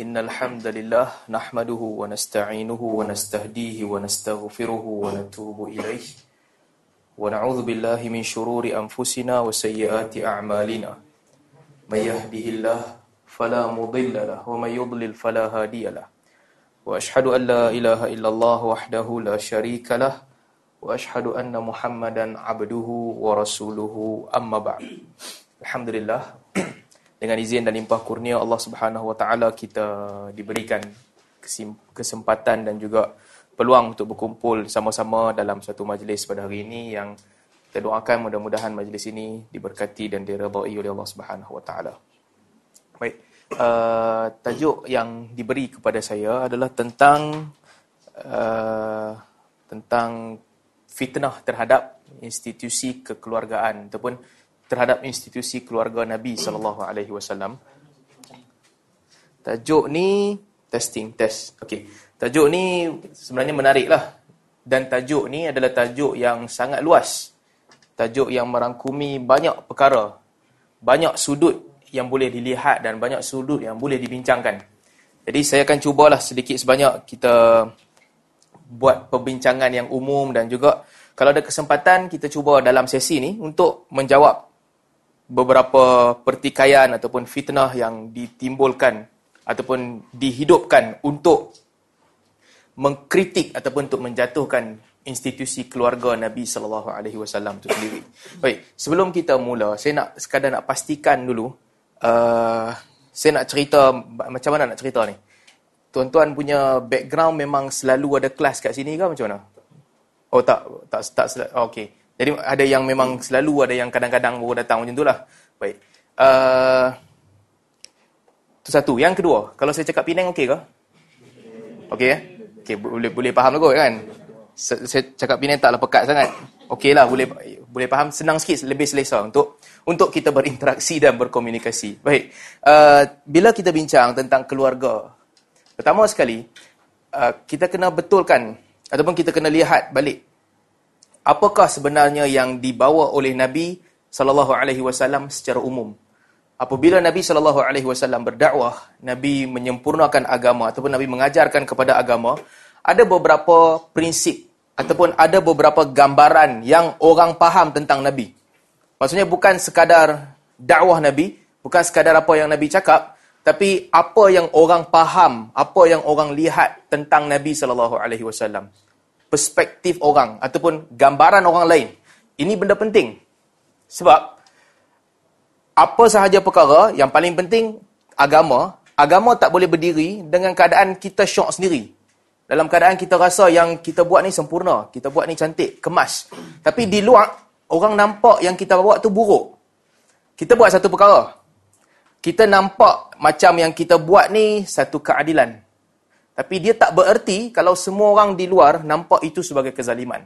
إن الحمد لله نحمده ونستعينه ونستهديه ونستغفره ونتوب إليه. ونعوذ بالله من شرور أنفسنا وسيئات أعمالنا. من يهده الله فلا مضل له ومن يضلل فلا هادي له. وأشهد أن لا إله إلا الله وحده لا شريك له وأشهد أن محمدا عبده ورسوله أما بعد. الحمد لله. Dengan izin dan limpah kurnia Allah Subhanahu Wa Taala kita diberikan kesempatan dan juga peluang untuk berkumpul sama-sama dalam satu majlis pada hari ini yang kita doakan mudah-mudahan majlis ini diberkati dan diredai oleh Allah Subhanahu Wa Taala. Baik, uh, tajuk yang diberi kepada saya adalah tentang uh, tentang fitnah terhadap institusi kekeluargaan ataupun terhadap institusi keluarga Nabi sallallahu alaihi wasallam. Tajuk ni testing test. Okey. Tajuk ni sebenarnya menariklah. Dan tajuk ni adalah tajuk yang sangat luas. Tajuk yang merangkumi banyak perkara. Banyak sudut yang boleh dilihat dan banyak sudut yang boleh dibincangkan. Jadi saya akan cubalah sedikit sebanyak kita buat perbincangan yang umum dan juga kalau ada kesempatan kita cuba dalam sesi ni untuk menjawab beberapa pertikaian ataupun fitnah yang ditimbulkan ataupun dihidupkan untuk mengkritik ataupun untuk menjatuhkan institusi keluarga Nabi sallallahu alaihi wasallam itu sendiri. Baik, sebelum kita mula, saya nak sekadar nak pastikan dulu uh, saya nak cerita macam mana nak cerita ni. Tuan-tuan punya background memang selalu ada kelas kat sini ke macam mana? Oh tak, tak tak, tak oh, okey. Jadi ada yang memang selalu, ada yang kadang-kadang baru datang macam itulah. Baik. Uh, itu satu. Yang kedua, kalau saya cakap Penang okey ke? Okey ya? Okey, boleh boleh faham lah kot kan? Saya cakap Penang taklah pekat sangat. Okey lah, boleh boleh faham. Senang sikit, lebih selesa untuk untuk kita berinteraksi dan berkomunikasi. Baik. Uh, bila kita bincang tentang keluarga, pertama sekali, uh, kita kena betulkan ataupun kita kena lihat balik apakah sebenarnya yang dibawa oleh Nabi sallallahu alaihi wasallam secara umum. Apabila Nabi sallallahu alaihi wasallam berdakwah, Nabi menyempurnakan agama ataupun Nabi mengajarkan kepada agama, ada beberapa prinsip ataupun ada beberapa gambaran yang orang faham tentang Nabi. Maksudnya bukan sekadar dakwah Nabi, bukan sekadar apa yang Nabi cakap, tapi apa yang orang faham, apa yang orang lihat tentang Nabi sallallahu alaihi wasallam perspektif orang ataupun gambaran orang lain. Ini benda penting. Sebab apa sahaja perkara yang paling penting agama, agama tak boleh berdiri dengan keadaan kita syok sendiri. Dalam keadaan kita rasa yang kita buat ni sempurna, kita buat ni cantik, kemas. Tapi di luar orang nampak yang kita buat tu buruk. Kita buat satu perkara. Kita nampak macam yang kita buat ni satu keadilan. Tapi dia tak bererti kalau semua orang di luar nampak itu sebagai kezaliman.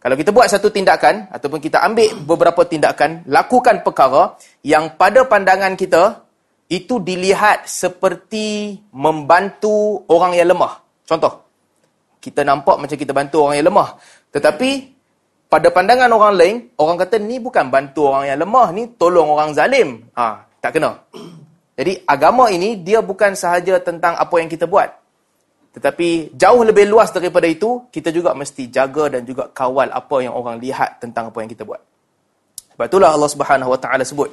Kalau kita buat satu tindakan ataupun kita ambil beberapa tindakan, lakukan perkara yang pada pandangan kita itu dilihat seperti membantu orang yang lemah. Contoh, kita nampak macam kita bantu orang yang lemah. Tetapi pada pandangan orang lain, orang kata ni bukan bantu orang yang lemah, ni tolong orang zalim. Ha, tak kena. Jadi agama ini dia bukan sahaja tentang apa yang kita buat. Tetapi jauh lebih luas daripada itu, kita juga mesti jaga dan juga kawal apa yang orang lihat tentang apa yang kita buat. Sebab itulah Allah Subhanahu Wa Taala sebut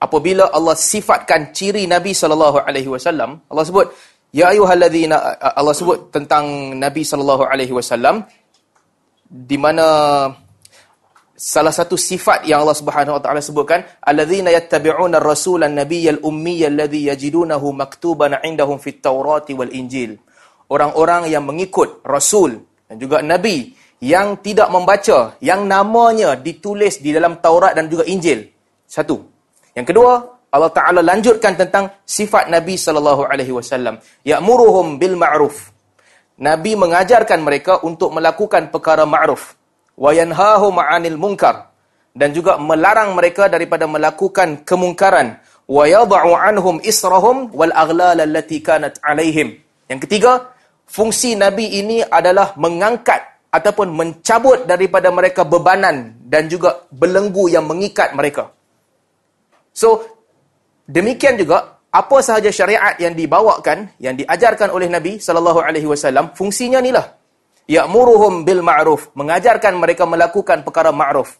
apabila Allah sifatkan ciri Nabi sallallahu alaihi wasallam, Allah sebut ya ayyuhalladzina Allah sebut tentang Nabi sallallahu alaihi wasallam di mana salah satu sifat yang Allah Subhanahu wa taala sebutkan alladzina yattabi'una ar-rasulan nabiyyal ummiyal ladzi yajidunahu maktuban 'indahum fit taurati wal injil orang-orang yang mengikut Rasul dan juga Nabi yang tidak membaca, yang namanya ditulis di dalam Taurat dan juga Injil. Satu. Yang kedua, Allah Ta'ala lanjutkan tentang sifat Nabi Sallallahu Alaihi Wasallam. Ya'muruhum bil ma'ruf. Nabi mengajarkan mereka untuk melakukan perkara ma'ruf. Wa yanhahum ma'anil munkar. Dan juga melarang mereka daripada melakukan kemungkaran. Wa yada'u anhum israhum wal aghlal allati kanat alaihim. Yang ketiga, fungsi Nabi ini adalah mengangkat ataupun mencabut daripada mereka bebanan dan juga belenggu yang mengikat mereka. So, demikian juga apa sahaja syariat yang dibawakan, yang diajarkan oleh Nabi sallallahu alaihi wasallam, fungsinya inilah. Ya'muruhum bil ma'ruf, mengajarkan mereka melakukan perkara ma'ruf.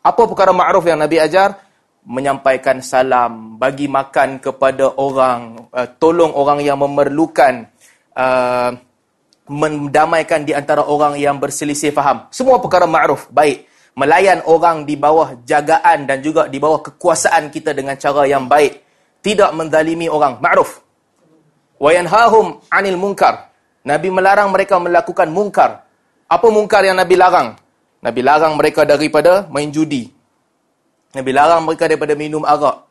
Apa perkara ma'ruf yang Nabi ajar? Menyampaikan salam, bagi makan kepada orang, uh, tolong orang yang memerlukan, uh, mendamaikan di antara orang yang berselisih faham. Semua perkara ma'ruf, baik. Melayan orang di bawah jagaan dan juga di bawah kekuasaan kita dengan cara yang baik tidak menzalimi orang. Ma'ruf. Wa yanhahum 'anil munkar. Nabi melarang mereka melakukan munkar. Apa munkar yang Nabi larang? Nabi larang mereka daripada main judi. Nabi larang mereka daripada minum arak.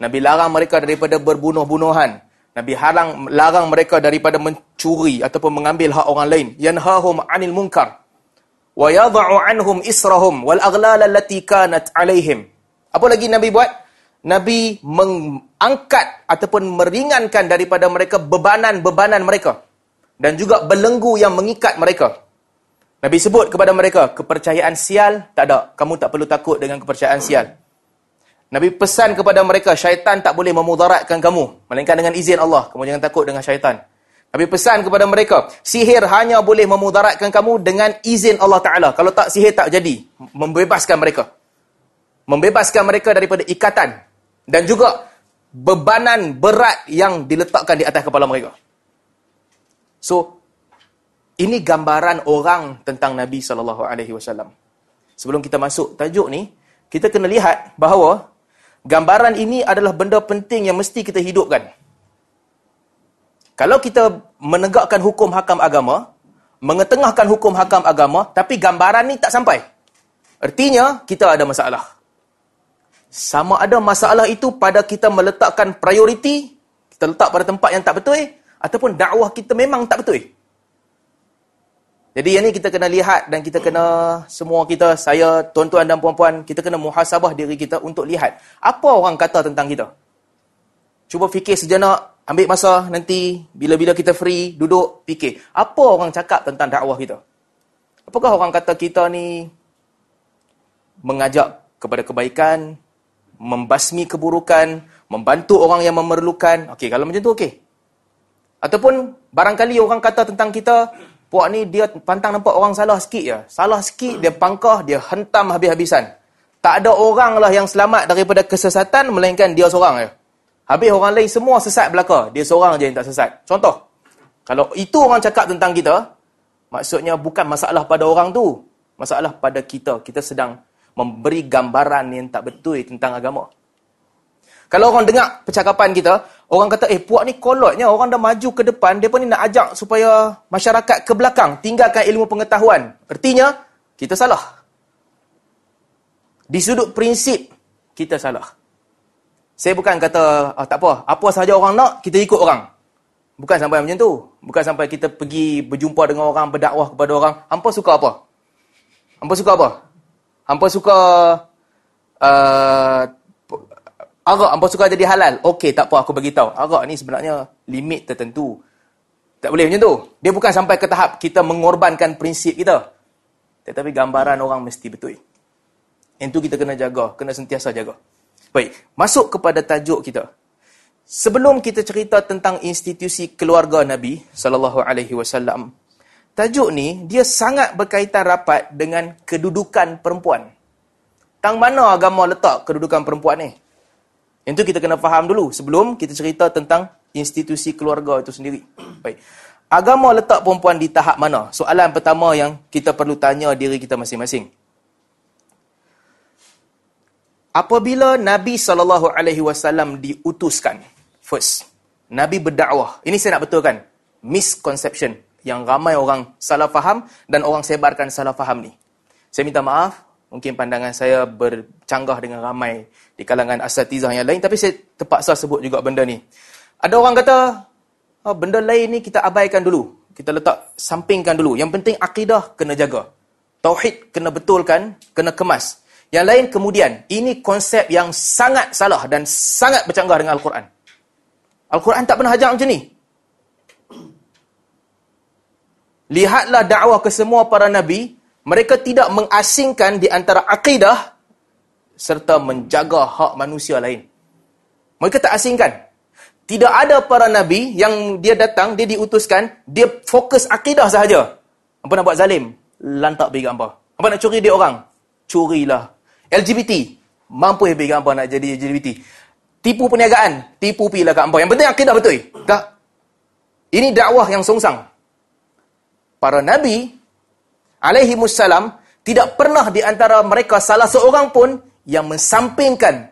Nabi larang mereka daripada berbunuh-bunuhan. Nabi halang larang mereka daripada mencuri ataupun mengambil hak orang lain. Yanhahum 'anil munkar. Wa yadh'u 'anhum israhum wal aghlal allati kanat 'alaihim. Apa lagi Nabi buat? Nabi mengangkat ataupun meringankan daripada mereka bebanan-bebanan mereka. Dan juga belenggu yang mengikat mereka. Nabi sebut kepada mereka, kepercayaan sial tak ada. Kamu tak perlu takut dengan kepercayaan sial. Nabi pesan kepada mereka, syaitan tak boleh memudaratkan kamu. Melainkan dengan izin Allah. Kamu jangan takut dengan syaitan. Nabi pesan kepada mereka, sihir hanya boleh memudaratkan kamu dengan izin Allah Ta'ala. Kalau tak, sihir tak jadi. Membebaskan mereka. Membebaskan mereka daripada ikatan dan juga bebanan berat yang diletakkan di atas kepala mereka. So ini gambaran orang tentang Nabi wasallam. Sebelum kita masuk tajuk ni, kita kena lihat bahawa gambaran ini adalah benda penting yang mesti kita hidupkan. Kalau kita menegakkan hukum hakam agama, mengetengahkan hukum hakam agama, tapi gambaran ni tak sampai. Artinya, kita ada masalah. Sama ada masalah itu pada kita meletakkan prioriti, kita letak pada tempat yang tak betul, ataupun dakwah kita memang tak betul. Jadi yang ni kita kena lihat dan kita kena semua kita, saya, tuan-tuan dan puan-puan, kita kena muhasabah diri kita untuk lihat apa orang kata tentang kita. Cuba fikir sejenak, ambil masa nanti bila-bila kita free, duduk, fikir. Apa orang cakap tentang dakwah kita? Apakah orang kata kita ni mengajak kepada kebaikan, membasmi keburukan, membantu orang yang memerlukan. Okey, kalau macam tu okey. Ataupun barangkali orang kata tentang kita, puak ni dia pantang nampak orang salah sikit je. Salah sikit, dia pangkah, dia hentam habis-habisan. Tak ada orang lah yang selamat daripada kesesatan, melainkan dia seorang je. Habis orang lain semua sesat belaka. Dia seorang je yang tak sesat. Contoh, kalau itu orang cakap tentang kita, maksudnya bukan masalah pada orang tu. Masalah pada kita. Kita sedang memberi gambaran yang tak betul tentang agama. Kalau orang dengar percakapan kita, orang kata, eh puak ni kolotnya, orang dah maju ke depan, dia pun ni nak ajak supaya masyarakat ke belakang, tinggalkan ilmu pengetahuan. Artinya, kita salah. Di sudut prinsip, kita salah. Saya bukan kata, ah, tak apa, apa sahaja orang nak, kita ikut orang. Bukan sampai macam tu. Bukan sampai kita pergi berjumpa dengan orang, berdakwah kepada orang. Hampa suka apa? Hampa suka apa? Hampa suka uh, arak, hampa suka jadi halal. Okey, tak apa aku bagi tahu. Arak ni sebenarnya limit tertentu. Tak boleh macam tu. Dia bukan sampai ke tahap kita mengorbankan prinsip kita. Tetapi gambaran orang mesti betul. Yang tu kita kena jaga, kena sentiasa jaga. Baik, masuk kepada tajuk kita. Sebelum kita cerita tentang institusi keluarga Nabi sallallahu alaihi wasallam, tajuk ni dia sangat berkaitan rapat dengan kedudukan perempuan. Tang mana agama letak kedudukan perempuan ni? Itu kita kena faham dulu sebelum kita cerita tentang institusi keluarga itu sendiri. Baik. Agama letak perempuan di tahap mana? Soalan pertama yang kita perlu tanya diri kita masing-masing. Apabila Nabi sallallahu alaihi wasallam diutuskan, first, Nabi berdakwah. Ini saya nak betulkan. Misconception yang ramai orang salah faham dan orang sebarkan salah faham ni. Saya minta maaf, mungkin pandangan saya bercanggah dengan ramai di kalangan asatizah yang lain, tapi saya terpaksa sebut juga benda ni. Ada orang kata, oh, benda lain ni kita abaikan dulu. Kita letak, sampingkan dulu. Yang penting akidah kena jaga. Tauhid kena betulkan, kena kemas. Yang lain kemudian, ini konsep yang sangat salah dan sangat bercanggah dengan Al-Quran. Al-Quran tak pernah ajar macam ni. lihatlah dakwah ke semua para nabi, mereka tidak mengasingkan di antara akidah serta menjaga hak manusia lain. Mereka tak asingkan. Tidak ada para nabi yang dia datang, dia diutuskan, dia fokus akidah sahaja. Apa nak buat zalim? Lantak pergi apa? Apa nak curi dia orang? Curilah. LGBT. Mampu pergi apa nak jadi LGBT. Tipu perniagaan. Tipu pergi lah apa. Yang penting akidah betul. Tak. Ini dakwah yang songsang. Para nabi, alaihi musallam, tidak pernah di antara mereka salah seorang pun yang mensampingkan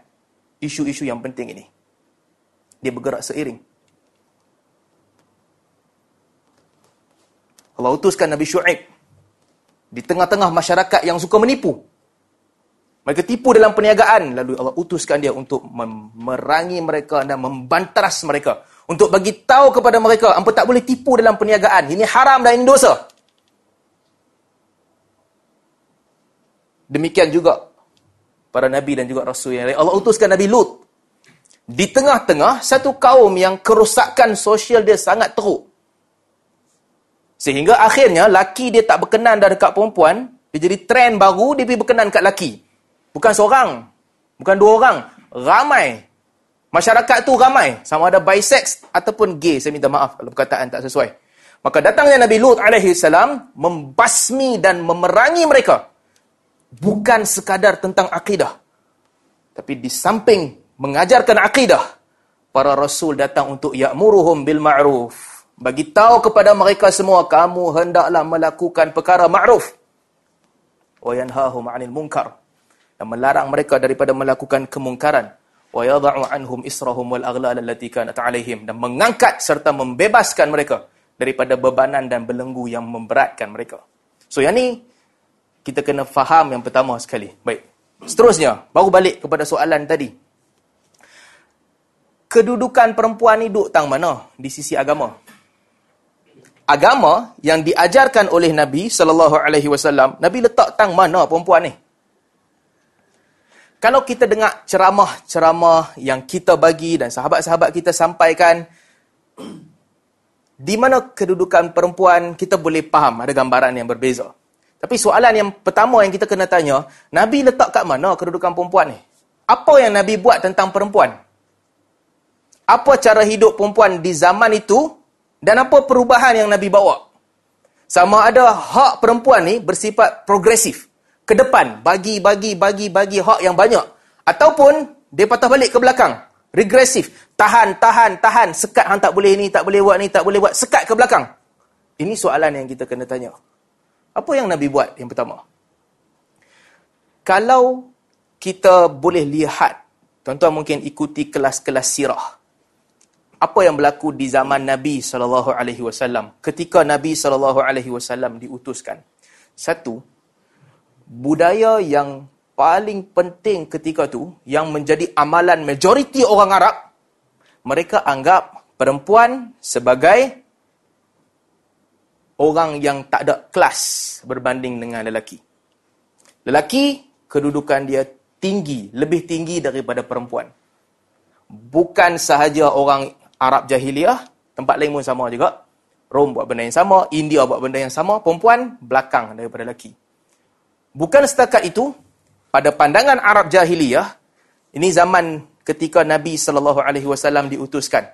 isu-isu yang penting ini. Dia bergerak seiring. Allah utuskan Nabi Shu'aib di tengah-tengah masyarakat yang suka menipu. Mereka tipu dalam perniagaan. Lalu Allah utuskan dia untuk memerangi mereka dan membantaras mereka. Untuk bagi tahu kepada mereka, apa tak boleh tipu dalam perniagaan. Ini haram dan ini dosa. Demikian juga para nabi dan juga rasul yang lain. Allah utuskan Nabi Lut. Di tengah-tengah satu kaum yang kerosakan sosial dia sangat teruk. Sehingga akhirnya laki dia tak berkenan dah dekat perempuan, dia jadi trend baru dia pergi berkenan kat laki. Bukan seorang, bukan dua orang, ramai. Masyarakat tu ramai, sama ada bisex ataupun gay. Saya minta maaf kalau perkataan tak sesuai. Maka datangnya Nabi Lut alaihi salam membasmi dan memerangi mereka. Bukan sekadar tentang akidah. Tapi di samping mengajarkan akidah, para rasul datang untuk ya'muruhum bil ma'ruf. Bagi tahu kepada mereka semua kamu hendaklah melakukan perkara ma'ruf wa yanhahum 'anil munkar dan melarang mereka daripada melakukan kemungkaran wa yadh'u 'anhum israhum wal aghlal allati kanat 'alaihim dan mengangkat serta membebaskan mereka daripada bebanan dan belenggu yang memberatkan mereka. So yang ni kita kena faham yang pertama sekali. Baik. Seterusnya, baru balik kepada soalan tadi. Kedudukan perempuan ni duduk tang mana di sisi agama? Agama yang diajarkan oleh Nabi sallallahu alaihi wasallam, Nabi letak tang mana perempuan ni? Kalau kita dengar ceramah-ceramah yang kita bagi dan sahabat-sahabat kita sampaikan di mana kedudukan perempuan kita boleh faham ada gambaran yang berbeza. Tapi soalan yang pertama yang kita kena tanya, Nabi letak kat mana kedudukan perempuan ni? Apa yang Nabi buat tentang perempuan? Apa cara hidup perempuan di zaman itu dan apa perubahan yang Nabi bawa? Sama ada hak perempuan ni bersifat progresif, ke depan, bagi, bagi, bagi, bagi hak yang banyak. Ataupun dia patah balik ke belakang, regresif, tahan, tahan, tahan, sekat hang tak boleh ni, tak boleh buat ni, tak boleh buat, sekat ke belakang. Ini soalan yang kita kena tanya. Apa yang Nabi buat yang pertama? Kalau kita boleh lihat, tuan-tuan mungkin ikuti kelas-kelas sirah. Apa yang berlaku di zaman Nabi sallallahu alaihi wasallam ketika Nabi sallallahu alaihi wasallam diutuskan? Satu, budaya yang paling penting ketika tu yang menjadi amalan majoriti orang Arab, mereka anggap perempuan sebagai orang yang tak ada kelas berbanding dengan lelaki. Lelaki, kedudukan dia tinggi, lebih tinggi daripada perempuan. Bukan sahaja orang Arab jahiliah, tempat lain pun sama juga. Rom buat benda yang sama, India buat benda yang sama, perempuan belakang daripada lelaki. Bukan setakat itu, pada pandangan Arab jahiliah, ini zaman ketika Nabi SAW diutuskan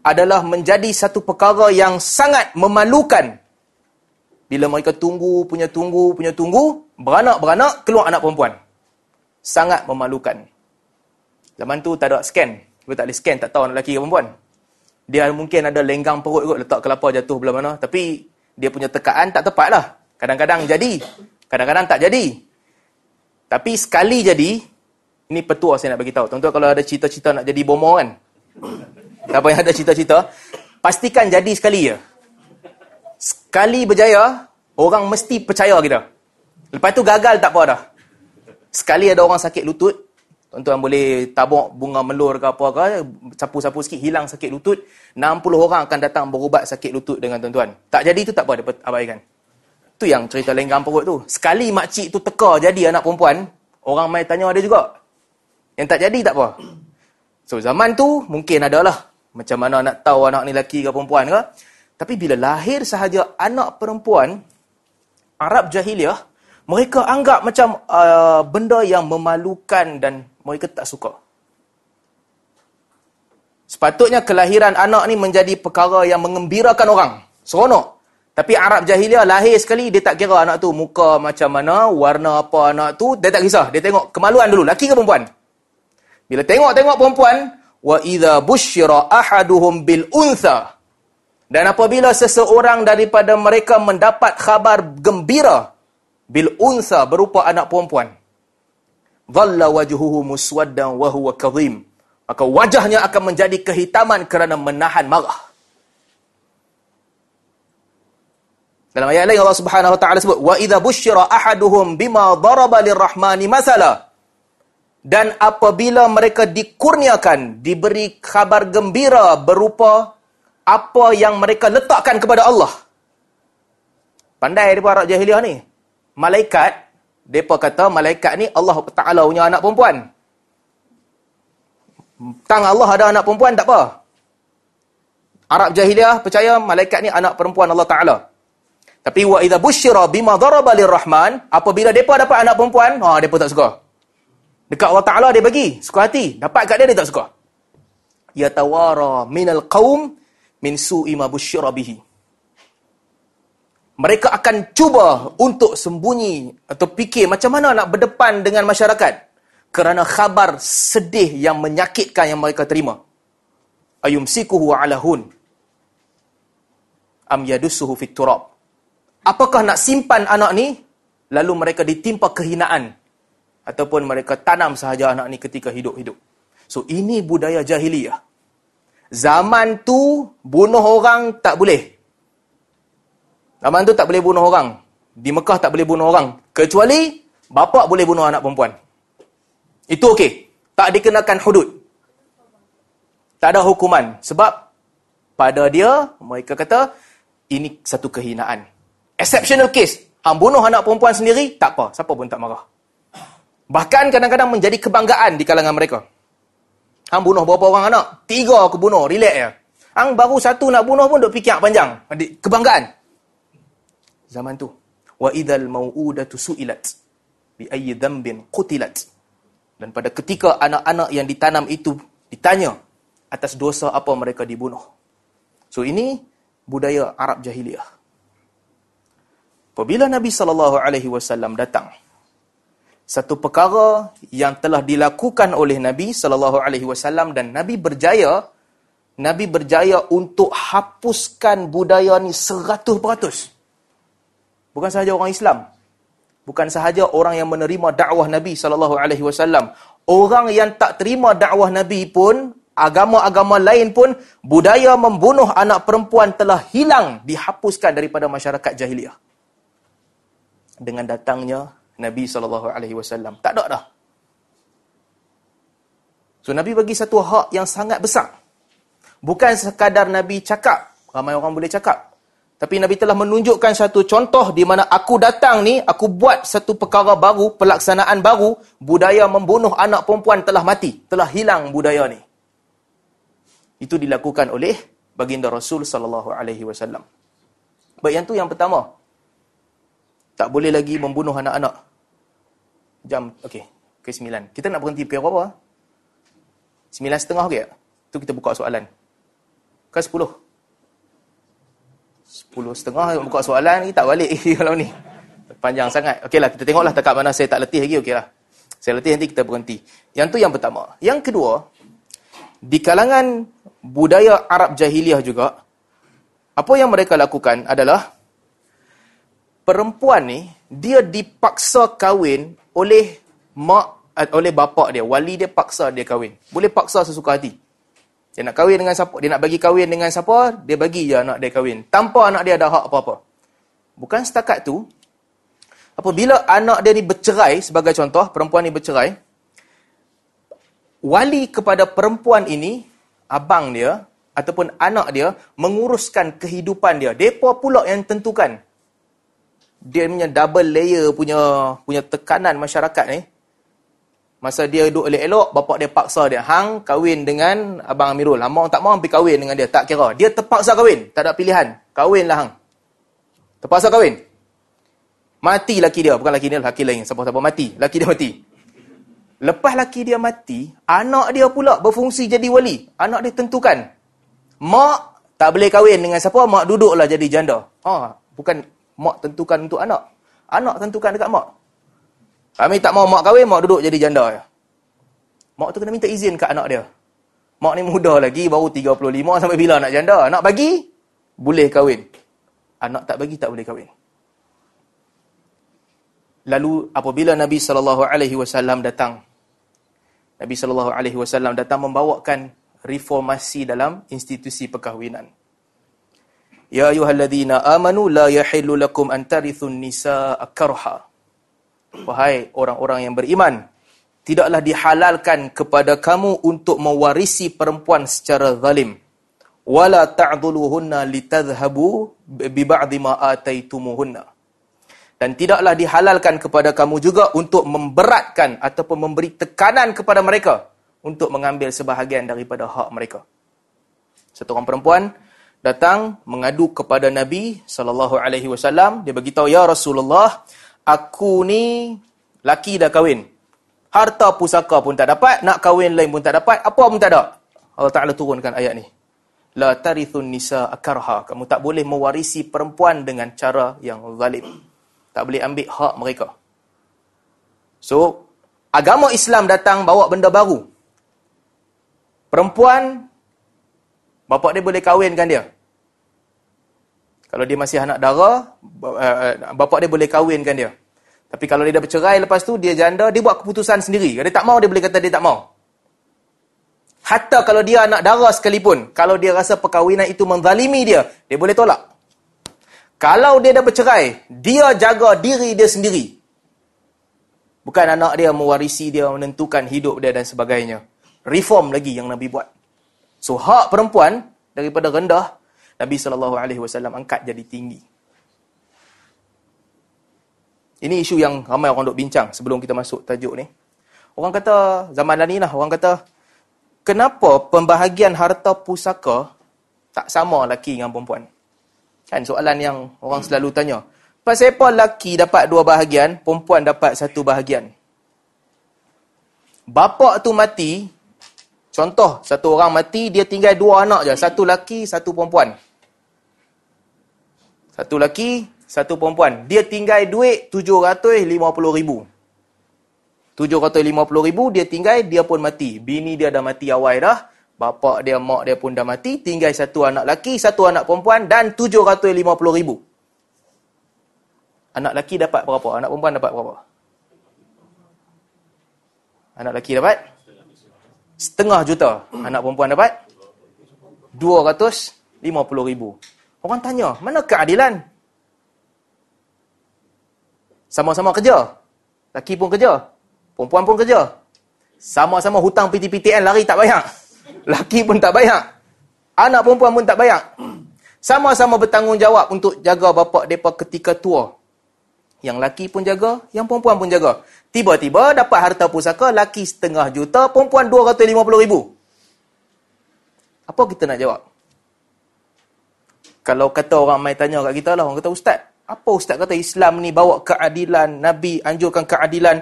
adalah menjadi satu perkara yang sangat memalukan. Bila mereka tunggu, punya tunggu, punya tunggu, beranak-beranak, keluar anak perempuan. Sangat memalukan. Zaman tu tak ada scan. Kita tak boleh scan, tak tahu anak lelaki ke perempuan. Dia mungkin ada lenggang perut kot, letak kelapa jatuh belah mana. Tapi dia punya tekaan tak tepat lah. Kadang-kadang jadi, kadang-kadang tak jadi. Tapi sekali jadi, ini petua saya nak bagi tahu. Tuan-tuan kalau ada cita-cita nak jadi bomo kan? Siapa yang ada cita-cita, pastikan jadi sekali ya. Sekali berjaya, orang mesti percaya kita. Lepas tu gagal tak apa dah. Sekali ada orang sakit lutut, tuan-tuan boleh tabuk bunga melur ke apa ke, sapu-sapu sikit, hilang sakit lutut. 60 orang akan datang berubat sakit lutut dengan tuan-tuan. Tak jadi tu tak apa, dapat abaikan. Tu yang cerita lenggang perut tu. Sekali makcik tu teka jadi anak perempuan, orang mai tanya ada juga. Yang tak jadi tak apa. So zaman tu mungkin adalah macam mana nak tahu anak ni lelaki ke perempuan ke? Tapi bila lahir sahaja anak perempuan, Arab jahiliah, mereka anggap macam uh, benda yang memalukan dan mereka tak suka. Sepatutnya kelahiran anak ni menjadi perkara yang mengembirakan orang. Seronok. Tapi Arab jahiliah lahir sekali, dia tak kira anak tu muka macam mana, warna apa anak tu, dia tak kisah. Dia tengok kemaluan dulu, laki ke perempuan. Bila tengok-tengok perempuan, wa idza busyira ahaduhum bil untha. Dan apabila seseorang daripada mereka mendapat khabar gembira bil untha berupa anak perempuan, dhalla wajhuhu muswaddan wa huwa kadhim maka wajahnya akan menjadi kehitaman kerana menahan marah. Dalam ayat lain Allah Subhanahu wa taala sebut wa idza busyira ahaduhum bima daraba lirrahmani masala dan apabila mereka dikurniakan diberi khabar gembira berupa apa yang mereka letakkan kepada Allah. Pandai depa Arab jahiliah ni. Malaikat depa kata malaikat ni Allah Taala punya anak perempuan. Tang Allah ada anak perempuan tak apa. Arab jahiliah percaya malaikat ni anak perempuan Allah Taala. Tapi wa idza busyira bima daraba lirrahman, apabila depa dapat anak perempuan, ha depa tak suka. Dekat Allah Taala dia bagi, suka hati. Dapat kat dia dia tak suka. Ya tawara minal qaum min su'i ma busyira bihi. Mereka akan cuba untuk sembunyi atau fikir macam mana nak berdepan dengan masyarakat kerana khabar sedih yang menyakitkan yang mereka terima. Ayum sikuhu ala hun. Am yadusuhu fit turab. Apakah nak simpan anak ni lalu mereka ditimpa kehinaan ataupun mereka tanam sahaja anak ni ketika hidup-hidup. So ini budaya jahiliyah. Zaman tu bunuh orang tak boleh. Zaman tu tak boleh bunuh orang. Di Mekah tak boleh bunuh orang kecuali bapa boleh bunuh anak perempuan. Itu okey. Tak dikenakan hudud. Tak ada hukuman. Sebab pada dia, mereka kata, ini satu kehinaan. Exceptional case. Hang bunuh anak perempuan sendiri, tak apa. Siapa pun tak marah. Bahkan kadang-kadang menjadi kebanggaan di kalangan mereka. Hang bunuh berapa orang anak? Tiga aku bunuh. Relax ya. Hang baru satu nak bunuh pun duk fikir panjang. Kebanggaan. Zaman tu. Wa idhal maw'udatu su'ilat. Bi ayyi dhambin qutilat. Dan pada ketika anak-anak yang ditanam itu ditanya atas dosa apa mereka dibunuh. So ini budaya Arab jahiliah. Apabila Nabi sallallahu alaihi wasallam datang satu perkara yang telah dilakukan oleh Nabi sallallahu alaihi wasallam dan Nabi berjaya Nabi berjaya untuk hapuskan budaya ni 100%. Bukan sahaja orang Islam, bukan sahaja orang yang menerima dakwah Nabi sallallahu alaihi wasallam orang yang tak terima dakwah Nabi pun agama-agama lain pun budaya membunuh anak perempuan telah hilang dihapuskan daripada masyarakat jahiliah dengan datangnya Nabi wasallam tak ada dah so Nabi bagi satu hak yang sangat besar bukan sekadar Nabi cakap ramai orang boleh cakap tapi Nabi telah menunjukkan satu contoh di mana aku datang ni, aku buat satu perkara baru, pelaksanaan baru, budaya membunuh anak perempuan telah mati, telah hilang budaya ni. Itu dilakukan oleh baginda Rasul sallallahu alaihi wasallam. Baik yang tu yang pertama. Tak boleh lagi membunuh anak-anak. Jam okey, ke sembilan. Kita nak berhenti pukul berapa? Sembilan setengah tak? Tu kita buka soalan. Ke sepuluh? Sepuluh setengah buka soalan ni tak balik kalau ni. Panjang sangat. Okeylah kita tengoklah dekat mana saya tak letih lagi okeylah. Saya letih nanti kita berhenti. Yang tu yang pertama. Yang kedua, di kalangan budaya Arab jahiliah juga apa yang mereka lakukan adalah perempuan ni dia dipaksa kahwin oleh mak eh, oleh bapa dia, wali dia paksa dia kahwin. Boleh paksa sesuka hati. Dia nak kahwin dengan siapa? Dia nak bagi kahwin dengan siapa? Dia bagi je anak dia kahwin. Tanpa anak dia ada hak apa-apa. Bukan setakat tu. Apabila anak dia ni bercerai, sebagai contoh, perempuan ni bercerai, wali kepada perempuan ini, abang dia, ataupun anak dia, menguruskan kehidupan dia. Mereka pula yang tentukan. Dia punya double layer punya punya tekanan masyarakat ni, Masa dia duduk elok-elok, bapak dia paksa dia. Hang kahwin dengan Abang Amirul. Hang tak mau pergi kahwin dengan dia. Tak kira. Dia terpaksa kahwin. Tak ada pilihan. Kahwinlah hang. Terpaksa kahwin. Mati laki dia. Bukan laki dia, laki lain. Siapa-siapa mati. Laki dia mati. Lepas laki dia mati, anak dia pula berfungsi jadi wali. Anak dia tentukan. Mak tak boleh kahwin dengan siapa, mak duduklah jadi janda. Ha, bukan mak tentukan untuk anak. Anak tentukan dekat mak. Kami tak mau mak kahwin, mak duduk jadi janda. Mak tu kena minta izin kat anak dia. Mak ni muda lagi, baru 35 sampai bila nak janda. Nak bagi, boleh kahwin. Anak tak bagi, tak boleh kahwin. Lalu apabila Nabi SAW datang, Nabi SAW datang membawakan reformasi dalam institusi perkahwinan. Ya ayuhalladzina amanu la yahillu lakum an tarithun nisaa karha. Wahai orang-orang yang beriman, tidaklah dihalalkan kepada kamu untuk mewarisi perempuan secara zalim. Wala ta'dhuluhunna litadhhabu bi ba'dhi ma ataitumuhunna dan tidaklah dihalalkan kepada kamu juga untuk memberatkan ataupun memberi tekanan kepada mereka untuk mengambil sebahagian daripada hak mereka. Satu orang perempuan datang mengadu kepada Nabi sallallahu alaihi wasallam, dia beritahu ya Rasulullah, aku ni laki dah kahwin. Harta pusaka pun tak dapat, nak kahwin lain pun tak dapat, apa pun tak ada. Allah Taala turunkan ayat ni. La tarithun nisa akarha. Kamu tak boleh mewarisi perempuan dengan cara yang zalim tak boleh ambil hak mereka. So, agama Islam datang bawa benda baru. Perempuan, bapak dia boleh kahwinkan dia. Kalau dia masih anak dara, eh, bapak dia boleh kahwinkan dia. Tapi kalau dia dah bercerai lepas tu, dia janda, dia buat keputusan sendiri. Kalau dia tak mau, dia boleh kata dia tak mau. Hatta kalau dia anak dara sekalipun, kalau dia rasa perkahwinan itu menzalimi dia, dia boleh tolak. Kalau dia dah bercerai, dia jaga diri dia sendiri. Bukan anak dia mewarisi dia, menentukan hidup dia dan sebagainya. Reform lagi yang Nabi buat. So, hak perempuan daripada rendah, Nabi SAW angkat jadi tinggi. Ini isu yang ramai orang duk bincang sebelum kita masuk tajuk ni. Orang kata, zaman ni lah, orang kata, kenapa pembahagian harta pusaka tak sama lelaki dengan perempuan? Kan soalan yang orang selalu tanya. Pasal apa lelaki dapat dua bahagian, perempuan dapat satu bahagian? Bapa tu mati, contoh satu orang mati, dia tinggal dua anak je. Satu lelaki, satu perempuan. Satu lelaki, satu perempuan. Dia tinggal duit RM750,000. RM750,000 dia tinggal, dia pun mati. Bini dia dah mati awal dah. Bapa dia, mak dia pun dah mati. Tinggal satu anak laki, satu anak perempuan dan RM750,000. Anak laki dapat berapa? Anak perempuan dapat berapa? Anak laki dapat? Setengah juta. Anak perempuan dapat? RM250,000. Orang tanya, mana keadilan? Sama-sama kerja. Laki pun kerja. Perempuan pun kerja. Sama-sama hutang PTPTN lari tak bayar. Laki pun tak bayar. Anak perempuan pun tak bayar. Sama-sama bertanggungjawab untuk jaga bapa mereka ketika tua. Yang laki pun jaga, yang perempuan pun jaga. Tiba-tiba dapat harta pusaka, laki setengah juta, perempuan 250 ribu. Apa kita nak jawab? Kalau kata orang main tanya kat kita lah, orang kata, Ustaz, apa Ustaz kata Islam ni bawa keadilan, Nabi anjurkan keadilan.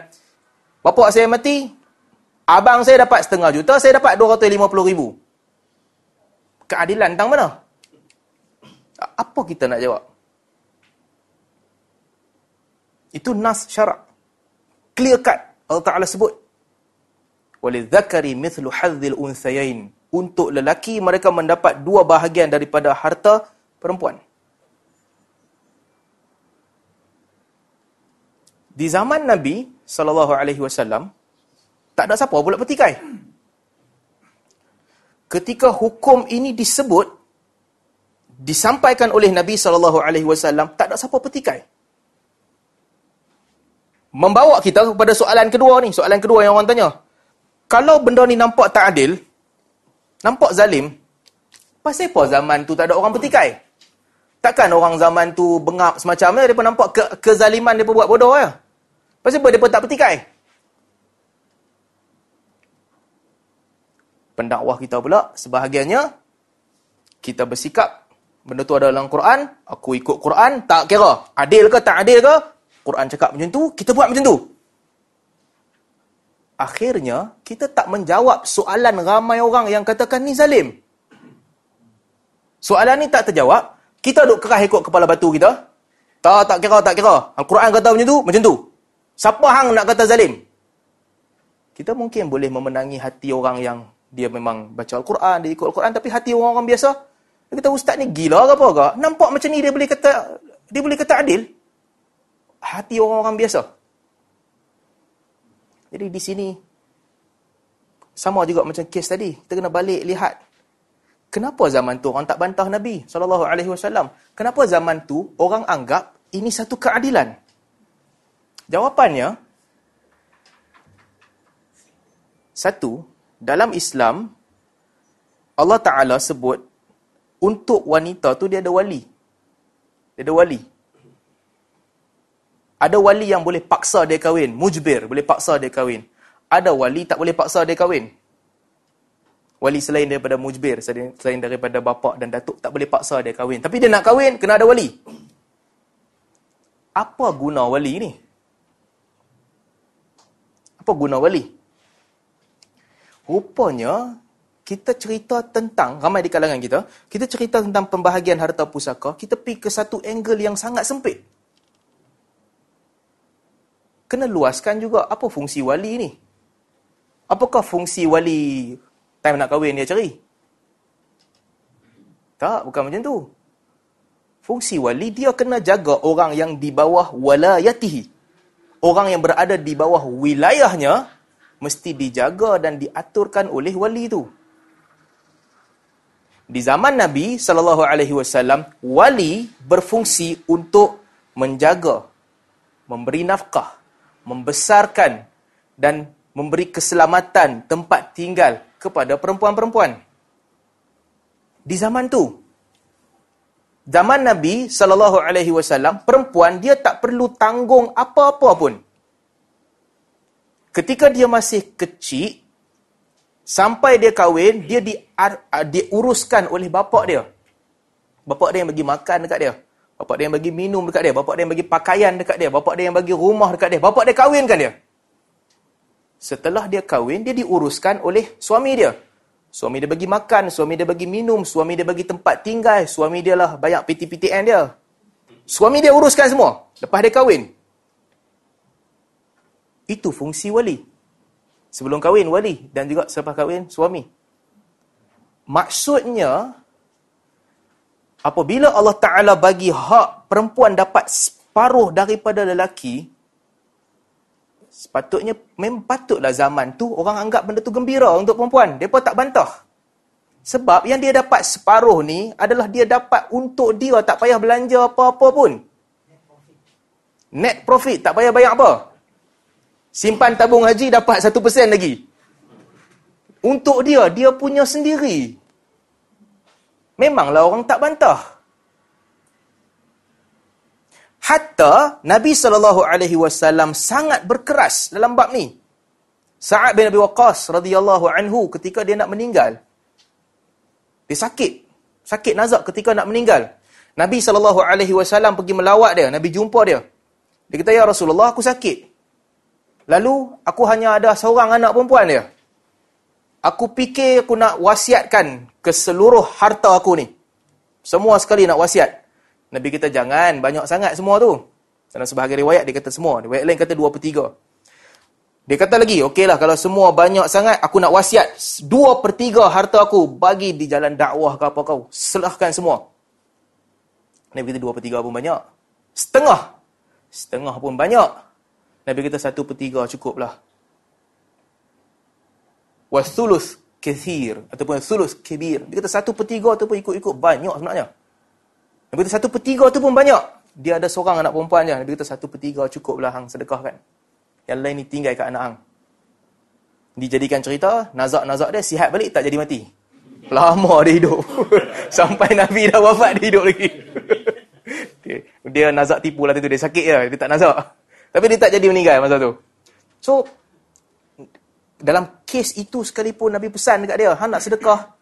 Bapak saya mati, Abang saya dapat setengah juta, saya dapat 250 ribu. Keadilan tentang mana? Apa kita nak jawab? Itu nas syarak. Clear cut. Allah Ta'ala sebut. وَلِذَّكَرِ مِثْلُ حَذِّ الْأُنْثَيَيْنِ Untuk lelaki, mereka mendapat dua bahagian daripada harta perempuan. Di zaman Nabi sallallahu alaihi wasallam tak ada siapa pula petikai. Ketika hukum ini disebut, disampaikan oleh Nabi SAW, tak ada siapa petikai. Membawa kita kepada soalan kedua ni, soalan kedua yang orang tanya. Kalau benda ni nampak tak adil, nampak zalim, pasal apa zaman tu tak ada orang petikai? Takkan orang zaman tu bengap semacam ni, mereka nampak ke kezaliman mereka buat bodoh ya? Pasal apa mereka tak petikai? pendakwah kita pula sebahagiannya kita bersikap benda tu ada dalam Quran aku ikut Quran tak kira adil ke tak adil ke Quran cakap macam tu kita buat macam tu akhirnya kita tak menjawab soalan ramai orang yang katakan ni zalim. Soalan ni tak terjawab, kita duk kerah ikut kepala batu kita. Tak, tak kira, tak kira. Al-Quran kata macam tu, macam tu. Siapa hang nak kata zalim? Kita mungkin boleh memenangi hati orang yang dia memang baca Al-Quran, dia ikut Al-Quran, tapi hati orang-orang biasa, dia kata, ustaz ni gila ke apa ke? Nampak macam ni dia boleh kata dia boleh kata adil? Hati orang-orang biasa. Jadi di sini sama juga macam kes tadi. Kita kena balik lihat. Kenapa zaman tu orang tak bantah Nabi sallallahu alaihi wasallam? Kenapa zaman tu orang anggap ini satu keadilan? Jawapannya satu, dalam Islam Allah Taala sebut untuk wanita tu dia ada wali. Dia ada wali. Ada wali yang boleh paksa dia kahwin. Mujbir, boleh paksa dia kahwin. Ada wali tak boleh paksa dia kahwin. Wali selain daripada mujbir, selain daripada bapa dan datuk, tak boleh paksa dia kahwin. Tapi dia nak kahwin, kena ada wali. Apa guna wali ni? Apa guna wali? Rupanya, kita cerita tentang, ramai di kalangan kita, kita cerita tentang pembahagian harta pusaka, kita pergi ke satu angle yang sangat sempit kena luaskan juga apa fungsi wali ni. Apakah fungsi wali time nak kahwin dia cari? Tak, bukan macam tu. Fungsi wali dia kena jaga orang yang di bawah walayatihi. Orang yang berada di bawah wilayahnya mesti dijaga dan diaturkan oleh wali itu. Di zaman Nabi sallallahu alaihi wasallam, wali berfungsi untuk menjaga, memberi nafkah, membesarkan dan memberi keselamatan tempat tinggal kepada perempuan-perempuan. Di zaman tu, zaman Nabi sallallahu alaihi wasallam, perempuan dia tak perlu tanggung apa-apa pun. Ketika dia masih kecil sampai dia kahwin, dia di diuruskan oleh bapak dia. Bapak dia yang bagi makan dekat dia. Bapak dia yang bagi minum dekat dia. Bapak dia yang bagi pakaian dekat dia. Bapak dia yang bagi rumah dekat dia. Bapak dia kahwinkan dia. Setelah dia kahwin, dia diuruskan oleh suami dia. Suami dia bagi makan, suami dia bagi minum, suami dia bagi tempat tinggal, suami dia lah banyak PT-PTN dia. Suami dia uruskan semua. Lepas dia kahwin. Itu fungsi wali. Sebelum kahwin, wali. Dan juga selepas kahwin, suami. Maksudnya, apabila Allah Ta'ala bagi hak perempuan dapat separuh daripada lelaki, sepatutnya, memang patutlah zaman tu orang anggap benda tu gembira untuk perempuan. Mereka tak bantah. Sebab yang dia dapat separuh ni adalah dia dapat untuk dia tak payah belanja apa-apa pun. Net profit, tak payah bayar apa. Simpan tabung haji dapat satu persen lagi. Untuk dia, dia punya sendiri. Memanglah orang tak bantah. Hatta Nabi saw sangat berkeras dalam bab ni. Sa'ad bin Abi Waqqas radhiyallahu anhu ketika dia nak meninggal. Dia sakit. Sakit nazak ketika nak meninggal. Nabi saw pergi melawat dia, Nabi jumpa dia. Dia kata, "Ya Rasulullah, aku sakit." Lalu aku hanya ada seorang anak perempuan dia. Aku fikir aku nak wasiatkan ke seluruh harta aku ni. Semua sekali nak wasiat. Nabi kita jangan, banyak sangat semua tu. Dalam sebahagian riwayat dia kata semua. Riwayat lain kata dua per tiga. Dia kata lagi, okeylah kalau semua banyak sangat, aku nak wasiat dua per tiga harta aku bagi di jalan dakwah ke apa kau. Serahkan semua. Nabi kata dua per tiga pun banyak. Setengah. Setengah pun banyak. Nabi kata satu per tiga cukuplah wasulus kathir ataupun sulus kebir. Dia kata satu per tiga tu pun ikut-ikut banyak sebenarnya. Dia kata satu per tiga tu pun banyak. Dia ada seorang anak perempuan je. Dia kata satu per tiga cukuplah hang sedekahkan. Yang lain ni tinggal kat anak hang. Dijadikan cerita, nazak-nazak dia sihat balik tak jadi mati. Lama dia hidup. Sampai Nabi dah wafat dia hidup lagi. dia nazak tipu lah tu. Dia sakit je. Dia tak nazak. Tapi dia tak jadi meninggal masa tu. So, dalam kes itu sekalipun Nabi pesan dekat dia, hang nak sedekah,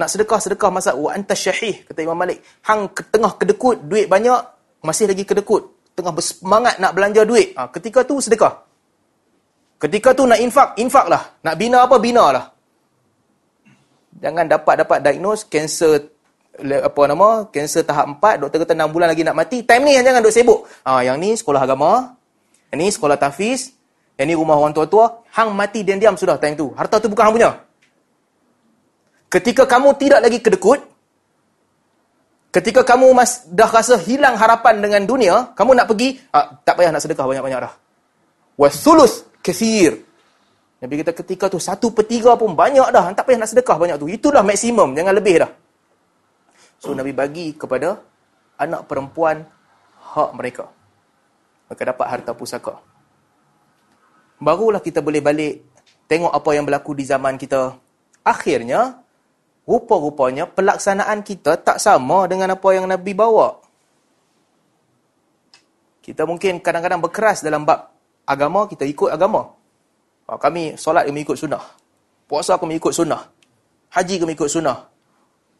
nak sedekah, sedekah masa wa anta syahih, kata Imam Malik. Hang tengah kedekut, duit banyak, masih lagi kedekut. Tengah bersemangat nak belanja duit. Ha, ketika tu sedekah. Ketika tu nak infak, infaklah. Nak bina apa, binalah. Jangan dapat-dapat diagnose kanser apa nama, kanser tahap 4, doktor kata 6 bulan lagi nak mati. Time ni jangan duk sibuk. Ah, yang ni sekolah agama, yang ni sekolah tafiz, yang ni rumah orang tua-tua, hang mati diam-diam sudah time tu. Harta tu bukan hang punya. Ketika kamu tidak lagi kedekut, ketika kamu mas, dah rasa hilang harapan dengan dunia, kamu nak pergi, ah, tak payah nak sedekah banyak-banyak dah. Wasulus kathir. Nabi kata ketika tu satu per tiga pun banyak dah. Tak payah nak sedekah banyak tu. Itulah maksimum. Jangan lebih dah. So Nabi bagi kepada anak perempuan hak mereka. Mereka dapat harta pusaka. Barulah kita boleh balik tengok apa yang berlaku di zaman kita. Akhirnya, rupa-rupanya pelaksanaan kita tak sama dengan apa yang Nabi bawa. Kita mungkin kadang-kadang berkeras dalam bab agama, kita ikut agama. Ah, kami solat kami ikut sunnah. Puasa kami ikut sunnah. Haji kami ikut sunnah.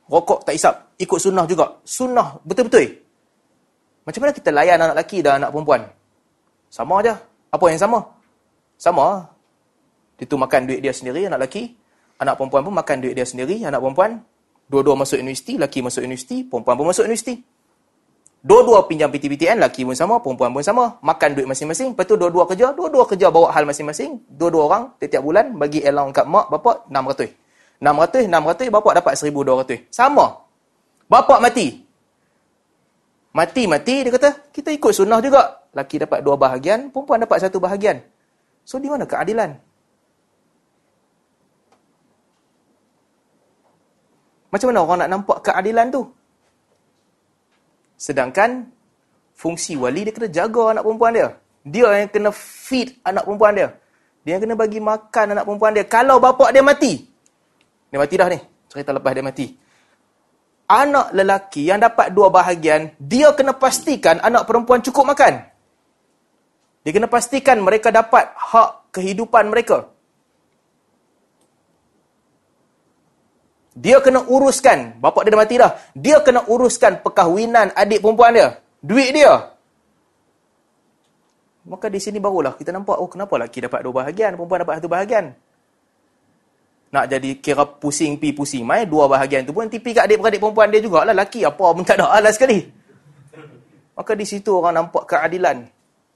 Rokok tak isap. Ikut sunnah juga. Sunnah betul-betul. Macam mana kita layan anak lelaki dan anak perempuan? Sama aja. Apa yang sama? Sama. Itu makan duit dia sendiri, anak lelaki. Anak perempuan pun makan duit dia sendiri, anak perempuan. Dua-dua masuk universiti, lelaki masuk universiti, perempuan pun masuk universiti. Dua-dua pinjam PTPTN, lelaki pun sama, perempuan pun sama. Makan duit masing-masing. Lepas tu dua-dua kerja, dua-dua kerja bawa hal masing-masing. Dua-dua orang, setiap bulan bagi allowance kat mak, bapak, 600. 600, 600, bapak dapat 1200. Sama. Bapak mati. Mati-mati, dia kata, kita ikut sunnah juga. Laki dapat dua bahagian, perempuan dapat satu bahagian. So, di mana keadilan? Macam mana orang nak nampak keadilan tu? Sedangkan fungsi wali dia kena jaga anak perempuan dia. Dia yang kena feed anak perempuan dia. Dia yang kena bagi makan anak perempuan dia. Kalau bapak dia mati. Dia mati dah ni. Cerita lepas dia mati. Anak lelaki yang dapat dua bahagian, dia kena pastikan anak perempuan cukup makan. Dia kena pastikan mereka dapat hak kehidupan mereka. Dia kena uruskan, bapak dia dah mati dah. Dia kena uruskan perkahwinan adik perempuan dia. Duit dia. Maka di sini barulah kita nampak, oh kenapa lelaki dapat dua bahagian, perempuan dapat satu bahagian. Nak jadi kira pusing pi pusing mai dua bahagian tu pun tipi kat adik-beradik perempuan dia jugalah lelaki apa pun tak ada alas sekali. Maka di situ orang nampak keadilan.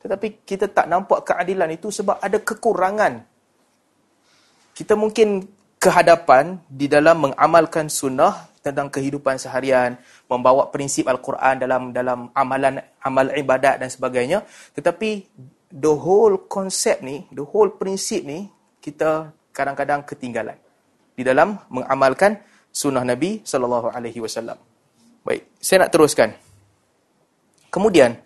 Tetapi kita tak nampak keadilan itu sebab ada kekurangan. Kita mungkin kehadapan di dalam mengamalkan sunnah tentang kehidupan seharian, membawa prinsip Al-Quran dalam dalam amalan amal ibadat dan sebagainya. Tetapi the whole konsep ni, the whole prinsip ni kita kadang-kadang ketinggalan di dalam mengamalkan sunnah Nabi sallallahu alaihi wasallam. Baik, saya nak teruskan. Kemudian,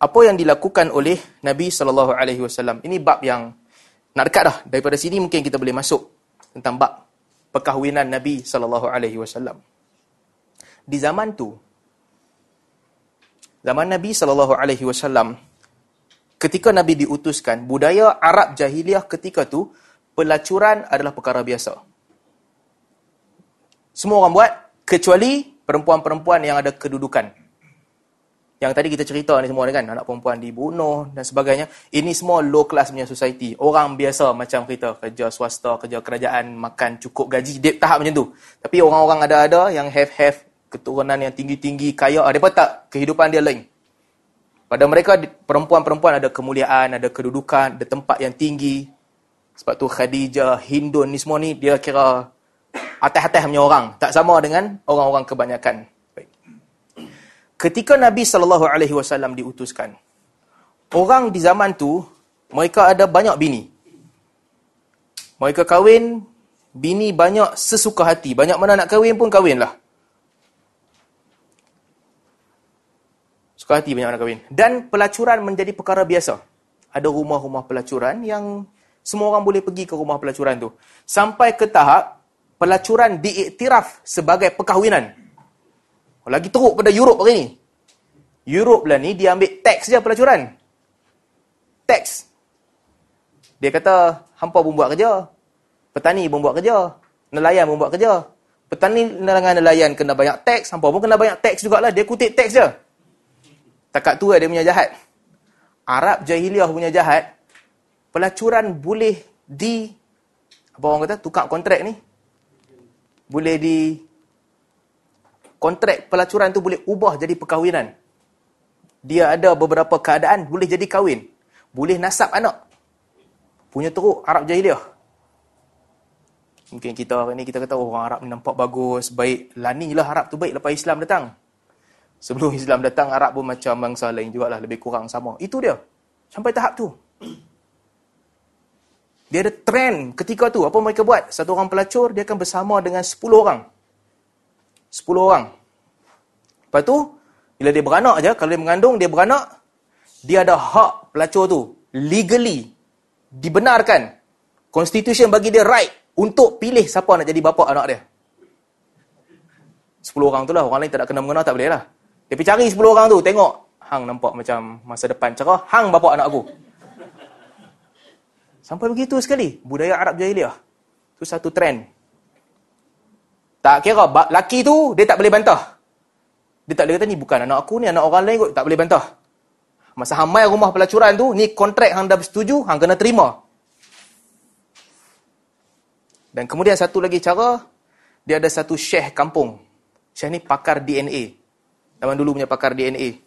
apa yang dilakukan oleh Nabi sallallahu alaihi wasallam? Ini bab yang nak dekat dah. Daripada sini mungkin kita boleh masuk tentang bab perkahwinan Nabi sallallahu alaihi wasallam. Di zaman tu zaman Nabi sallallahu alaihi wasallam ketika Nabi diutuskan, budaya Arab jahiliah ketika tu pelacuran adalah perkara biasa. Semua orang buat kecuali perempuan-perempuan yang ada kedudukan. Yang tadi kita cerita ni semua ni kan, anak perempuan dibunuh dan sebagainya. Ini semua low class punya society. Orang biasa macam kita, kerja swasta, kerja kerajaan, makan cukup gaji, dia tahap macam tu. Tapi orang-orang ada-ada yang have-have, keturunan yang tinggi-tinggi, kaya, mereka tak, kehidupan dia lain. Pada mereka, perempuan-perempuan ada kemuliaan, ada kedudukan, ada tempat yang tinggi. Sebab tu Khadijah, Hindun ni semua ni, dia kira atas-atas punya orang. Tak sama dengan orang-orang kebanyakan ketika Nabi sallallahu alaihi wasallam diutuskan orang di zaman tu mereka ada banyak bini. Mereka kahwin bini banyak sesuka hati. Banyak mana nak kahwin pun kahwinlah. Suka hati banyak nak kahwin. Dan pelacuran menjadi perkara biasa. Ada rumah-rumah pelacuran yang semua orang boleh pergi ke rumah pelacuran tu. Sampai ke tahap pelacuran diiktiraf sebagai perkahwinan lagi teruk pada Europe hari ni. Europe lah ni dia ambil tax je pelacuran. Tax. Dia kata hampa pun buat kerja. Petani pun buat kerja. Nelayan pun buat kerja. Petani dengan nelayan kena banyak tax, hampa pun kena banyak tax jugalah. Dia kutip tax je. Takat tu lah dia punya jahat. Arab jahiliah punya jahat. pelacuran boleh di apa orang kata tukar kontrak ni boleh di kontrak pelacuran tu boleh ubah jadi perkahwinan. Dia ada beberapa keadaan boleh jadi kahwin. Boleh nasab anak. Punya teruk Arab jahiliah. Mungkin kita hari ni kita kata oh, orang Arab ni nampak bagus baik. Lanilah Arab tu baik lepas Islam datang. Sebelum Islam datang Arab pun macam bangsa lain jugalah lebih kurang sama. Itu dia. Sampai tahap tu. Dia ada trend ketika tu. Apa mereka buat? Satu orang pelacur, dia akan bersama dengan 10 orang. 10 orang. Lepas tu, bila dia beranak je, kalau dia mengandung, dia beranak, dia ada hak pelacur tu. Legally. Dibenarkan. Constitution bagi dia right untuk pilih siapa nak jadi bapa anak dia. 10 orang tu lah. Orang lain tak nak kena mengenal, tak boleh lah. Dia pergi cari 10 orang tu. Tengok. Hang nampak macam masa depan cerah. Hang bapa anak aku. Sampai begitu sekali. Budaya Arab Jahiliah. Itu satu trend. Tak kira, laki tu dia tak boleh bantah. Dia tak boleh kata, ni bukan anak aku, ni anak orang lain kot. Tak boleh bantah. Masa hamai rumah pelacuran tu, ni kontrak hang dah bersetuju, hang kena terima. Dan kemudian satu lagi cara, dia ada satu syekh kampung. Syekh ni pakar DNA. Zaman dulu punya pakar DNA.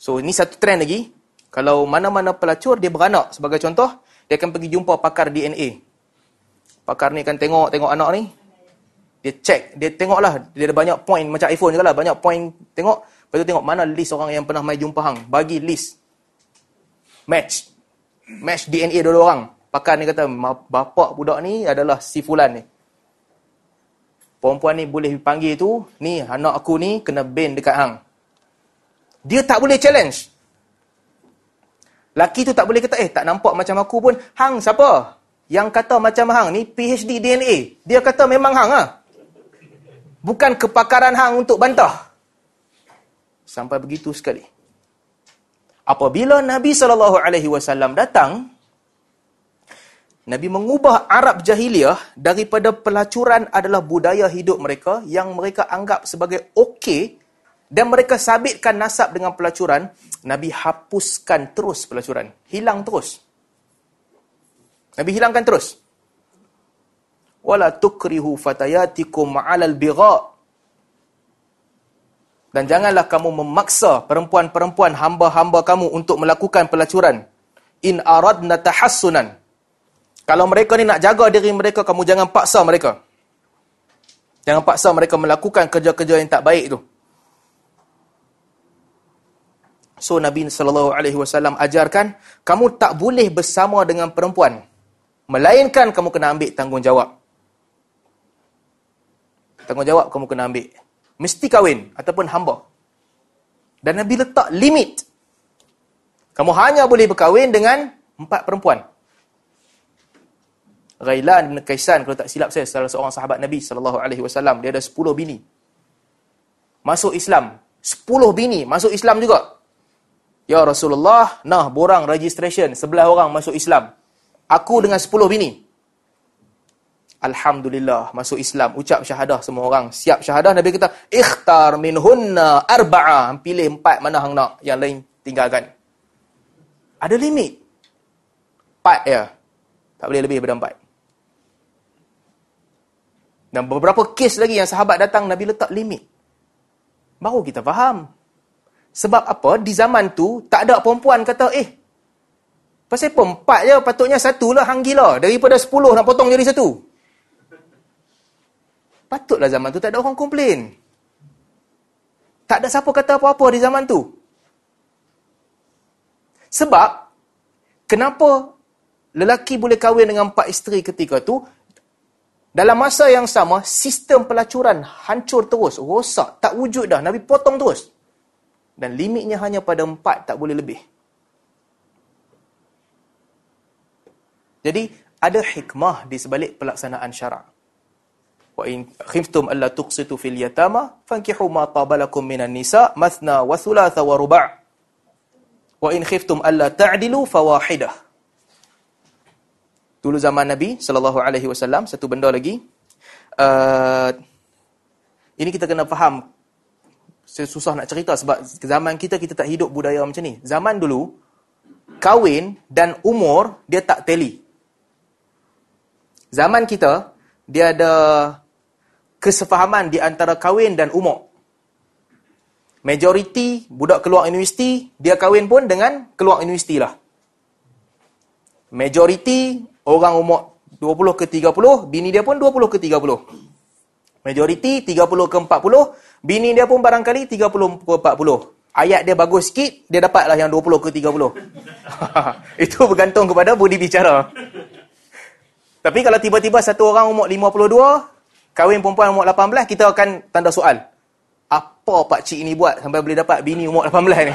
So, ini satu trend lagi. Kalau mana-mana pelacur, dia beranak. Sebagai contoh, dia akan pergi jumpa pakar DNA. Pakar ni akan tengok-tengok anak ni. Dia check, dia tengoklah. Dia ada banyak point, macam iPhone juga lah. Banyak point, tengok. Lepas tu tengok mana list orang yang pernah main jumpa hang. Bagi list. Match. Match DNA dua orang. Pakar ni kata, bapak budak ni adalah si Fulan ni. Perempuan ni boleh panggil tu, ni anak aku ni kena ban dekat hang. Dia tak boleh challenge. Laki tu tak boleh kata, eh tak nampak macam aku pun. Hang siapa? Yang kata macam hang ni PhD DNA. Dia kata memang hang lah. Bukan kepakaran hang untuk bantah. Sampai begitu sekali. Apabila Nabi SAW datang, Nabi mengubah Arab jahiliah daripada pelacuran adalah budaya hidup mereka yang mereka anggap sebagai okey dan mereka sabitkan nasab dengan pelacuran Nabi hapuskan terus pelacuran. Hilang terus. Nabi hilangkan terus. Wala tukrihu fatayatikum ma'alal bigha. Dan janganlah kamu memaksa perempuan-perempuan hamba-hamba kamu untuk melakukan pelacuran. In aradna tahassunan. Kalau mereka ni nak jaga diri mereka, kamu jangan paksa mereka. Jangan paksa mereka melakukan kerja-kerja yang tak baik tu. So Nabi sallallahu alaihi wasallam ajarkan kamu tak boleh bersama dengan perempuan melainkan kamu kena ambil tanggungjawab. Tanggungjawab kamu kena ambil. Mesti kahwin ataupun hamba. Dan Nabi letak limit. Kamu hanya boleh berkahwin dengan empat perempuan. Ghailan bin Kaisan kalau tak silap saya salah seorang sahabat Nabi sallallahu alaihi wasallam dia ada 10 bini. Masuk Islam. 10 bini masuk Islam juga. Ya Rasulullah, nah borang registration, sebelah orang masuk Islam. Aku dengan sepuluh bini. Alhamdulillah, masuk Islam. Ucap syahadah semua orang. Siap syahadah, Nabi kata, Ikhtar minhunna arba'a. Pilih empat mana hang nak, yang lain tinggalkan. Ada limit. Empat ya. Tak boleh lebih daripada empat. Dan beberapa kes lagi yang sahabat datang, Nabi letak limit. Baru kita faham. Sebab apa? Di zaman tu, tak ada perempuan kata, eh, pasal apa empat je, patutnya satu lah hang gila. Daripada sepuluh nak potong jadi satu. Patutlah zaman tu tak ada orang komplain. Tak ada siapa kata apa-apa di zaman tu. Sebab, kenapa lelaki boleh kahwin dengan empat isteri ketika tu, dalam masa yang sama, sistem pelacuran hancur terus, rosak, tak wujud dah. Nabi potong terus. Dan limitnya hanya pada empat, tak boleh lebih. Jadi, ada hikmah di sebalik pelaksanaan syarak. Wa in khiftum alla tuqsitu fil yatama fankihu ma tabalakum minan nisa mathna wa thulatha wa ruba'. Wa in khiftum alla ta'dilu fawahidah. Dulu zaman Nabi sallallahu alaihi wasallam satu benda lagi. Uh, ini kita kena faham saya susah nak cerita sebab zaman kita kita tak hidup budaya macam ni. Zaman dulu kahwin dan umur dia tak teli. Zaman kita dia ada kesefahaman di antara kahwin dan umur. Majoriti budak keluar universiti, dia kahwin pun dengan keluar universiti lah. Majoriti orang umur 20 ke 30, bini dia pun 20 ke 30. Majoriti 30 ke 40, bini dia pun barangkali 30 ke 40 ayat dia bagus sikit, dia dapatlah yang 20 ke 30. Itu bergantung kepada budi bicara. Tapi kalau tiba-tiba satu orang umur 52, kahwin perempuan umur 18, kita akan tanda soal. Apa pak cik ni buat sampai boleh dapat bini umur 18 ni?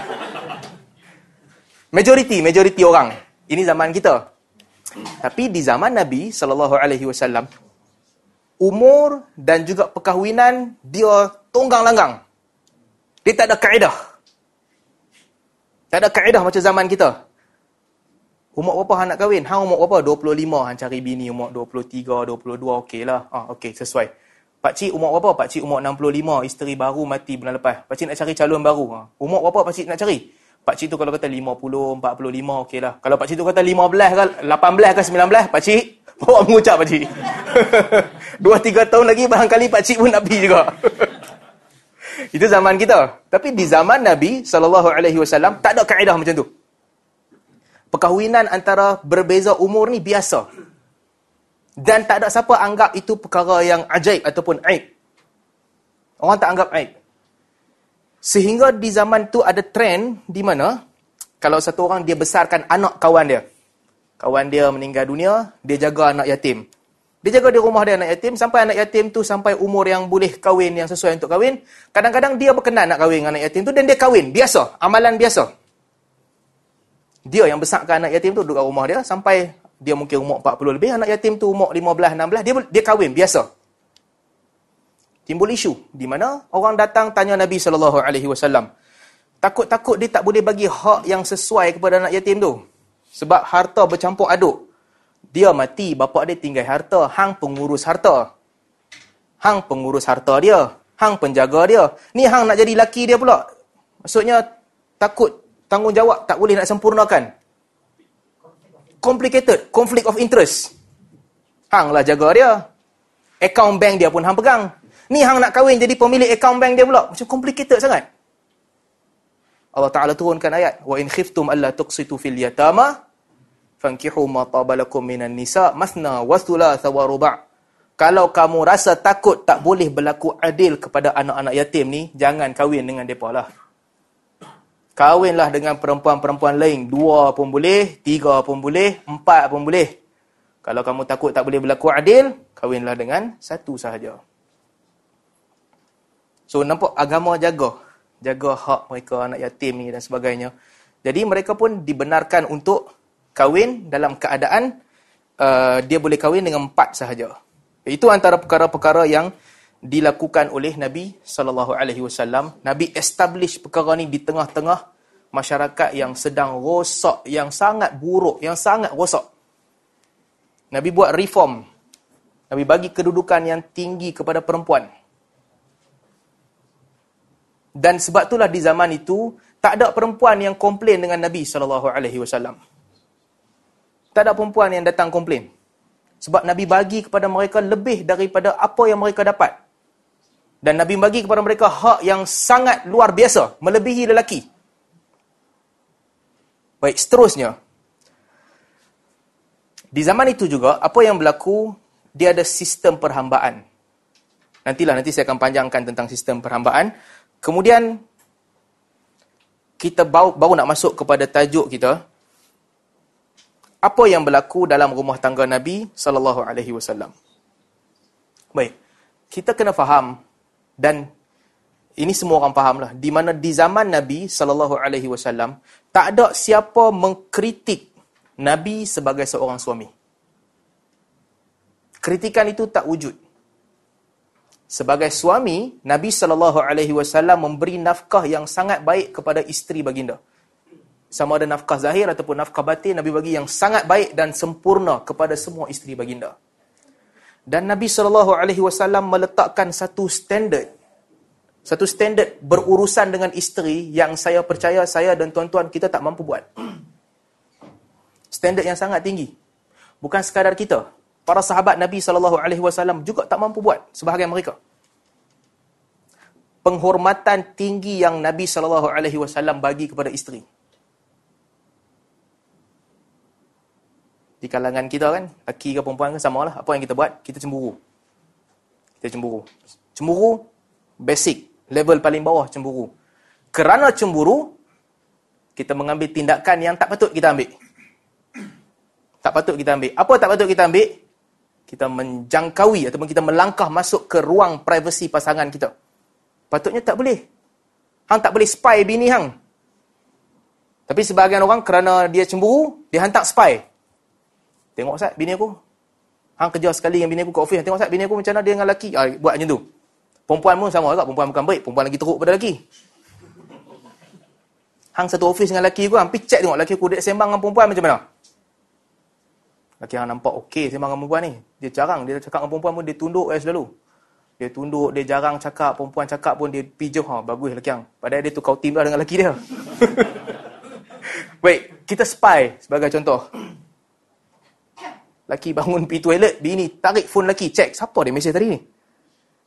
Majoriti, majoriti orang. Ini zaman kita. Tapi di zaman Nabi sallallahu alaihi wasallam umur dan juga perkahwinan dia tunggang langgang. Dia tak ada kaedah. Tak ada kaedah macam zaman kita. Umur berapa hang nak kahwin? Hang umur berapa? 25 hang cari bini umur 23, 22 okeylah. Ah okey sesuai. Pak cik umur berapa? Pak cik umur 65, isteri baru mati bulan lepas. Pak cik nak cari calon baru. Ha. Umur berapa pak cik nak cari? Pak cik tu kalau kata 50, 45 okeylah. Kalau pak cik tu kata 15 ke 18 ke 19, pak cik bawa mengucap pak cik. 2 3 tahun lagi barangkali pak cik pun nak pergi juga. Itu zaman kita. Tapi di zaman Nabi sallallahu alaihi wasallam tak ada kaedah macam tu. Perkahwinan antara berbeza umur ni biasa. Dan tak ada siapa anggap itu perkara yang ajaib ataupun aib. Orang tak anggap aib. Sehingga di zaman tu ada trend di mana kalau satu orang dia besarkan anak kawan dia. Kawan dia meninggal dunia, dia jaga anak yatim. Dia jaga di rumah dia anak yatim sampai anak yatim tu sampai umur yang boleh kahwin yang sesuai untuk kahwin. Kadang-kadang dia berkenan nak kahwin dengan anak yatim tu dan dia kahwin biasa, amalan biasa. Dia yang besarkan anak yatim tu duduk kat rumah dia sampai dia mungkin umur 40 lebih, anak yatim tu umur 15 16, dia dia kahwin biasa. Timbul isu di mana orang datang tanya Nabi sallallahu alaihi wasallam. Takut-takut dia tak boleh bagi hak yang sesuai kepada anak yatim tu. Sebab harta bercampur aduk. Dia mati, bapak dia tinggal harta. Hang pengurus harta. Hang pengurus harta dia. Hang penjaga dia. Ni hang nak jadi laki dia pula. Maksudnya, takut tanggungjawab tak boleh nak sempurnakan. Complicated. Conflict of interest. Hang lah jaga dia. Account bank dia pun hang pegang. Ni hang nak kahwin jadi pemilik account bank dia pula. Macam complicated sangat. Allah Ta'ala turunkan ayat. Wa in khiftum alla tuqsitu fil yatama fankihu ma tabalakum minan nisa masna wa thulatha wa ruba' kalau kamu rasa takut tak boleh berlaku adil kepada anak-anak yatim ni jangan kahwin dengan depa lah kahwinlah dengan perempuan-perempuan lain. Dua pun boleh tiga pun boleh empat pun boleh. Kalau kamu takut tak boleh berlaku adil kahwinlah dengan satu sahaja. So nampak agama jaga. Jaga hak mereka anak yatim ni dan sebagainya. Jadi mereka pun dibenarkan untuk kahwin dalam keadaan uh, dia boleh kahwin dengan empat sahaja. Itu antara perkara-perkara yang dilakukan oleh Nabi sallallahu alaihi wasallam. Nabi establish perkara ni di tengah-tengah masyarakat yang sedang rosak, yang sangat buruk, yang sangat rosak. Nabi buat reform. Nabi bagi kedudukan yang tinggi kepada perempuan. Dan sebab itulah di zaman itu tak ada perempuan yang komplain dengan Nabi sallallahu alaihi wasallam. Tak ada perempuan yang datang komplain. Sebab Nabi bagi kepada mereka lebih daripada apa yang mereka dapat. Dan Nabi bagi kepada mereka hak yang sangat luar biasa. Melebihi lelaki. Baik, seterusnya. Di zaman itu juga, apa yang berlaku, dia ada sistem perhambaan. Nantilah, nanti saya akan panjangkan tentang sistem perhambaan. Kemudian, kita baru, baru nak masuk kepada tajuk kita, apa yang berlaku dalam rumah tangga Nabi wasallam. Baik. Kita kena faham dan ini semua orang fahamlah di mana di zaman Nabi sallallahu alaihi wasallam tak ada siapa mengkritik Nabi sebagai seorang suami. Kritikan itu tak wujud. Sebagai suami, Nabi sallallahu alaihi wasallam memberi nafkah yang sangat baik kepada isteri baginda sama ada nafkah zahir ataupun nafkah batin Nabi bagi yang sangat baik dan sempurna kepada semua isteri baginda. Dan Nabi sallallahu alaihi wasallam meletakkan satu standard satu standard berurusan dengan isteri yang saya percaya saya dan tuan-tuan kita tak mampu buat. Standard yang sangat tinggi. Bukan sekadar kita. Para sahabat Nabi SAW juga tak mampu buat sebahagian mereka. Penghormatan tinggi yang Nabi SAW bagi kepada isteri. Di kalangan kita kan, laki ke perempuan ke sama lah. Apa yang kita buat? Kita cemburu. Kita cemburu. Cemburu, basic. Level paling bawah cemburu. Kerana cemburu, kita mengambil tindakan yang tak patut kita ambil. Tak patut kita ambil. Apa tak patut kita ambil? Kita menjangkaui ataupun kita melangkah masuk ke ruang privasi pasangan kita. Patutnya tak boleh. Hang tak boleh spy bini hang. Tapi sebahagian orang kerana dia cemburu, dia hantar spy. Tengok Ustaz, bini aku. Hang kerja sekali dengan bini aku ke ofis. Tengok Ustaz, bini aku macam mana dia dengan lelaki. Ah, buat macam tu. Perempuan pun sama juga. Perempuan bukan baik. Perempuan lagi teruk pada lelaki. Hang satu ofis dengan lelaki aku, hang pergi check tengok lelaki aku dek sembang dengan perempuan macam mana. Lelaki hang nampak okey sembang dengan perempuan ni. Dia jarang, dia cakap dengan perempuan pun dia tunduk eh selalu. Dia tunduk, dia jarang cakap, perempuan cakap pun dia pijuh. Ha, bagus lelaki hang. Padahal dia tu kau tim lah dengan lelaki dia. Baik, kita spy sebagai contoh. Lelaki bangun pergi toilet, bini tarik phone lelaki, check. Siapa dia mesej tadi ni?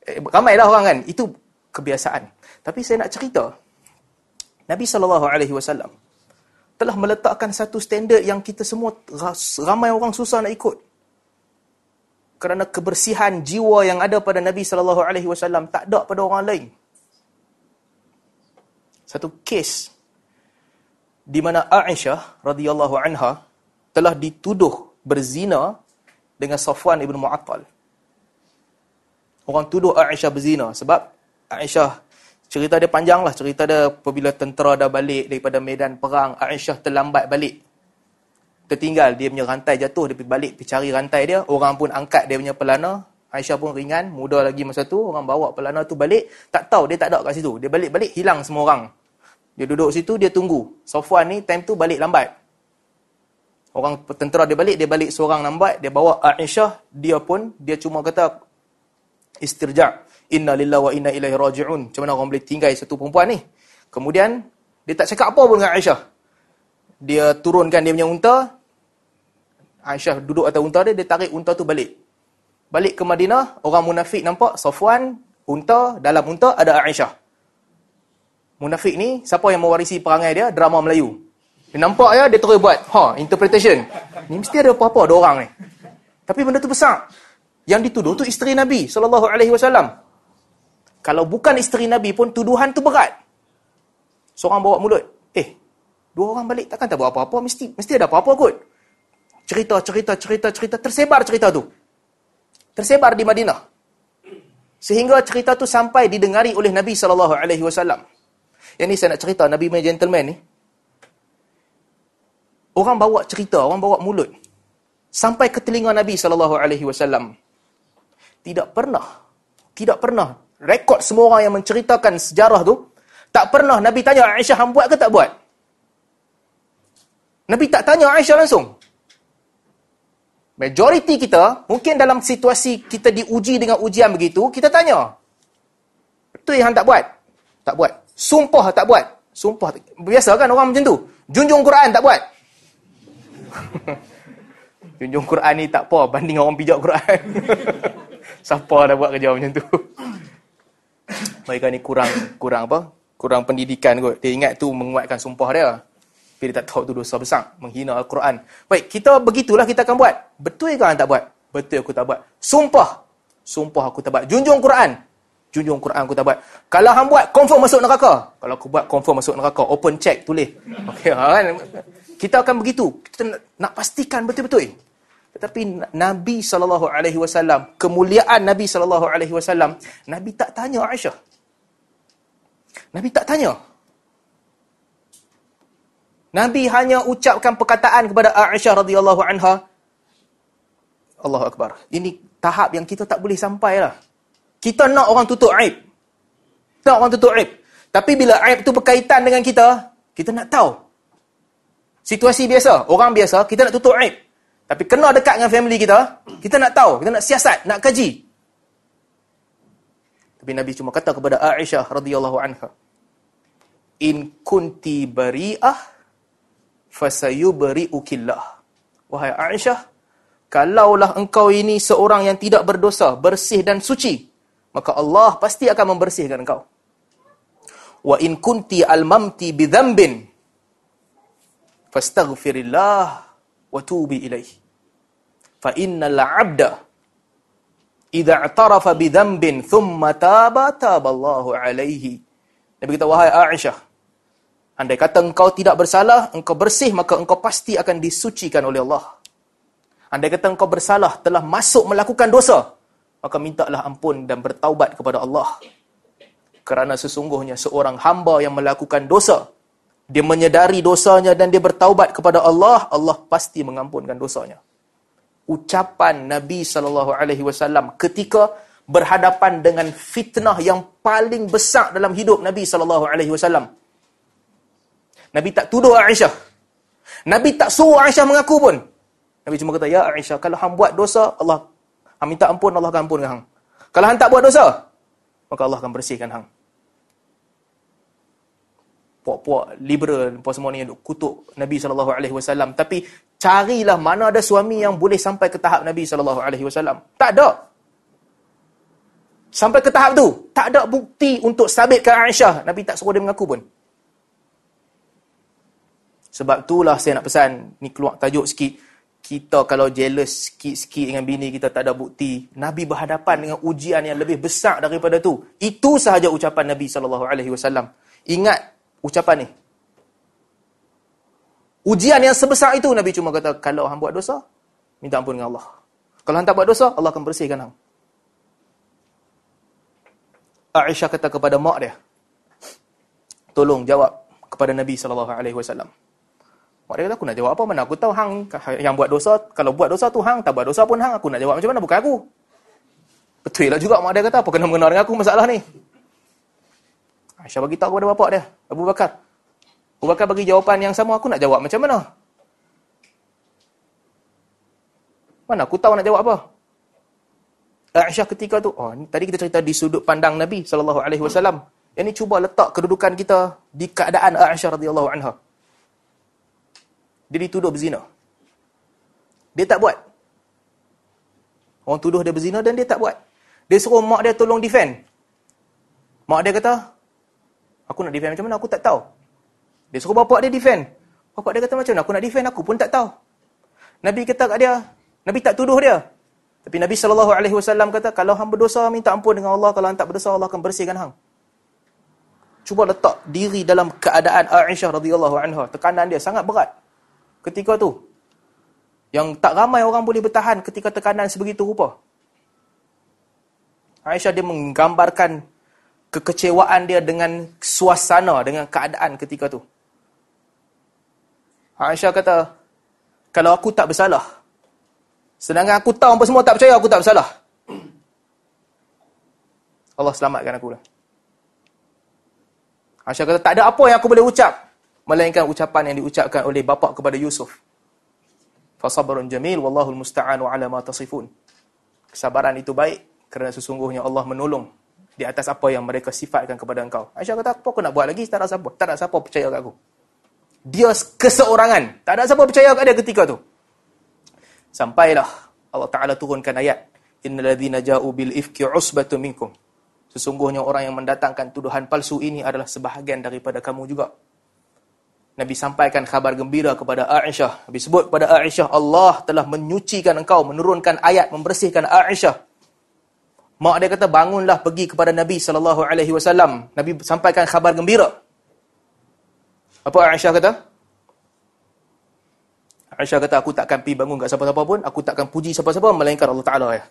Eh, ramailah orang kan. Itu kebiasaan. Tapi saya nak cerita, Nabi SAW telah meletakkan satu standard yang kita semua ramai orang susah nak ikut. Kerana kebersihan jiwa yang ada pada Nabi SAW tak ada pada orang lain. Satu kes di mana Aisyah radhiyallahu anha telah dituduh berzina dengan Safwan ibn Mu'attal. Orang tuduh Aisyah berzina sebab Aisyah Cerita dia panjang lah. Cerita dia apabila tentera dah balik daripada medan perang. Aisyah terlambat balik. Tertinggal. Dia punya rantai jatuh. Dia pergi balik pergi cari rantai dia. Orang pun angkat dia punya pelana. Aisyah pun ringan. Muda lagi masa tu. Orang bawa pelana tu balik. Tak tahu dia tak ada kat situ. Dia balik-balik hilang semua orang. Dia duduk situ. Dia tunggu. Sofwan ni time tu balik lambat. Orang tentera dia balik. Dia balik seorang lambat. Dia bawa Aisyah. Dia pun. Dia cuma kata istirja' inna lillahi wa inna ilaihi raji'un. Macam mana orang boleh tinggal satu perempuan ni? Kemudian dia tak cakap apa pun dengan Aisyah. Dia turunkan dia punya unta. Aisyah duduk atas unta dia, dia tarik unta tu balik. Balik ke Madinah, orang munafik nampak Safwan, unta, dalam unta ada Aisyah. Munafik ni, siapa yang mewarisi perangai dia? Drama Melayu. Dia nampak ya, dia terus buat, ha, interpretation. Ni mesti ada apa-apa, ada orang ni. Tapi benda tu besar. Yang dituduh tu isteri Nabi sallallahu alaihi wasallam. Kalau bukan isteri Nabi pun tuduhan tu berat. Seorang bawa mulut. Eh, dua orang balik takkan tak buat apa-apa. Mesti mesti ada apa-apa kot. Cerita, cerita, cerita, cerita. Tersebar cerita tu. Tersebar di Madinah. Sehingga cerita tu sampai didengari oleh Nabi SAW. Yang ni saya nak cerita, Nabi punya gentleman ni. Orang bawa cerita, orang bawa mulut. Sampai ke telinga Nabi SAW. Tidak pernah. Tidak pernah rekod semua orang yang menceritakan sejarah tu, tak pernah Nabi tanya Aisyah hang buat ke tak buat? Nabi tak tanya Aisyah langsung. Majoriti kita, mungkin dalam situasi kita diuji dengan ujian begitu, kita tanya. Betul yang tak buat? Tak buat. Sumpah tak buat? Sumpah. Biasa kan orang macam tu. Junjung Quran tak buat? Junjung Quran ni tak apa banding orang pijak Quran. Siapa dah buat kerja macam tu? mereka ni kurang kurang apa? Kurang pendidikan kot. Dia ingat tu menguatkan sumpah dia. Tapi dia tak tahu tu dosa besar. Menghina Al-Quran. Baik, kita begitulah kita akan buat. Betul ke tak buat? Betul aku tak buat. Sumpah. Sumpah aku tak buat. Junjung Quran. Junjung Quran aku tak buat. Kalau hang buat, confirm masuk neraka. Kalau aku buat, confirm masuk neraka. Open check, tulis. Okay, ha, kan? Kita akan begitu. Kita nak pastikan betul-betul. Tetapi Nabi SAW, kemuliaan Nabi SAW, Nabi tak tanya Aisyah. Nabi tak tanya. Nabi hanya ucapkan perkataan kepada Aisyah radhiyallahu anha. Allahu akbar. Ini tahap yang kita tak boleh sampai lah. Kita nak orang tutup aib. Nak orang tutup aib. Tapi bila aib tu berkaitan dengan kita, kita nak tahu. Situasi biasa, orang biasa, kita nak tutup aib. Tapi kena dekat dengan family kita, kita nak tahu, kita nak siasat, nak kaji. Tapi Nabi cuma kata kepada Aisyah radhiyallahu anha, "In kunti bari'ah fasayubri'ukillah." wahai Aisyah, kalaulah engkau ini seorang yang tidak berdosa, bersih dan suci, maka Allah pasti akan membersihkan engkau. Wa in kunti almamti bidhanbin fastaghfirillah wa tubi ilaih. Fa innal 'abda idza i'tarafa bidhanbin thumma taba taballahu alaihi. Nabi kata wahai Aisyah, andai kata engkau tidak bersalah, engkau bersih maka engkau pasti akan disucikan oleh Allah. Andai kata engkau bersalah telah masuk melakukan dosa, maka mintalah ampun dan bertaubat kepada Allah. Kerana sesungguhnya seorang hamba yang melakukan dosa, dia menyedari dosanya dan dia bertaubat kepada Allah, Allah pasti mengampunkan dosanya. Ucapan Nabi sallallahu alaihi wasallam ketika berhadapan dengan fitnah yang paling besar dalam hidup Nabi sallallahu alaihi wasallam. Nabi tak tuduh Aisyah. Nabi tak suruh Aisyah mengaku pun. Nabi cuma kata, "Ya Aisyah, kalau hang buat dosa, Allah hang minta ampun, Allah akan ampunkan hang. Kalau hang tak buat dosa, maka Allah akan bersihkan hang." Puak-puak liberal puak semua ni kutuk Nabi sallallahu alaihi wasallam, tapi carilah mana ada suami yang boleh sampai ke tahap Nabi sallallahu alaihi wasallam. Tak ada. Sampai ke tahap tu, tak ada bukti untuk sabitkan Aisyah. Nabi tak suruh dia mengaku pun. Sebab itulah saya nak pesan, ni keluar tajuk sikit. Kita kalau jealous sikit-sikit dengan bini kita tak ada bukti. Nabi berhadapan dengan ujian yang lebih besar daripada tu. Itu sahaja ucapan Nabi SAW. Ingat ucapan ni. Ujian yang sebesar itu Nabi cuma kata, kalau hang buat dosa, minta ampun dengan Allah. Kalau hang tak buat dosa, Allah akan bersihkan hang. Aisyah kata kepada mak dia, tolong jawab kepada Nabi sallallahu alaihi wasallam. Mak dia kata aku nak jawab apa mana aku tahu hang yang buat dosa, kalau buat dosa tu hang, tak buat dosa pun hang, aku nak jawab macam mana bukan aku. Betul lah juga mak dia kata apa kena mengenal dengan aku masalah ni. Aisyah bagi tahu kepada bapak dia, Abu Bakar. Abu Bakar bagi jawapan yang sama, aku nak jawab macam mana? Mana aku tahu nak jawab apa? Aisyah ketika tu, oh, tadi kita cerita di sudut pandang Nabi sallallahu alaihi wasallam. Yang ni cuba letak kedudukan kita di keadaan Aisyah radhiyallahu anha. Dia dituduh berzina. Dia tak buat. Orang tuduh dia berzina dan dia tak buat. Dia suruh mak dia tolong defend. Mak dia kata, aku nak defend macam mana? Aku tak tahu. Dia suruh bapak dia defend. Bapak dia kata macam mana? Aku nak defend, aku pun tak tahu. Nabi kata kat dia, Nabi tak tuduh dia. Tapi Nabi wasallam kata kalau hang berdosa minta ampun dengan Allah, kalau hang tak berdosa Allah akan bersihkan hang. Cuba letak diri dalam keadaan Aisyah radhiyallahu anha, tekanan dia sangat berat. Ketika tu yang tak ramai orang boleh bertahan ketika tekanan sebegitu rupa. Aisyah dia menggambarkan kekecewaan dia dengan suasana, dengan keadaan ketika tu. Aisyah kata, kalau aku tak bersalah, Sedangkan aku tahu apa semua tak percaya, aku tak bersalah. Allah selamatkan aku lah. Aisyah kata, tak ada apa yang aku boleh ucap. Melainkan ucapan yang diucapkan oleh bapa kepada Yusuf. Fasabarun jamil, wallahul musta'anu ala ma tasifun. Kesabaran itu baik, kerana sesungguhnya Allah menolong di atas apa yang mereka sifatkan kepada engkau. Aisyah kata, apa aku nak buat lagi? Tak ada siapa. Tak ada siapa percaya kat aku. Dia keseorangan. Tak ada siapa percaya kat dia ketika tu. Sampailah Allah Ta'ala turunkan ayat. Innal ladhina ja'u bil ifki usbatun minkum. Sesungguhnya orang yang mendatangkan tuduhan palsu ini adalah sebahagian daripada kamu juga. Nabi sampaikan khabar gembira kepada Aisyah. Nabi sebut kepada Aisyah, Allah telah menyucikan engkau, menurunkan ayat, membersihkan Aisyah. Mak dia kata, bangunlah pergi kepada Nabi SAW. Nabi sampaikan khabar gembira. Apa Aisyah kata? Aisyah kata, aku takkan pergi bangun kat siapa-siapa pun, aku takkan puji siapa-siapa, melainkan Allah Ta'ala. Ya.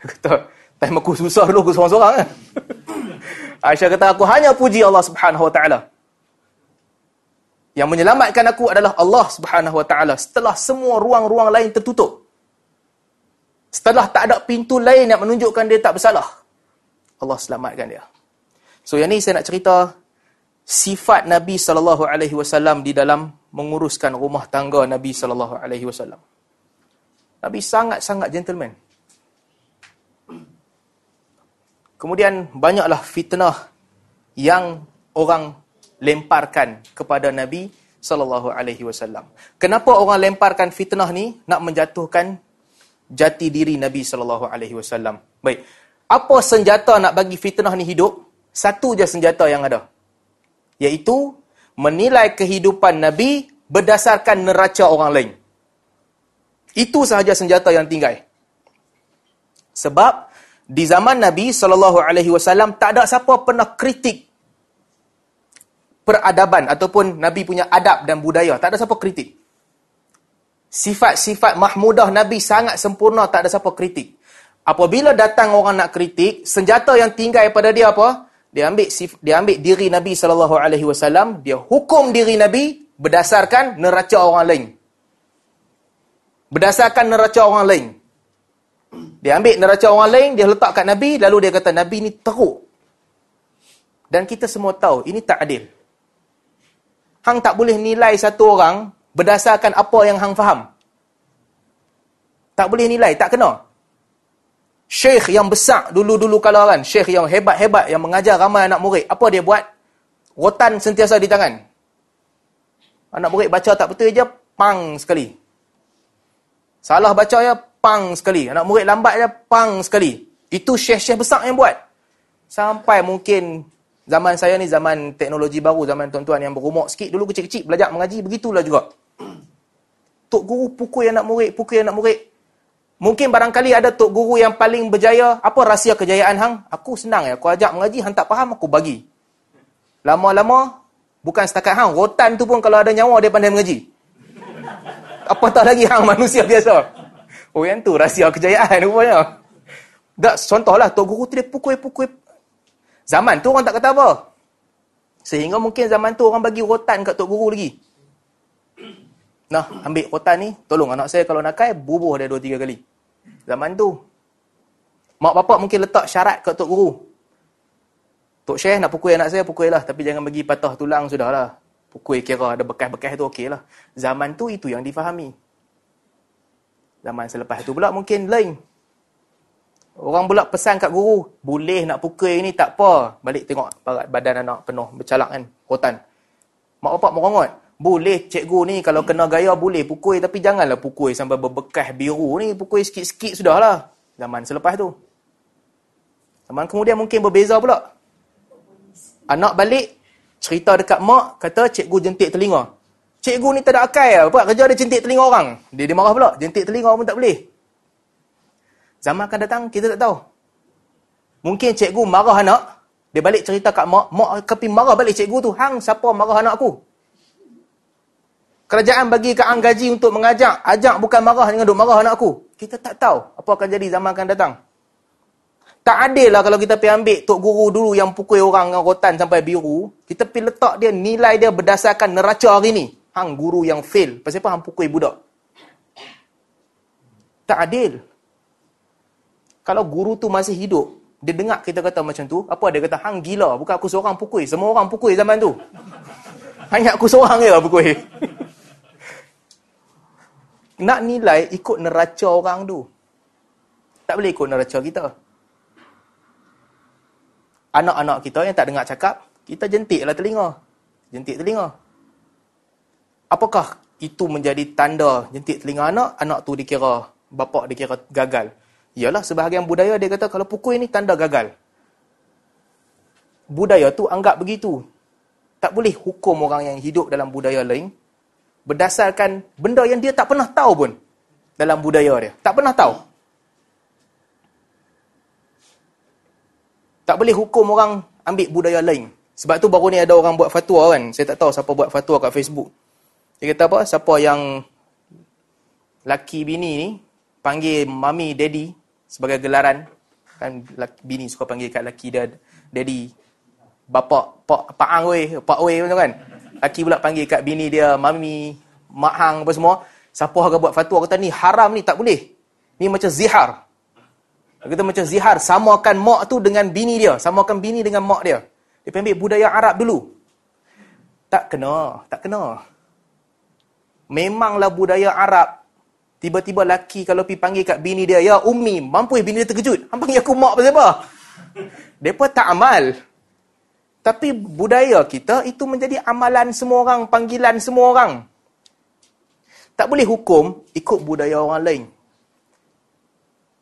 kata, time aku susah dulu, aku seorang-seorang. Ya. Aisyah kata, aku hanya puji Allah Subhanahu Wa Ta'ala. Yang menyelamatkan aku adalah Allah Subhanahu Wa Ta'ala. Setelah semua ruang-ruang lain tertutup. Setelah tak ada pintu lain yang menunjukkan dia tak bersalah. Allah selamatkan dia. So yang ni saya nak cerita sifat Nabi sallallahu alaihi wasallam di dalam menguruskan rumah tangga Nabi sallallahu alaihi wasallam. Nabi sangat-sangat gentleman. Kemudian banyaklah fitnah yang orang lemparkan kepada Nabi sallallahu alaihi wasallam. Kenapa orang lemparkan fitnah ni nak menjatuhkan jati diri Nabi sallallahu alaihi wasallam? Baik. Apa senjata nak bagi fitnah ni hidup? Satu je senjata yang ada. Iaitu menilai kehidupan Nabi berdasarkan neraca orang lain. Itu sahaja senjata yang tinggal. Sebab di zaman Nabi sallallahu alaihi wasallam tak ada siapa pernah kritik peradaban ataupun Nabi punya adab dan budaya. Tak ada siapa kritik. Sifat-sifat mahmudah Nabi sangat sempurna, tak ada siapa kritik. Apabila datang orang nak kritik, senjata yang tinggal pada dia apa? Dia ambil dia ambil diri Nabi sallallahu alaihi wasallam, dia hukum diri Nabi berdasarkan neraca orang lain. Berdasarkan neraca orang lain. Dia ambil neraca orang lain, dia letak kat Nabi, lalu dia kata, Nabi ni teruk. Dan kita semua tahu, ini tak adil. Hang tak boleh nilai satu orang berdasarkan apa yang hang faham. Tak boleh nilai, tak kena. Syekh yang besar dulu-dulu kalau kan, syekh yang hebat-hebat yang mengajar ramai anak murid, apa dia buat? Rotan sentiasa di tangan. Anak murid baca tak betul je, pang sekali. Salah baca ya, pang sekali. Anak murid lambat je, pang sekali. Itu syekh-syekh besar yang buat. Sampai mungkin zaman saya ni zaman teknologi baru, zaman tuan-tuan yang berumur sikit. Dulu kecil-kecil belajar mengaji, begitulah juga. Tok guru pukul anak murid, pukul anak murid. Mungkin barangkali ada tok guru yang paling berjaya. Apa rahsia kejayaan hang? Aku senang ya. Aku ajak mengaji, hang tak faham, aku bagi. Lama-lama, bukan setakat hang. Rotan tu pun kalau ada nyawa, dia pandai mengaji. Apa tak lagi hang manusia biasa. Oh yang tu rahsia kejayaan rupanya. Tak, contohlah, Tok Guru tu dia pukul-pukul. Zaman tu orang tak kata apa. Sehingga mungkin zaman tu orang bagi rotan kat Tok Guru lagi. Nah, ambil rotan ni, tolong anak saya kalau nakal, bubuh dia dua tiga kali. Zaman tu. Mak bapak mungkin letak syarat kat Tok Guru. Tok Syekh nak pukul anak saya, pukul lah. Tapi jangan bagi patah tulang, sudahlah. Pukul kira ada bekas-bekas tu okey lah. Zaman tu itu yang difahami. Zaman selepas tu pula mungkin lain. Orang pula pesan kat guru, boleh nak pukul ni tak apa. Balik tengok badan anak penuh bercalak kan, rotan. Mak bapak merongot. Boleh cikgu ni kalau kena gaya boleh pukul tapi janganlah pukul sampai berbekas biru ni. Pukul sikit-sikit sudahlah. Zaman selepas tu. Zaman kemudian mungkin berbeza pula. Anak balik, cerita dekat mak, kata cikgu jentik telinga. Cikgu ni tak ada akal. Apa kerja dia jentik telinga orang. Dia, dia marah pula. Jentik telinga pun tak boleh. Zaman akan datang, kita tak tahu. Mungkin cikgu marah anak. Dia balik cerita kat mak. Mak kepi marah balik cikgu tu. Hang, siapa marah anak aku? Kerajaan bagi ke gaji untuk mengajak. Ajak bukan marah dengan duk marah anak aku. Kita tak tahu apa akan jadi zaman akan datang. Tak adil lah kalau kita pergi ambil tok guru dulu yang pukul orang dengan rotan sampai biru. Kita pergi letak dia nilai dia berdasarkan neraca hari ni. Hang guru yang fail. Pasal apa hang pukul budak? Tak adil. Kalau guru tu masih hidup, dia dengar kita kata macam tu, apa dia kata? Hang gila. Bukan aku seorang pukul. Semua orang pukul zaman tu. Hanya aku seorang je lah pukul. Nak nilai ikut neraca orang tu. Tak boleh ikut neraca kita. Anak-anak kita yang tak dengar cakap, kita jentiklah telinga. Jentik telinga. Apakah itu menjadi tanda jentik telinga anak, anak tu dikira, bapak dikira gagal. Yalah, sebahagian budaya dia kata kalau pukul ini tanda gagal. Budaya tu anggap begitu. Tak boleh hukum orang yang hidup dalam budaya lain berdasarkan benda yang dia tak pernah tahu pun dalam budaya dia. Tak pernah tahu. Tak boleh hukum orang ambil budaya lain. Sebab tu baru ni ada orang buat fatwa kan. Saya tak tahu siapa buat fatwa kat Facebook. Dia kata apa? Siapa yang laki bini ni panggil mami, daddy sebagai gelaran. Kan laki, bini suka panggil kat laki dia daddy. Bapak, pak, pak ang weh, pak weh macam kan. Laki pula panggil kat bini dia mami, mak hang apa semua. Siapa yang buat fatwa kata ni haram ni tak boleh. Ni macam zihar. Kata macam zihar. Samakan mak tu dengan bini dia. Samakan bini dengan mak dia. Dia ambil budaya Arab dulu. Tak kena. Tak kena memanglah budaya Arab. Tiba-tiba laki kalau pergi panggil kat bini dia, ya ummi, mampu bini dia terkejut. Hang panggil aku mak pasal apa? Depa tak amal. Tapi budaya kita itu menjadi amalan semua orang, panggilan semua orang. Tak boleh hukum ikut budaya orang lain.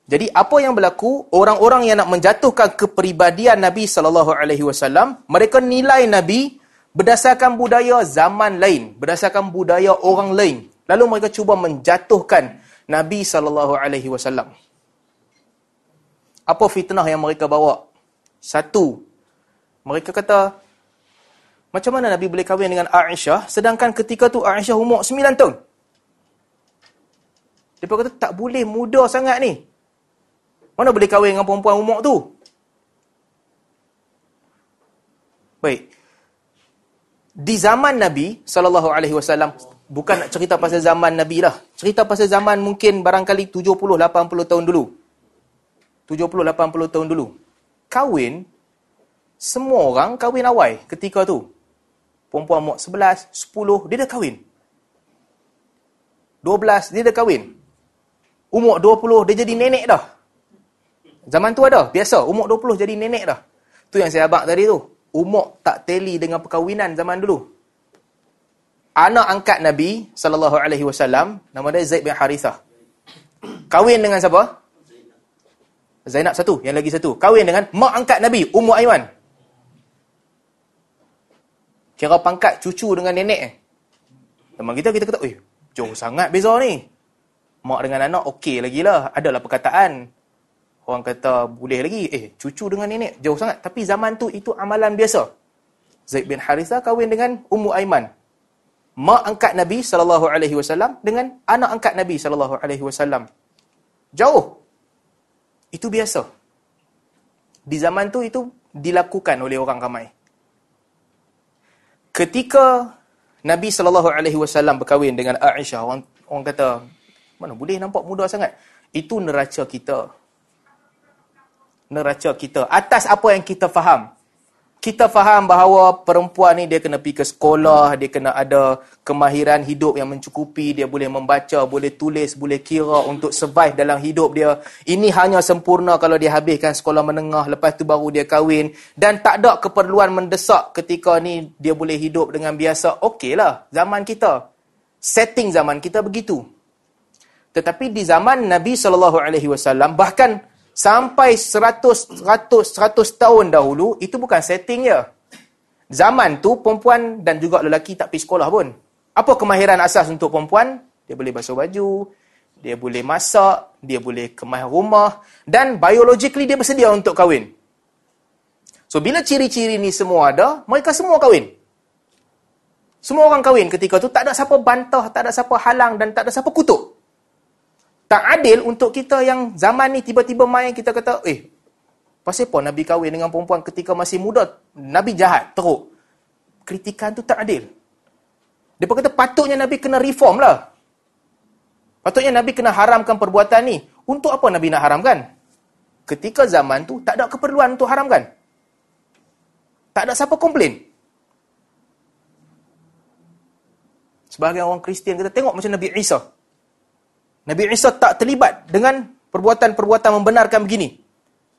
Jadi apa yang berlaku, orang-orang yang nak menjatuhkan kepribadian Nabi sallallahu alaihi wasallam, mereka nilai Nabi berdasarkan budaya zaman lain, berdasarkan budaya orang lain. Lalu mereka cuba menjatuhkan Nabi sallallahu alaihi wasallam. Apa fitnah yang mereka bawa? Satu, mereka kata macam mana Nabi boleh kahwin dengan Aisyah sedangkan ketika tu Aisyah umur 9 tahun? Dia kata tak boleh muda sangat ni. Mana boleh kahwin dengan perempuan umur tu? Baik. Di zaman Nabi sallallahu alaihi wasallam bukan nak cerita pasal zaman Nabi lah. Cerita pasal zaman mungkin barangkali 70 80 tahun dulu. 70 80 tahun dulu. Kahwin semua orang kahwin awal ketika tu. Perempuan umur 11, 10 dia dah kahwin. 12 dia dah kahwin. Umur 20 dia jadi nenek dah. Zaman tu ada, biasa. Umur 20 jadi nenek dah. Tu yang saya abang tadi tu. Umur tak teli dengan perkahwinan zaman dulu. Anak angkat Nabi sallallahu alaihi wasallam nama dia Zaid bin Harithah. Kahwin dengan siapa? Zainab satu, yang lagi satu. Kahwin dengan mak angkat Nabi, Ummu Aiman. Kira pangkat cucu dengan nenek. Teman kita, kita kata, eh, jauh sangat beza ni. Mak dengan anak, okey lagi lah. Adalah perkataan. Orang kata boleh lagi. Eh, cucu dengan nenek jauh sangat. Tapi zaman tu itu amalan biasa. Zaid bin Haritha kahwin dengan Ummu Aiman. Mak angkat Nabi SAW dengan anak angkat Nabi SAW. Jauh. Itu biasa. Di zaman tu itu dilakukan oleh orang ramai. Ketika Nabi SAW berkahwin dengan Aisyah, orang, orang kata, mana boleh nampak muda sangat. Itu neraca kita neraca kita atas apa yang kita faham. Kita faham bahawa perempuan ni dia kena pergi ke sekolah, dia kena ada kemahiran hidup yang mencukupi, dia boleh membaca, boleh tulis, boleh kira untuk survive dalam hidup dia. Ini hanya sempurna kalau dia habiskan sekolah menengah, lepas tu baru dia kahwin. Dan tak ada keperluan mendesak ketika ni dia boleh hidup dengan biasa. Okeylah, zaman kita. Setting zaman kita begitu. Tetapi di zaman Nabi SAW, bahkan sampai 100 100 100 tahun dahulu itu bukan setting ya. Zaman tu perempuan dan juga lelaki tak pergi sekolah pun. Apa kemahiran asas untuk perempuan? Dia boleh basuh baju, dia boleh masak, dia boleh kemah rumah dan biologically dia bersedia untuk kahwin. So bila ciri-ciri ni semua ada, mereka semua kahwin. Semua orang kahwin ketika tu tak ada siapa bantah, tak ada siapa halang dan tak ada siapa kutuk tak adil untuk kita yang zaman ni tiba-tiba main kita kata, eh, pasal apa Nabi kahwin dengan perempuan ketika masih muda? Nabi jahat, teruk. Kritikan tu tak adil. Dia kata, patutnya Nabi kena reform lah. Patutnya Nabi kena haramkan perbuatan ni. Untuk apa Nabi nak haramkan? Ketika zaman tu, tak ada keperluan untuk haramkan. Tak ada siapa komplain. Sebagai orang Kristian, kita tengok macam Nabi Isa. Nabi Isa tak terlibat dengan perbuatan-perbuatan membenarkan begini.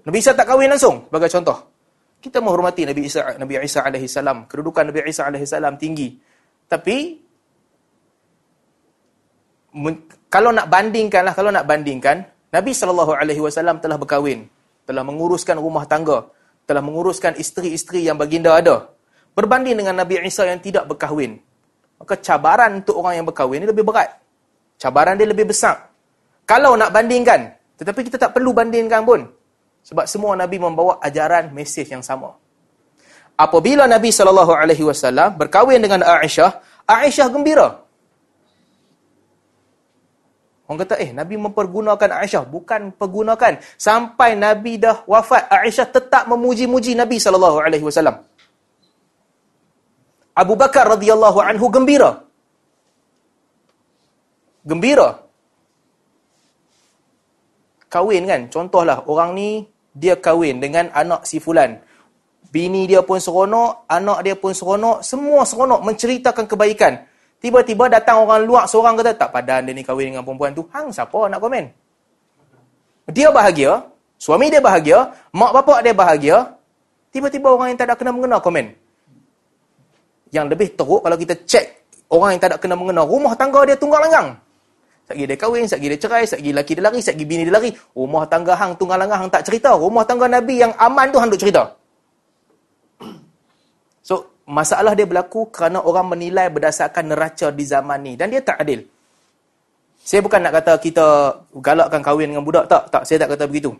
Nabi Isa tak kahwin langsung sebagai contoh. Kita menghormati Nabi Isa Nabi Isa alaihi salam, kedudukan Nabi Isa alaihi salam tinggi. Tapi kalau nak bandingkanlah kalau nak bandingkan Nabi sallallahu alaihi wasallam telah berkahwin, telah menguruskan rumah tangga, telah menguruskan isteri-isteri yang baginda ada. Berbanding dengan Nabi Isa yang tidak berkahwin. Maka cabaran untuk orang yang berkahwin ini lebih berat. Cabaran dia lebih besar. Kalau nak bandingkan, tetapi kita tak perlu bandingkan pun. Sebab semua Nabi membawa ajaran, mesej yang sama. Apabila Nabi SAW berkahwin dengan Aisyah, Aisyah gembira. Orang kata, eh, Nabi mempergunakan Aisyah. Bukan pergunakan. Sampai Nabi dah wafat, Aisyah tetap memuji-muji Nabi SAW. Abu Bakar radhiyallahu anhu gembira gembira. Kahwin kan, contohlah orang ni dia kahwin dengan anak si fulan. Bini dia pun seronok, anak dia pun seronok, semua seronok menceritakan kebaikan. Tiba-tiba datang orang luar seorang kata, tak padan dia ni kahwin dengan perempuan tu. Hang siapa nak komen? Dia bahagia, suami dia bahagia, mak bapak dia bahagia, Tiba-tiba orang yang tak ada kena mengena komen. Yang lebih teruk kalau kita cek orang yang tak ada kena mengena rumah tangga dia tunggal langgang. Satgi dia kahwin, satgi dia cerai, satgi laki dia lari, satgi bini dia lari. Rumah tangga hang tunggal langgang hang tak cerita. Rumah tangga Nabi yang aman tu hang duk cerita. So, masalah dia berlaku kerana orang menilai berdasarkan neraca di zaman ni. Dan dia tak adil. Saya bukan nak kata kita galakkan kahwin dengan budak. Tak, tak. Saya tak kata begitu.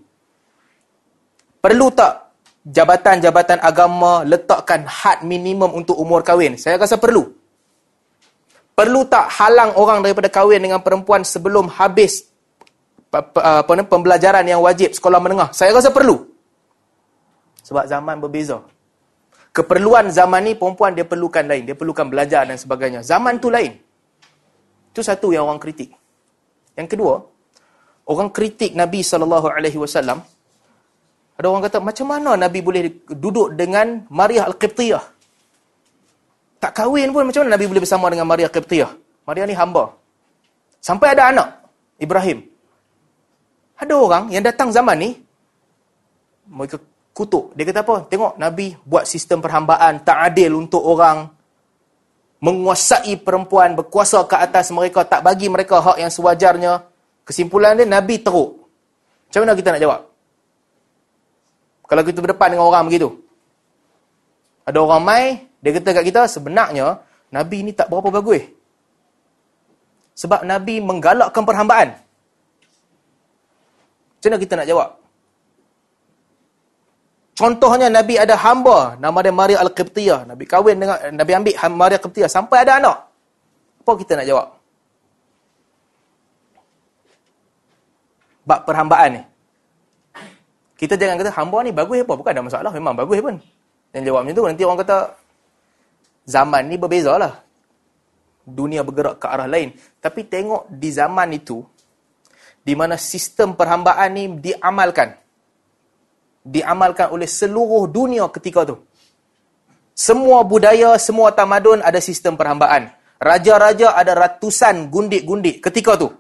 Perlu tak jabatan-jabatan agama letakkan had minimum untuk umur kahwin? Saya rasa perlu. Perlu tak halang orang daripada kahwin dengan perempuan sebelum habis pembelajaran yang wajib sekolah menengah? Saya rasa perlu. Sebab zaman berbeza. Keperluan zaman ni perempuan dia perlukan lain. Dia perlukan belajar dan sebagainya. Zaman tu lain. Itu satu yang orang kritik. Yang kedua, orang kritik Nabi SAW ada orang kata, macam mana Nabi boleh duduk dengan Maria Al-Qibtiyah? Tak kahwin pun, macam mana Nabi boleh bersama dengan Maria Al-Qibtiyah? Maria ni hamba. Sampai ada anak, Ibrahim. Ada orang yang datang zaman ni, mereka kutuk. Dia kata apa? Tengok, Nabi buat sistem perhambaan tak adil untuk orang menguasai perempuan, berkuasa ke atas mereka, tak bagi mereka hak yang sewajarnya. Kesimpulan dia, Nabi teruk. Macam mana kita nak jawab? Kalau kita berdepan dengan orang begitu. Ada orang mai, dia kata kat kita, sebenarnya, Nabi ni tak berapa bagus. Sebab Nabi menggalakkan perhambaan. Macam mana kita nak jawab? Contohnya Nabi ada hamba nama dia Maria Al-Qibtiyah. Nabi kahwin dengan Nabi ambil Maria Al-Qibtiyah sampai ada anak. Apa kita nak jawab? Bab perhambaan ni. Kita jangan kata hamba ni bagus apa? Bukan ada masalah. Memang bagus pun. Dan jawab macam tu. Nanti orang kata zaman ni berbeza lah. Dunia bergerak ke arah lain. Tapi tengok di zaman itu. Di mana sistem perhambaan ni diamalkan. Diamalkan oleh seluruh dunia ketika tu. Semua budaya, semua tamadun ada sistem perhambaan. Raja-raja ada ratusan gundik-gundik ketika tu.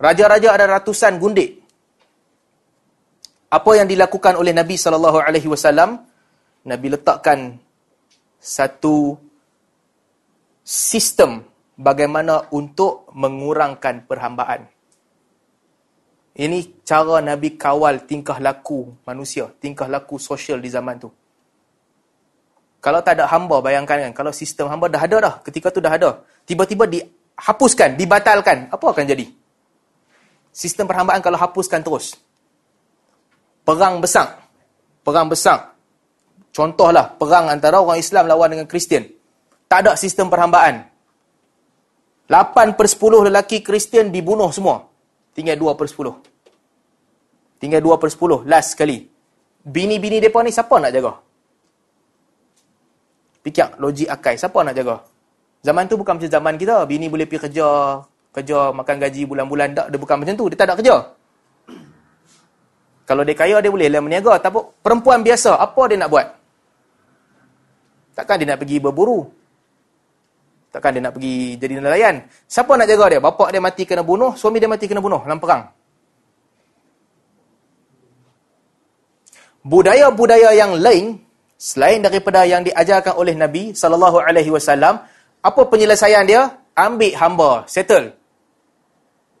Raja-raja ada ratusan gundik apa yang dilakukan oleh Nabi sallallahu alaihi wasallam Nabi letakkan satu sistem bagaimana untuk mengurangkan perhambaan. Ini cara Nabi kawal tingkah laku manusia, tingkah laku sosial di zaman tu. Kalau tak ada hamba, bayangkan kan, kalau sistem hamba dah ada dah, ketika tu dah ada, tiba-tiba dihapuskan, dibatalkan, apa akan jadi? Sistem perhambaan kalau hapuskan terus, perang besar. Perang besar. Contohlah, perang antara orang Islam lawan dengan Kristian. Tak ada sistem perhambaan. 8 per 10 lelaki Kristian dibunuh semua. Tinggal 2 per 10. Tinggal 2 per 10. Last sekali. Bini-bini mereka ni siapa nak jaga? Fikir logik akai. Siapa nak jaga? Zaman tu bukan macam zaman kita. Bini boleh pergi kerja. Kerja makan gaji bulan-bulan. Tak, dia bukan macam tu. Dia tak ada kerja. Kalau dia kaya, dia boleh lah meniaga. Tapi perempuan biasa, apa dia nak buat? Takkan dia nak pergi berburu? Takkan dia nak pergi jadi nelayan? Siapa nak jaga dia? Bapak dia mati kena bunuh, suami dia mati kena bunuh dalam perang. Budaya-budaya yang lain, selain daripada yang diajarkan oleh Nabi SAW, apa penyelesaian dia? Ambil hamba, settle.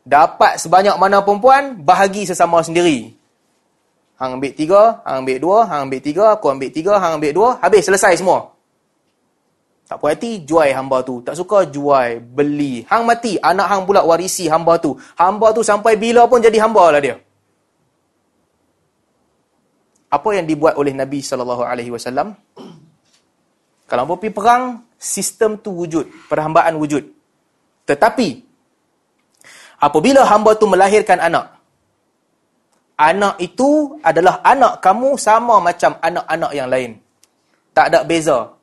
Dapat sebanyak mana perempuan, bahagi sesama sendiri. Hang ambil tiga, hang ambil dua, hang ambil tiga, aku ambil tiga, hang ambil dua. Habis, selesai semua. Tak puas hati, jual hamba tu. Tak suka, jual, beli. Hang mati, anak hang pula warisi hamba tu. Hamba tu sampai bila pun jadi hamba lah dia. Apa yang dibuat oleh Nabi SAW? Kalau mau pergi perang, sistem tu wujud. Perhambaan wujud. Tetapi, apabila hamba tu melahirkan anak, anak itu adalah anak kamu sama macam anak-anak yang lain. Tak ada beza.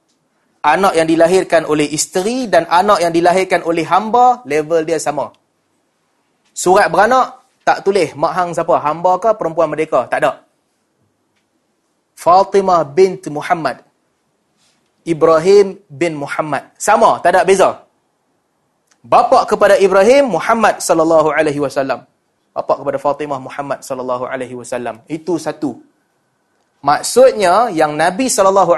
Anak yang dilahirkan oleh isteri dan anak yang dilahirkan oleh hamba, level dia sama. Surat beranak, tak tulis mak hang siapa, hamba ke perempuan merdeka, tak ada. Fatimah bint Muhammad. Ibrahim bin Muhammad. Sama, tak ada beza. Bapa kepada Ibrahim Muhammad sallallahu alaihi wasallam bapa kepada Fatimah Muhammad sallallahu alaihi wasallam. Itu satu. Maksudnya yang Nabi SAW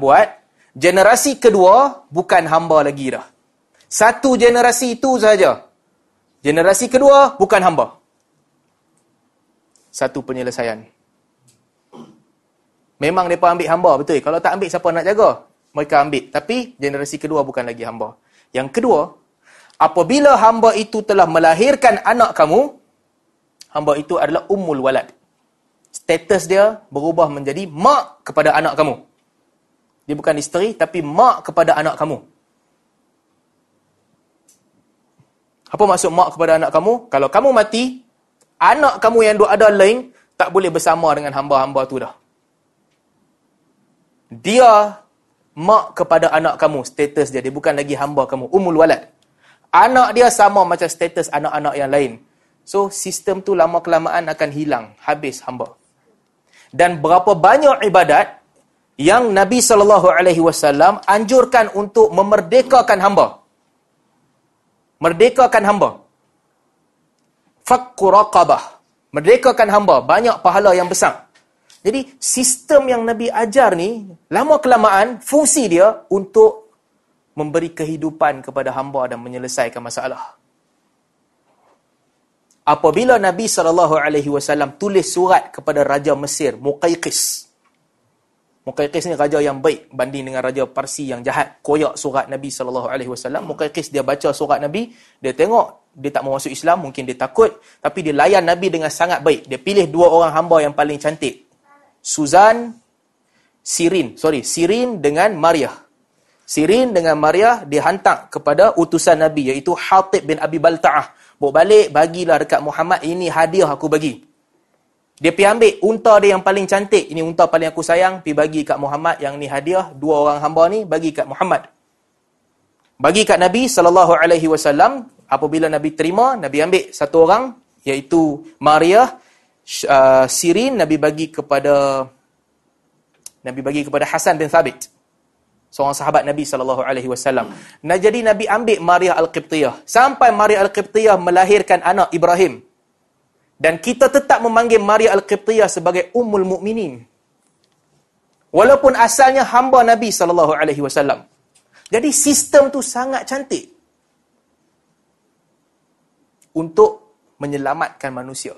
buat, generasi kedua bukan hamba lagi dah. Satu generasi itu saja. Generasi kedua bukan hamba. Satu penyelesaian. Memang mereka ambil hamba, betul. Kalau tak ambil, siapa nak jaga? Mereka ambil. Tapi generasi kedua bukan lagi hamba. Yang kedua, apabila hamba itu telah melahirkan anak kamu, hamba itu adalah ummul walad status dia berubah menjadi mak kepada anak kamu. Dia bukan isteri, tapi mak kepada anak kamu. Apa maksud mak kepada anak kamu? Kalau kamu mati, anak kamu yang ada lain, tak boleh bersama dengan hamba-hamba tu dah. Dia mak kepada anak kamu, status dia. Dia bukan lagi hamba kamu. Umul walad. Anak dia sama macam status anak-anak yang lain. So, sistem tu lama-kelamaan akan hilang. Habis hamba dan berapa banyak ibadat yang Nabi sallallahu alaihi wasallam anjurkan untuk memerdekakan hamba. Merdekakan hamba. Fakku raqabah. Merdekakan hamba banyak pahala yang besar. Jadi sistem yang Nabi ajar ni lama kelamaan fungsi dia untuk memberi kehidupan kepada hamba dan menyelesaikan masalah apabila Nabi SAW tulis surat kepada Raja Mesir, Muqayqis. Muqayqis ni raja yang baik banding dengan Raja Parsi yang jahat. Koyak surat Nabi SAW. Muqayqis dia baca surat Nabi, dia tengok, dia tak mau masuk Islam, mungkin dia takut. Tapi dia layan Nabi dengan sangat baik. Dia pilih dua orang hamba yang paling cantik. Suzan, Sirin. Sorry, Sirin dengan Maria. Sirin dengan Maria dihantar kepada utusan Nabi iaitu Hatib bin Abi Balta'ah Bawa balik, bagilah dekat Muhammad, ini hadiah aku bagi. Dia pergi ambil unta dia yang paling cantik. Ini unta paling aku sayang, pergi bagi kat Muhammad. Yang ni hadiah, dua orang hamba ni, bagi kat Muhammad. Bagi kat Nabi SAW, apabila Nabi terima, Nabi ambil satu orang, iaitu Maria, uh, Sirin, Nabi bagi kepada Nabi bagi kepada Hasan bin Thabit seorang sahabat Nabi sallallahu alaihi wasallam. Nah jadi Nabi ambil Maria Al-Qibtiyah sampai Maria Al-Qibtiyah melahirkan anak Ibrahim. Dan kita tetap memanggil Maria Al-Qibtiyah sebagai ummul mukminin. Walaupun asalnya hamba Nabi sallallahu alaihi wasallam. Jadi sistem tu sangat cantik untuk menyelamatkan manusia.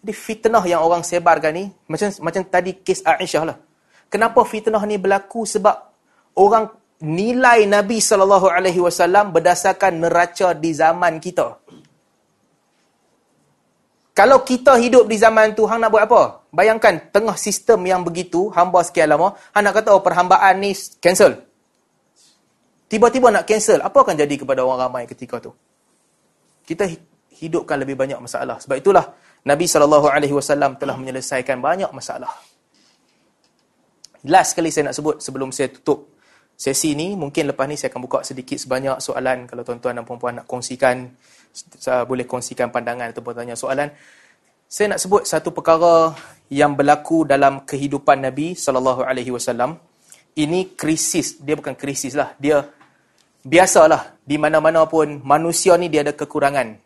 Jadi fitnah yang orang sebarkan ni macam macam tadi kes Aisyah lah. Kenapa fitnah ni berlaku sebab orang nilai Nabi sallallahu alaihi wasallam berdasarkan neraca di zaman kita. Kalau kita hidup di zaman tu, hang nak buat apa? Bayangkan tengah sistem yang begitu, hamba sekian lama, hang nak kata oh, perhambaan ni cancel. Tiba-tiba nak cancel, apa akan jadi kepada orang ramai ketika tu? Kita hidupkan lebih banyak masalah. Sebab itulah Nabi wasallam telah menyelesaikan banyak masalah. Last sekali saya nak sebut sebelum saya tutup sesi ni mungkin lepas ni saya akan buka sedikit sebanyak soalan kalau tuan-tuan dan puan-puan nak kongsikan boleh kongsikan pandangan atau bertanya soalan. Saya nak sebut satu perkara yang berlaku dalam kehidupan Nabi sallallahu alaihi wasallam. Ini krisis. Dia bukan krisis lah. Dia biasalah. Di mana-mana pun manusia ni dia ada kekurangan.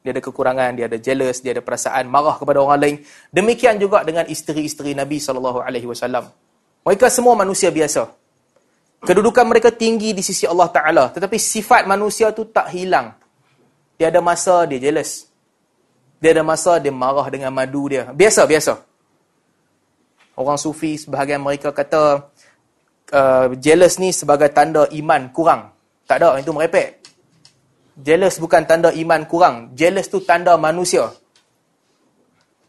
Dia ada kekurangan dia ada jealous dia ada perasaan marah kepada orang lain. Demikian juga dengan isteri-isteri Nabi sallallahu alaihi wasallam. Mereka semua manusia biasa. Kedudukan mereka tinggi di sisi Allah Ta'ala. Tetapi sifat manusia tu tak hilang. Dia ada masa dia jealous. Dia ada masa dia marah dengan madu dia. Biasa, biasa. Orang sufi sebahagian mereka kata uh, jealous ni sebagai tanda iman kurang. Tak ada, itu merepek. Jealous bukan tanda iman kurang. Jealous tu tanda manusia.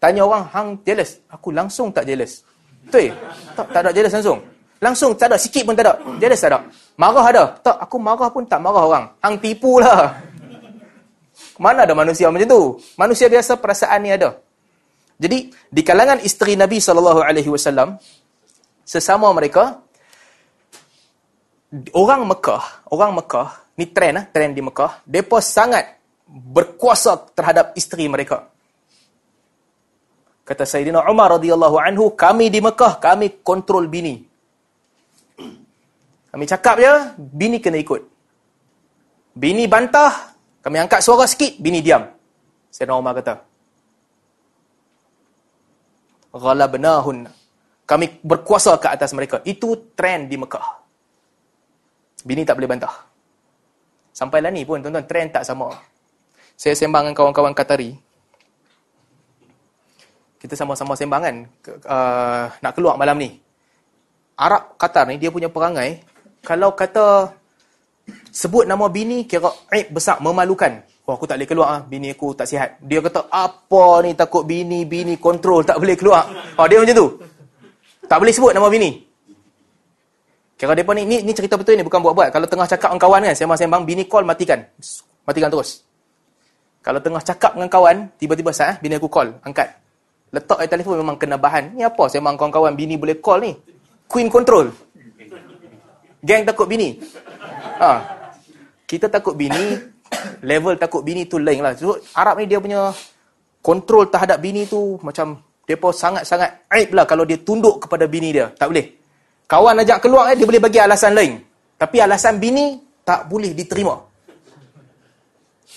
Tanya orang, hang jealous? Aku langsung tak jealous. Betul? Tak, tak ada jealous langsung. Langsung tak ada, sikit pun tak ada. Jealous tak ada. Marah ada. Tak, aku marah pun tak marah orang. Hang tipu lah. Mana ada manusia macam tu? Manusia biasa perasaan ni ada. Jadi, di kalangan isteri Nabi SAW, sesama mereka, orang Mekah, orang Mekah, ni trend lah, trend di Mekah, mereka sangat berkuasa terhadap isteri mereka. Kata Sayyidina Umar radhiyallahu anhu, kami di Mekah, kami kontrol bini. Kami cakap je, bini kena ikut. Bini bantah, kami angkat suara sikit, bini diam. Sayyidina Umar kata. Ghalabnahun. Kami berkuasa ke atas mereka. Itu trend di Mekah. Bini tak boleh bantah. Sampailah ni pun tuan-tuan, trend tak sama. Saya sembang dengan kawan-kawan Qatari. Kita sama-sama sembang kan. Uh, nak keluar malam ni. Arab Qatar ni, dia punya perangai. Kalau kata sebut nama bini, kira aib besar, memalukan. Oh, aku tak boleh keluar. Ah. Bini aku tak sihat. Dia kata, apa ni takut bini, bini kontrol, tak boleh keluar. Oh, dia macam tu. Tak boleh sebut nama bini. Kira depa ni, ni ni cerita betul ni bukan buat-buat. Kalau tengah cakap dengan kawan kan, sembang-sembang bini call matikan. Matikan terus. Kalau tengah cakap dengan kawan, tiba-tiba sat eh, bini aku call, angkat. Letak air telefon memang kena bahan. Ni apa sembang kawan-kawan bini boleh call ni? Queen control. Gang takut bini. Ha. Kita takut bini, level takut bini tu lain lah. So, Arab ni dia punya kontrol terhadap bini tu macam Depa sangat-sangat aib lah kalau dia tunduk kepada bini dia. Tak boleh. Kawan ajak keluar eh, dia boleh bagi alasan lain. Tapi alasan bini tak boleh diterima.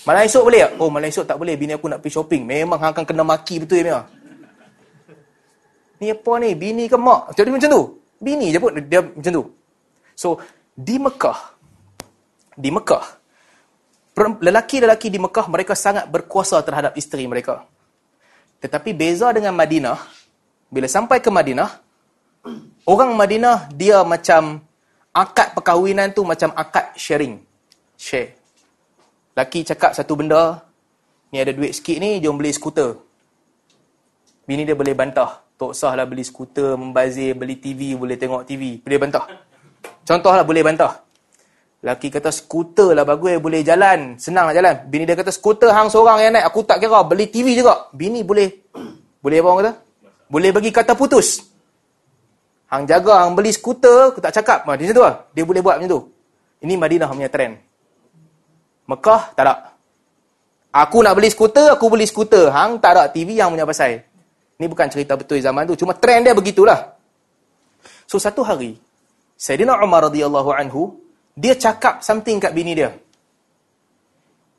Malam esok boleh tak? Oh, malam esok tak boleh. Bini aku nak pergi shopping. Memang akan kena maki betul ya. Ni apa ni? Bini ke mak? Jadi macam tu. Bini je pun dia macam tu. So, di Mekah, di Mekah, lelaki-lelaki di Mekah, mereka sangat berkuasa terhadap isteri mereka. Tetapi beza dengan Madinah, bila sampai ke Madinah, orang Madinah dia macam akad perkahwinan tu macam akad sharing. Share. Laki cakap satu benda, ni ada duit sikit ni, jom beli skuter. Bini dia boleh bantah. Tak usahlah beli skuter, membazir, beli TV, boleh tengok TV. Boleh bantah. Contohlah boleh bantah. Laki kata skuter lah bagus boleh jalan. Senang nak jalan. Bini dia kata skuter hang seorang yang naik. Aku tak kira. Beli TV juga. Bini boleh. Boleh apa orang kata? Boleh bagi kata putus. Hang jaga hang beli skuter. Aku tak cakap. Dia macam tu lah. Dia boleh buat macam tu. Ini Madinah punya trend. Mekah tak ada. Aku nak beli skuter. Aku beli skuter. Hang tak ada TV yang punya pasal. Ini bukan cerita betul zaman tu. Cuma trend dia begitulah. So satu hari. Sayyidina Umar radhiyallahu anhu dia cakap something kat bini dia.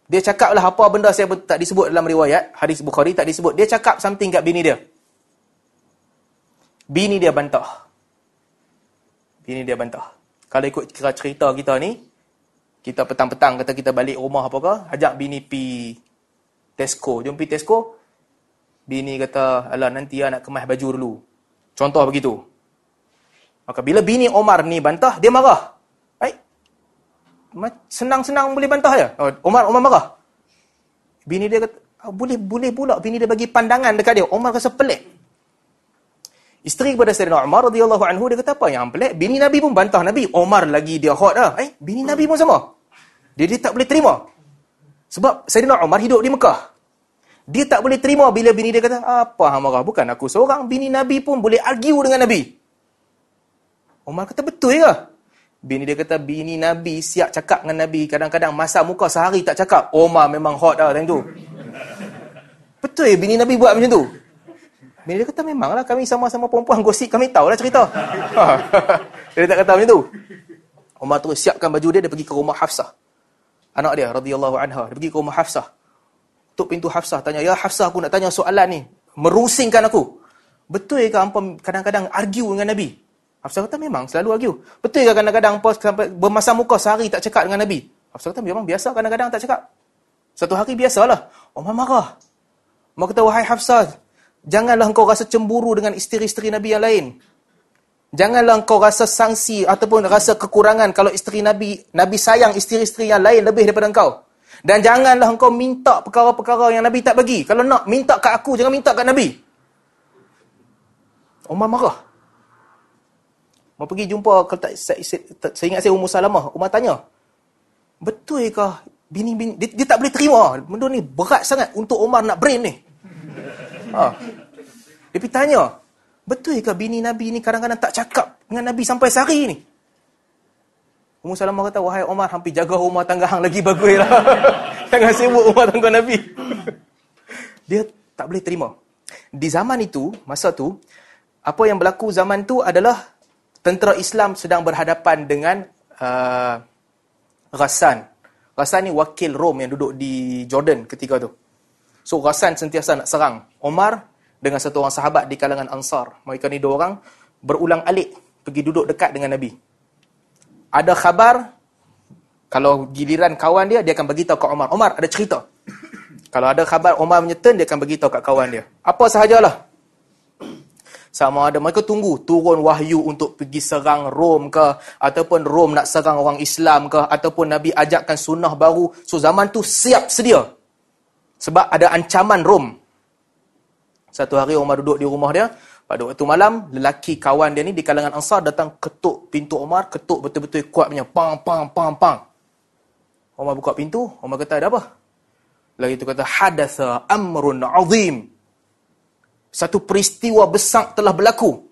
Dia cakap lah apa benda saya tak disebut dalam riwayat, hadis Bukhari tak disebut. Dia cakap something kat bini dia. Bini dia bantah. Bini dia bantah. Kalau ikut cerita kita ni, kita petang-petang kata kita balik rumah apa ke, ajak bini pi Tesco. Jom pi Tesco. Bini kata, alah nanti ya nak kemas baju dulu. Contoh begitu. Maka bila bini Omar ni bantah, dia marah senang-senang boleh bantah ya. Umar Umar marah. Bini dia kata, oh, boleh boleh pula bini dia bagi pandangan dekat dia. Umar rasa pelik. Isteri kepada Sayyidina Umar radhiyallahu anhu dia kata apa yang pelik? Bini Nabi pun bantah Nabi. Umar lagi dia hot dah. Eh, bini Nabi pun sama. Dia dia tak boleh terima. Sebab Sayyidina Umar hidup di Mekah. Dia tak boleh terima bila bini dia kata, apa hang marah? Bukan aku seorang. Bini Nabi pun boleh argue dengan Nabi. Umar kata, betul ya? Bini dia kata, bini Nabi siap cakap dengan Nabi. Kadang-kadang masa muka sehari tak cakap. Omar memang hot dah time tu. Betul ya bini Nabi buat macam tu? Bini dia kata, memanglah kami sama-sama perempuan gosip. Kami tahulah cerita. dia tak kata macam tu. Omar terus siapkan baju dia, dia pergi ke rumah Hafsah. Anak dia, radhiyallahu anha. Dia pergi ke rumah Hafsah. Tuk pintu Hafsah tanya, Ya Hafsah, aku nak tanya soalan ni. Merusingkan aku. Betul ke kadang-kadang argue dengan Nabi? Hafsah kata memang selalu argue. Betul ke kadang-kadang sampai bermasa muka sehari tak cakap dengan Nabi? Hafsah kata memang biasa kadang-kadang tak cakap. Satu hari biasalah. Umar marah. Umar kata, wahai Hafsah, janganlah engkau rasa cemburu dengan isteri-isteri Nabi yang lain. Janganlah engkau rasa sangsi ataupun rasa kekurangan kalau isteri Nabi, Nabi sayang isteri-isteri yang lain lebih daripada engkau. Dan janganlah engkau minta perkara-perkara yang Nabi tak bagi. Kalau nak, minta kat aku, jangan minta kat Nabi. Umar marah. Mau pergi jumpa saya, saya, saya ingat saya Ummu Salamah, Umar tanya. Betul ke bini bini dia, dia tak boleh terima. Benda ni berat sangat untuk Umar nak brain ni. Ha. Dia pergi tanya. Betul ke bini Nabi ni kadang-kadang tak cakap dengan Nabi sampai sehari ni? Ummu Salamah kata, wahai Umar, hampir jaga rumah tangga hang lagi bagus lah. Jangan sibuk rumah tangga Nabi. dia tak boleh terima. Di zaman itu, masa tu, apa yang berlaku zaman tu adalah tentera Islam sedang berhadapan dengan uh, Ghassan. Ghassan ni wakil Rom yang duduk di Jordan ketika tu. So Ghassan sentiasa nak serang Omar dengan satu orang sahabat di kalangan Ansar. Mereka ni dua orang berulang alik pergi duduk dekat dengan Nabi. Ada khabar, kalau giliran kawan dia, dia akan beritahu ke Umar. Umar, ada cerita. Kalau ada khabar Umar menyeten, dia akan beritahu kat kawan dia. Apa sahajalah. Sama ada mereka tunggu turun wahyu untuk pergi serang Rom ke, ataupun Rom nak serang orang Islam ke, ataupun Nabi ajakkan sunnah baru. So zaman tu siap sedia. Sebab ada ancaman Rom. Satu hari Umar duduk di rumah dia, pada waktu malam, lelaki kawan dia ni di kalangan Ansar datang ketuk pintu Umar, ketuk betul-betul kuat punya. Pang, pang, pang, pang. Umar buka pintu, Umar kata, ada apa? Lagi itu kata hadatha amrun azim. Satu peristiwa besar telah berlaku.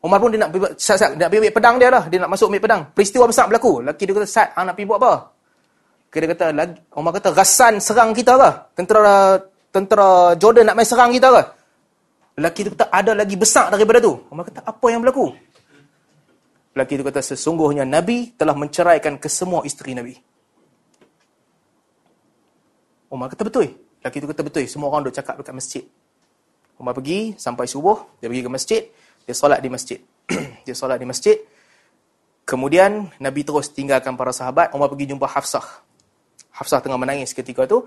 Umar pun dia nak Sat, nak pergi pedang dia lah. Dia nak masuk ambil pedang. Peristiwa besar berlaku. Laki dia kata, Sat, hang nak pergi buat apa? Dia kata, Umar kata, Ghassan serang kita ke? Tentera tentera Jordan nak main serang kita ke? Laki tu kata, ada lagi besar daripada tu. Umar kata, apa yang berlaku? Laki tu kata, sesungguhnya Nabi telah menceraikan kesemua isteri Nabi. Umar kata betul. Laki tu kata betul. Semua orang duk cakap dekat masjid. Umar pergi sampai subuh, dia pergi ke masjid, dia solat di masjid. dia solat di masjid. Kemudian Nabi terus tinggalkan para sahabat, Umar pergi jumpa Hafsah. Hafsah tengah menangis ketika tu.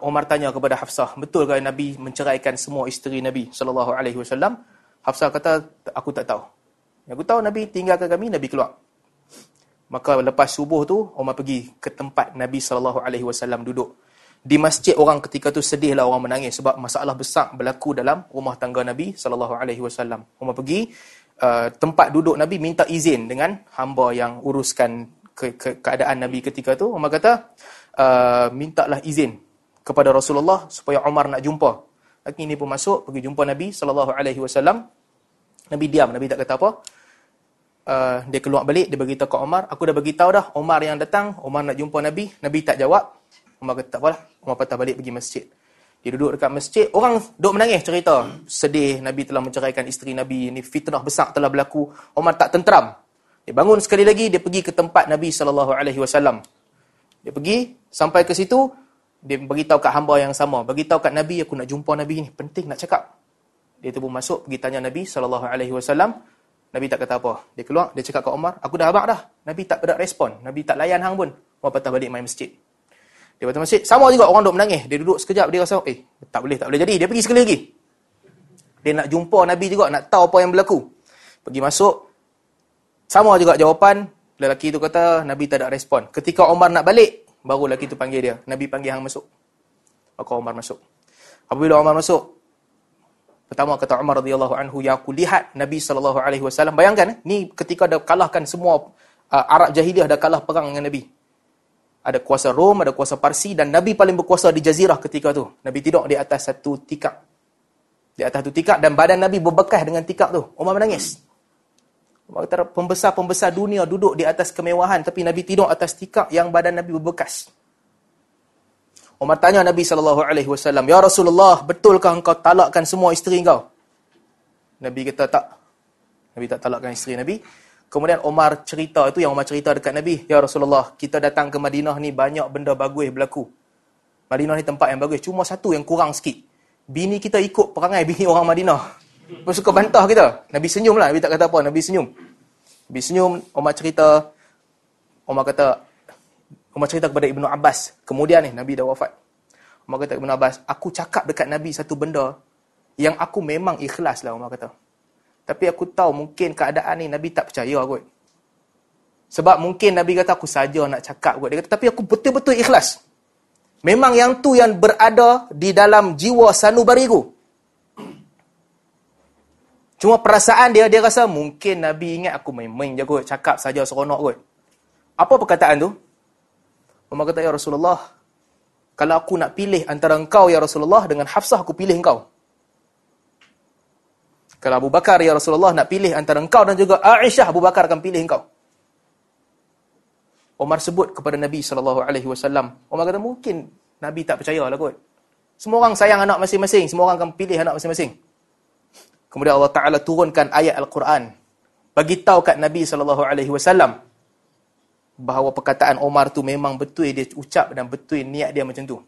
Umar tanya kepada Hafsah, betul ke Nabi menceraikan semua isteri Nabi sallallahu alaihi wasallam? Hafsah kata, aku tak tahu. Aku tahu Nabi tinggalkan kami, Nabi keluar. Maka lepas subuh tu Umar pergi ke tempat Nabi sallallahu alaihi wasallam duduk. Di masjid orang ketika tu sedihlah orang menangis sebab masalah besar berlaku dalam rumah tangga Nabi sallallahu alaihi wasallam. Umar pergi uh, tempat duduk Nabi minta izin dengan hamba yang uruskan ke, ke, keadaan Nabi ketika tu. Umar kata, uh, mintalah izin kepada Rasulullah supaya Umar nak jumpa. Lagi ini pun masuk pergi jumpa Nabi sallallahu alaihi wasallam. Nabi diam, Nabi tak kata apa uh, dia keluar balik, dia beritahu ke Omar, aku dah beritahu dah, Omar yang datang, Omar nak jumpa Nabi, Nabi tak jawab. Omar kata, tak apalah, Omar patah balik pergi masjid. Dia duduk dekat masjid, orang duduk menangis cerita. Sedih, Nabi telah menceraikan isteri Nabi, ini fitnah besar telah berlaku. Omar tak tenteram. Dia bangun sekali lagi, dia pergi ke tempat Nabi SAW. Dia pergi, sampai ke situ, dia beritahu kat hamba yang sama. Beritahu kat Nabi, aku nak jumpa Nabi ni, penting nak cakap. Dia tu pun masuk, pergi tanya Nabi SAW. Nabi tak kata apa. Dia keluar, dia cakap ke Umar, aku dah abang dah. Nabi tak ada respon. Nabi tak layan hang pun. Umar patah balik main masjid. Dia patah masjid. Sama juga orang duduk menangis. Dia duduk sekejap, dia rasa, eh, tak boleh, tak boleh jadi. Dia pergi sekali lagi. Dia nak jumpa Nabi juga, nak tahu apa yang berlaku. Pergi masuk. Sama juga jawapan. Lelaki tu kata, Nabi tak ada respon. Ketika Umar nak balik, baru lelaki tu panggil dia. Nabi panggil hang masuk. Maka Umar masuk. Apabila Umar masuk, Pertama kata Umar radhiyallahu anhu yang aku lihat Nabi sallallahu alaihi wasallam bayangkan ni ketika dah kalahkan semua uh, Arab jahiliah dah kalah perang dengan Nabi. Ada kuasa Rom, ada kuasa Parsi dan Nabi paling berkuasa di jazirah ketika tu. Nabi tidur di atas satu tikar. Di atas satu tikar dan badan Nabi berbekas dengan tikar tu. Umar menangis. Umar kata pembesar-pembesar dunia duduk di atas kemewahan tapi Nabi tidur atas tikar yang badan Nabi berbekas. Umar tanya Nabi SAW, Ya Rasulullah, betulkah engkau talakkan semua isteri engkau? Nabi kata, tak. Nabi tak talakkan isteri Nabi. Kemudian Umar cerita, itu yang Umar cerita dekat Nabi. Ya Rasulullah, kita datang ke Madinah ni banyak benda bagus berlaku. Madinah ni tempat yang bagus. Cuma satu yang kurang sikit. Bini kita ikut perangai bini orang Madinah. Suka bantah kita. Nabi senyum lah. Nabi tak kata apa. Nabi senyum. Nabi senyum. Umar cerita. Umar kata, Umar cerita kepada Ibnu Abbas. Kemudian ni Nabi dah wafat. Umar kata Ibnu Abbas, aku cakap dekat Nabi satu benda yang aku memang ikhlas lah Umar kata. Tapi aku tahu mungkin keadaan ni Nabi tak percaya kot. Sebab mungkin Nabi kata aku saja nak cakap kot. Dia kata tapi aku betul-betul ikhlas. Memang yang tu yang berada di dalam jiwa sanubariku. Cuma perasaan dia, dia rasa mungkin Nabi ingat aku main-main je kot. Cakap saja seronok kot. Apa perkataan tu? Umar kata, Ya Rasulullah, kalau aku nak pilih antara engkau, Ya Rasulullah, dengan Hafsah, aku pilih engkau. Kalau Abu Bakar, Ya Rasulullah, nak pilih antara engkau dan juga Aisyah, Abu Bakar akan pilih engkau. Umar sebut kepada Nabi SAW. Umar kata, mungkin Nabi tak percaya lah kot. Semua orang sayang anak masing-masing. Semua orang akan pilih anak masing-masing. Kemudian Allah Ta'ala turunkan ayat Al-Quran. Bagi tahu kat Nabi SAW bahawa perkataan Omar tu memang betul dia ucap dan betul niat dia macam tu.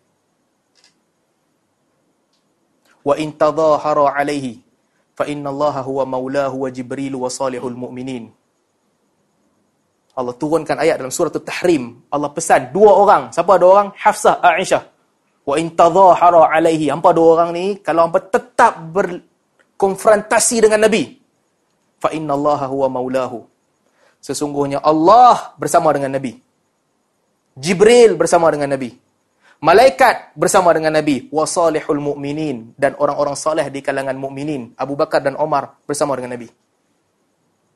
Wa in tadhahara alaihi fa inna Allah huwa maulahu wa Jibril wa salihul mu'minin. Allah turunkan ayat dalam surah At-Tahrim. Allah pesan dua orang. Siapa dua orang? Hafsah, Aisyah. Wa in tadhahara alaihi. Hampa dua orang ni kalau hampa tetap berkonfrontasi dengan Nabi, fa inna Allah huwa maulahu. Sesungguhnya Allah bersama dengan Nabi. Jibril bersama dengan Nabi. Malaikat bersama dengan Nabi. Wa salihul mu'minin. Dan orang-orang salih di kalangan mu'minin. Abu Bakar dan Omar bersama dengan Nabi.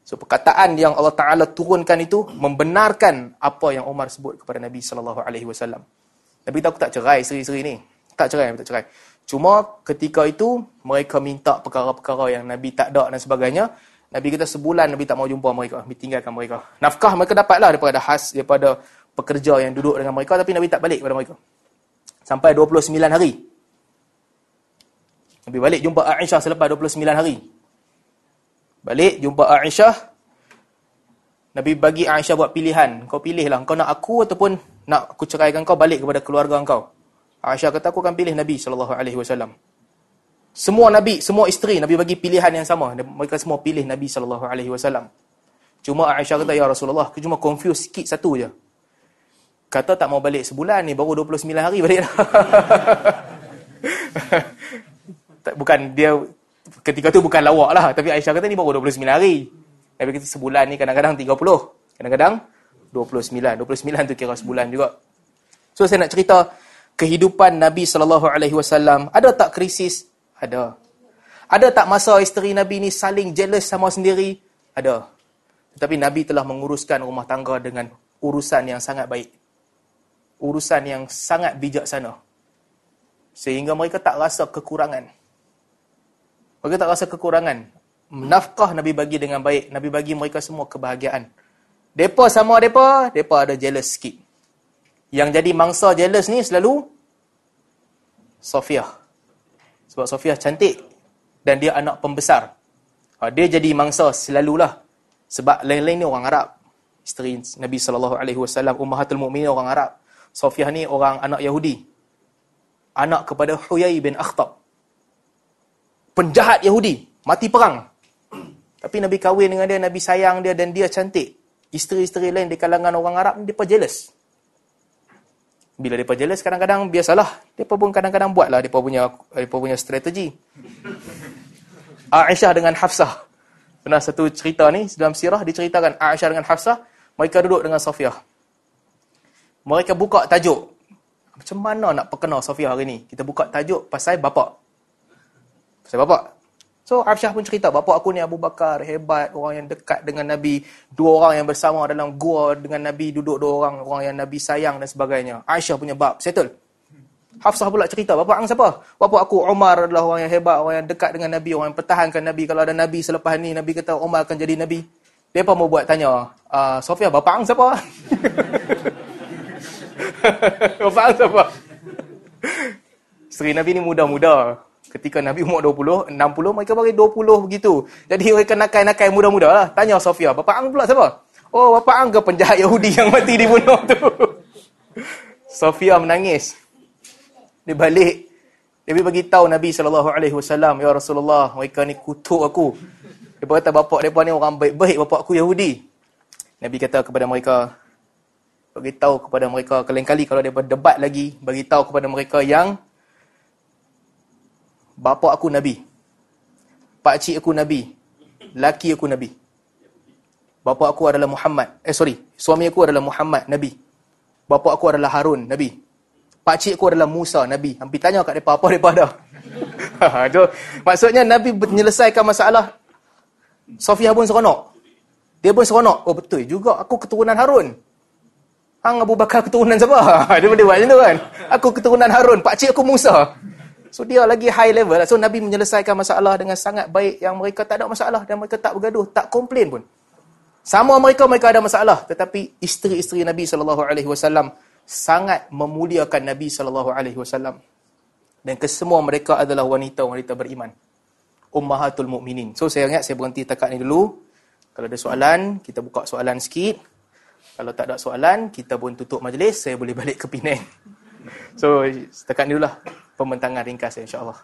So perkataan yang Allah Taala turunkan itu membenarkan apa yang Umar sebut kepada Nabi sallallahu alaihi wasallam. Nabi tahu tak cerai seri-seri ni. Tak cerai, tak cerai. Cuma ketika itu mereka minta perkara-perkara yang Nabi tak ada dan sebagainya. Nabi kata sebulan Nabi tak mau jumpa mereka, Nabi tinggalkan mereka. Nafkah mereka dapatlah daripada khas daripada pekerja yang duduk dengan mereka tapi Nabi tak balik kepada mereka. Sampai 29 hari. Nabi balik jumpa Aisyah selepas 29 hari. Balik jumpa Aisyah. Nabi bagi Aisyah buat pilihan. Kau pilihlah. Kau nak aku ataupun nak aku ceraikan kau balik kepada keluarga kau. Aisyah kata aku akan pilih Nabi SAW. Semua Nabi, semua isteri Nabi bagi pilihan yang sama. Mereka semua pilih Nabi SAW. Cuma Aisyah kata, Ya Rasulullah, aku cuma confuse sikit satu je. Kata tak mau balik sebulan ni, baru 29 hari balik dah. Bukan dia ketika tu bukan lawak lah. Tapi Aisyah kata ni baru 29 hari. Nabi kata sebulan ni kadang-kadang 30. Kadang-kadang 29. 29 tu kira sebulan juga. So saya nak cerita kehidupan Nabi SAW. Ada tak krisis? Ada. Ada tak masa isteri Nabi ni saling jealous sama sendiri? Ada. Tetapi Nabi telah menguruskan rumah tangga dengan urusan yang sangat baik. Urusan yang sangat bijaksana. Sehingga mereka tak rasa kekurangan. Mereka tak rasa kekurangan. Nafkah Nabi bagi dengan baik. Nabi bagi mereka semua kebahagiaan. Depa sama depa, depa ada jealous sikit. Yang jadi mangsa jealous ni selalu Sofia. Sebab Sofia cantik dan dia anak pembesar. Ha, dia jadi mangsa selalulah. Sebab lain-lain ni orang Arab. Isteri Nabi sallallahu alaihi wasallam ummahatul mukminin orang Arab. Sofia ni orang anak Yahudi. Anak kepada Huyai bin Akhtab penjahat Yahudi, mati perang. Tapi Nabi kahwin dengan dia, Nabi sayang dia dan dia cantik. Isteri-isteri lain di kalangan orang Arab, dia pun jealous. Bila pun jealous, kadang-kadang biasalah. Dia pun kadang-kadang buatlah dia punya dia punya strategi. Aisyah dengan Hafsah. Pernah satu cerita ni, dalam sirah diceritakan Aisyah dengan Hafsah, mereka duduk dengan Sofia. Mereka buka tajuk. Macam mana nak perkenal Sofia hari ni? Kita buka tajuk pasal bapak. Saya bapak. So Aisyah pun cerita, bapak aku ni Abu Bakar, hebat, orang yang dekat dengan Nabi. Dua orang yang bersama dalam gua dengan Nabi, duduk dua orang, orang yang Nabi sayang dan sebagainya. Aisyah punya bab, settle. Hafsah pula cerita, bapak ang siapa? Bapak aku Umar adalah orang yang hebat, orang yang dekat dengan Nabi, orang yang pertahankan Nabi. Kalau ada Nabi selepas ni, Nabi kata Umar akan jadi Nabi. Dia pun mau buat tanya, uh, Sofia, bapak ang siapa? ang siapa? Seri Nabi ni muda-muda ketika Nabi umur 20, 60, mereka bagi 20 begitu. Jadi mereka nakai-nakai muda-muda lah. Tanya Sofia, Bapak Ang pula siapa? Oh, Bapak Ang ke penjahat Yahudi yang mati dibunuh tu? Sofia menangis. Dia balik. Dia bagi tahu Nabi SAW, Ya Rasulullah, mereka ni kutuk aku. Dia kata, bapak mereka ni orang baik-baik, bapak aku Yahudi. Nabi kata kepada mereka, bagi tahu kepada mereka, kali-kali kalau dia berdebat lagi, bagi tahu kepada mereka yang Bapa aku Nabi. Pak cik aku Nabi. Laki aku Nabi. Bapa aku adalah Muhammad. Eh sorry. Suami aku adalah Muhammad. Nabi. Bapa aku adalah Harun. Nabi. Pak cik aku adalah Musa. Nabi. Hampir tanya kat mereka apa mereka ada. Itu, maksudnya Nabi menyelesaikan masalah. Sofia pun seronok. Dia pun seronok. Oh betul juga. Aku keturunan Harun. Hang Abu Bakar keturunan siapa? Dia boleh buat macam tu kan. Aku keturunan Harun. Pak cik aku Musa. So dia lagi high level. So Nabi menyelesaikan masalah dengan sangat baik yang mereka tak ada masalah dan mereka tak bergaduh, tak komplain pun. Sama mereka mereka ada masalah tetapi isteri-isteri Nabi sallallahu alaihi wasallam sangat memuliakan Nabi sallallahu alaihi wasallam. Dan kesemua mereka adalah wanita-wanita beriman. Ummahatul mukminin. So saya ingat saya berhenti takat ni dulu. Kalau ada soalan, kita buka soalan sikit. Kalau tak ada soalan, kita pun tutup majlis, saya boleh balik ke Penang. So, setakat ni lah pembentangan ringkas insyaAllah.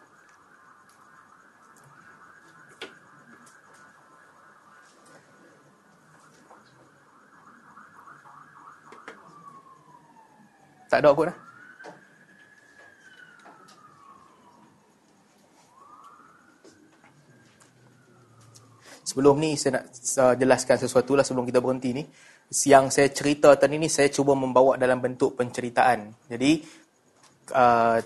Tak ada pun lah. Sebelum ni saya nak uh, jelaskan sesuatu lah sebelum kita berhenti ni. Yang saya cerita tadi ni saya cuba membawa dalam bentuk penceritaan. Jadi uh,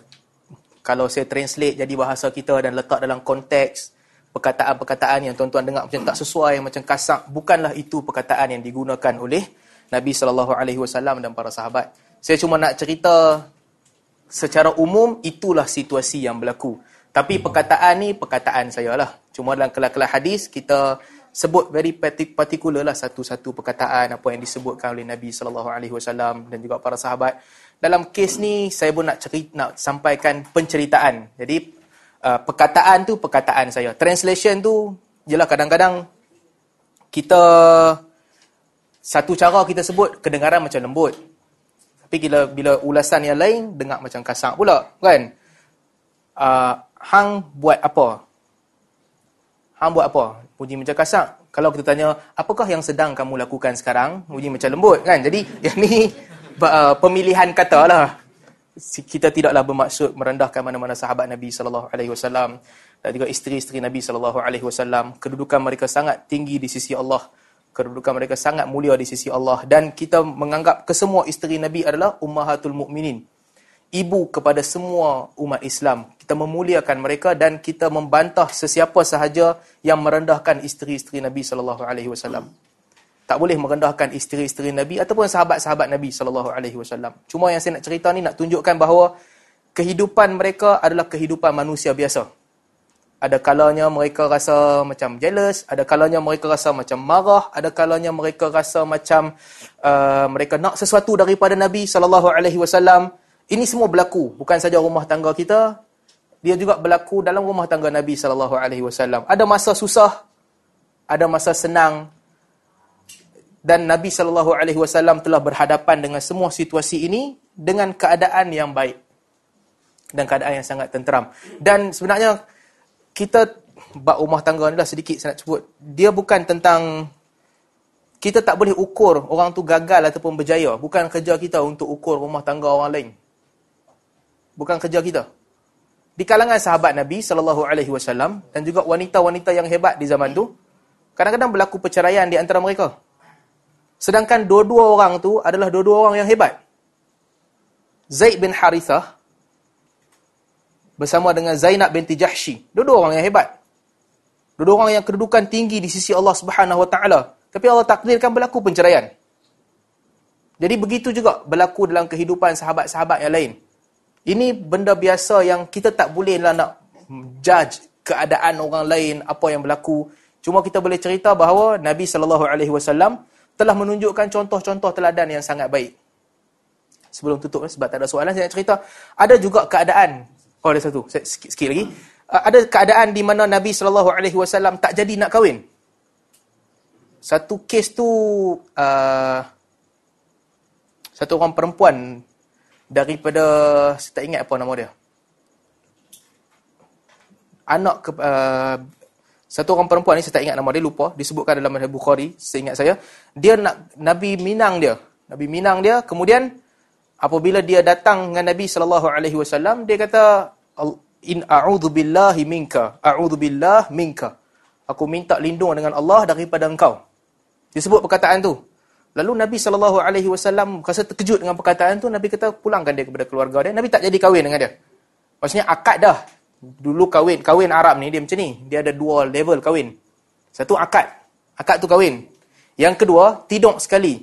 kalau saya translate jadi bahasa kita dan letak dalam konteks perkataan-perkataan yang tuan-tuan dengar macam tak sesuai, macam kasak, bukanlah itu perkataan yang digunakan oleh Nabi sallallahu alaihi wasallam dan para sahabat. Saya cuma nak cerita secara umum itulah situasi yang berlaku. Tapi perkataan ni perkataan saya lah. Cuma dalam kelas-kelas hadis kita sebut very particular lah satu-satu perkataan apa yang disebutkan oleh Nabi sallallahu alaihi wasallam dan juga para sahabat. Dalam kes ni saya pun nak cerita nak sampaikan penceritaan. Jadi uh, perkataan tu perkataan saya. Translation tu jelah kadang-kadang kita satu cara kita sebut kedengaran macam lembut. Tapi bila bila ulasan yang lain dengar macam kasar pula, kan? Uh, hang buat apa? Hang buat apa? Bunyi macam kasar. Kalau kita tanya, apakah yang sedang kamu lakukan sekarang? Bunyi macam lembut, kan? Jadi, yang ni uh, pemilihan kata lah. Kita tidaklah bermaksud merendahkan mana-mana sahabat Nabi wasallam dan juga isteri-isteri Nabi wasallam. Kedudukan mereka sangat tinggi di sisi Allah. Kedudukan mereka sangat mulia di sisi Allah dan kita menganggap kesemua isteri Nabi adalah ummahatul mukminin ibu kepada semua umat Islam. Kita memuliakan mereka dan kita membantah sesiapa sahaja yang merendahkan isteri-isteri Nabi sallallahu alaihi wasallam. Tak boleh merendahkan isteri-isteri Nabi ataupun sahabat-sahabat Nabi sallallahu alaihi wasallam. Cuma yang saya nak cerita ni nak tunjukkan bahawa kehidupan mereka adalah kehidupan manusia biasa. Ada kalanya mereka rasa macam jealous, ada kalanya mereka rasa macam marah, ada kalanya mereka rasa macam uh, mereka nak sesuatu daripada Nabi sallallahu alaihi wasallam ini semua berlaku bukan saja rumah tangga kita, dia juga berlaku dalam rumah tangga Nabi sallallahu alaihi wasallam. Ada masa susah, ada masa senang. Dan Nabi sallallahu alaihi wasallam telah berhadapan dengan semua situasi ini dengan keadaan yang baik dan keadaan yang sangat tenteram. Dan sebenarnya kita bab rumah tangga ni lah sedikit saya nak sebut. Dia bukan tentang kita tak boleh ukur orang tu gagal ataupun berjaya. Bukan kerja kita untuk ukur rumah tangga orang lain bukan kerja kita. Di kalangan sahabat Nabi sallallahu alaihi wasallam dan juga wanita-wanita yang hebat di zaman tu, kadang-kadang berlaku perceraian di antara mereka. Sedangkan dua-dua orang tu adalah dua-dua orang yang hebat. Zaid bin Harithah bersama dengan Zainab binti Jahshi, dua-dua orang yang hebat. Dua-dua orang yang kedudukan tinggi di sisi Allah Subhanahu wa taala, tapi Allah takdirkan berlaku perceraian. Jadi begitu juga berlaku dalam kehidupan sahabat-sahabat yang lain. Ini benda biasa yang kita tak boleh lah nak judge keadaan orang lain, apa yang berlaku. Cuma kita boleh cerita bahawa Nabi SAW telah menunjukkan contoh-contoh teladan yang sangat baik. Sebelum tutup, sebab tak ada soalan, saya nak cerita. Ada juga keadaan, oh ada satu, sikit, lagi. Uh, ada keadaan di mana Nabi SAW tak jadi nak kahwin. Satu kes tu, uh, satu orang perempuan daripada saya tak ingat apa nama dia. Anak ke, uh, satu orang perempuan ni saya tak ingat nama dia lupa. Disebutkan dalam Hadis Bukhari seingat saya. Dia nak Nabi Minang dia. Nabi Minang dia kemudian apabila dia datang dengan Nabi sallallahu alaihi wasallam dia kata in a'udzu billahi minka a'udzu billah minka. Aku minta lindung dengan Allah daripada engkau. Disebut perkataan tu Lalu Nabi SAW rasa terkejut dengan perkataan tu. Nabi kata pulangkan dia kepada keluarga dia. Nabi tak jadi kahwin dengan dia. Maksudnya akad dah. Dulu kahwin. Kahwin Arab ni dia macam ni. Dia ada dua level kahwin. Satu akad. Akad tu kahwin. Yang kedua, tidur sekali.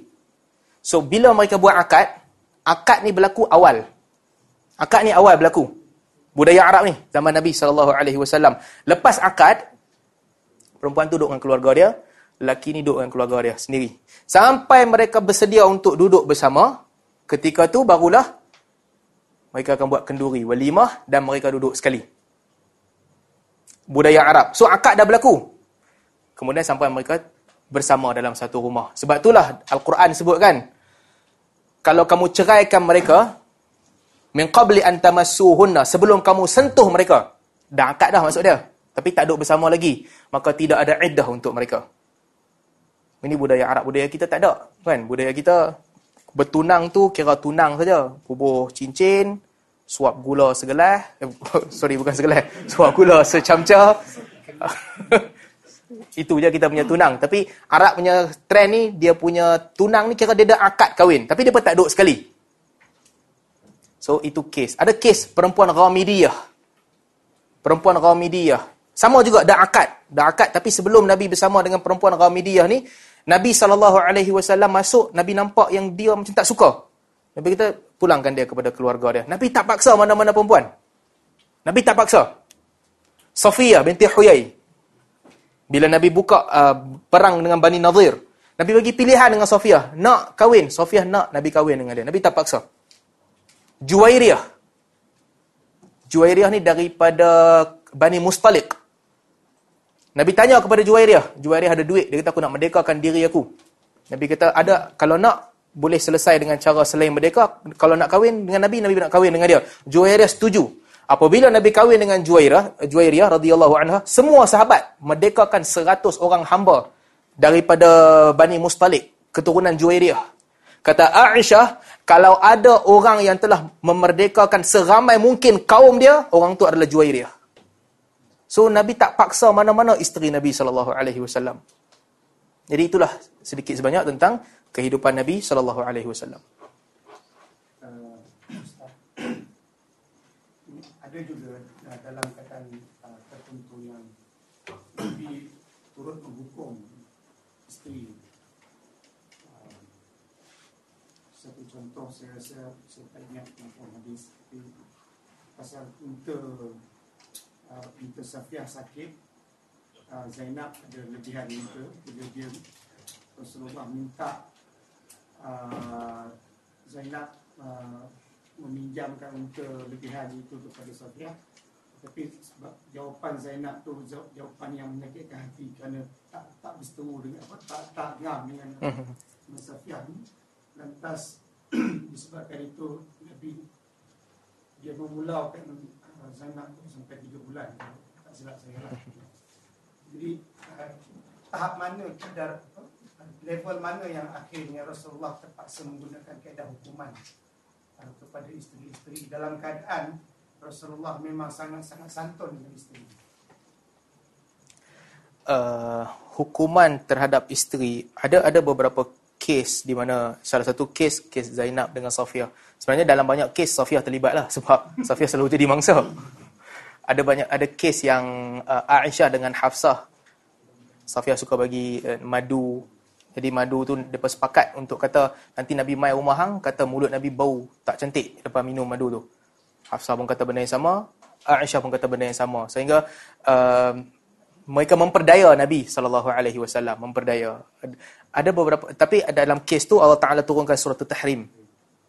So, bila mereka buat akad, akad ni berlaku awal. Akad ni awal berlaku. Budaya Arab ni. Zaman Nabi SAW. Lepas akad, perempuan tu duduk dengan keluarga dia lelaki ni duduk dengan keluarga dia sendiri. Sampai mereka bersedia untuk duduk bersama, ketika tu barulah mereka akan buat kenduri, walimah dan mereka duduk sekali. Budaya Arab. So akad dah berlaku. Kemudian sampai mereka bersama dalam satu rumah. Sebab itulah Al-Quran sebutkan, kalau kamu ceraikan mereka, min qabli an tamassuhunna, sebelum kamu sentuh mereka, dah akad dah maksud dia. Tapi tak duduk bersama lagi, maka tidak ada iddah untuk mereka. Ini budaya Arab, budaya kita tak ada. Kan? Budaya kita, Bertunang tu kira tunang saja. Bubuh cincin, suap gula segelas. Eh, sorry, bukan segelas. Suap gula secamca. Itu je kita punya tunang. Tapi Arab punya trend ni, dia punya tunang ni kira dia ada akad kahwin. Tapi dia pun tak duduk sekali. So, itu kes. Ada kes perempuan Ghamidiyah. Perempuan Ghamidiyah. Sama juga, dah akad. Dah akad, tapi sebelum Nabi bersama dengan perempuan Ghamidiyah ni, Nabi SAW masuk, Nabi nampak yang dia macam tak suka. Nabi kita pulangkan dia kepada keluarga dia. Nabi tak paksa mana-mana perempuan. Nabi tak paksa. Sofia binti Huyai. Bila Nabi buka uh, perang dengan Bani Nazir, Nabi bagi pilihan dengan Sofia. Nak kahwin. Sofia nak Nabi kahwin dengan dia. Nabi tak paksa. Juwairiyah. Juwairiyah ni daripada Bani Mustalik. Nabi tanya kepada Juwairiyah. Juwairiyah ada duit. Dia kata, aku nak merdekakan diri aku. Nabi kata, ada. Kalau nak, boleh selesai dengan cara selain merdeka. Kalau nak kahwin dengan Nabi, Nabi nak kahwin dengan dia. Juwairiyah setuju. Apabila Nabi kahwin dengan Juwairah, Juwairiyah radhiyallahu anha, semua sahabat merdekakan 100 orang hamba daripada Bani Mustalik, keturunan Juwairiyah. Kata Aisyah, kalau ada orang yang telah memerdekakan seramai mungkin kaum dia, orang tu adalah Juwairiyah. So Nabi tak paksa mana-mana isteri Nabi sallallahu alaihi wasallam. Jadi itulah sedikit sebanyak tentang kehidupan Nabi sallallahu alaihi wasallam. ada juga uh, dalam keadaan uh, tertentu yang Nabi turut menghukum isteri. Satu contoh saya rasa saya tak ingat hadis pasal unta uh, unta Safiah sakit uh, Zainab ada lebihan unta bila dia Rasulullah minta uh, Zainab uh, meminjamkan unta lebihan itu kepada Sofia tapi sebab jawapan Zainab tu jawapan yang menyakitkan hati kerana tak tak bertemu dengan apa tak tak ngam dengan. Sofia ni lantas disebabkan itu Nabi dia memulaukan Zainab sampai 3 bulan tak silap saya lah. jadi uh, tahap mana kadar level mana yang akhirnya Rasulullah terpaksa menggunakan kaedah hukuman kepada isteri-isteri dalam keadaan Rasulullah memang sangat-sangat santun dengan isteri. Uh, hukuman terhadap isteri ada ada beberapa kes di mana salah satu kes kes Zainab dengan Safia. Sebenarnya dalam banyak kes Safia terlibat lah sebab Safia selalu jadi mangsa. Ada banyak ada kes yang uh, Aisyah dengan Hafsah. Safia suka bagi uh, madu jadi madu tu depa sepakat untuk kata nanti Nabi mai rumah hang kata mulut Nabi bau tak cantik lepas minum madu tu. Hafsah pun kata benda yang sama, Aisyah pun kata benda yang sama. Sehingga uh, mereka memperdaya Nabi sallallahu alaihi wasallam, memperdaya. Ada beberapa tapi dalam kes tu Allah Taala turunkan surah Tahrim.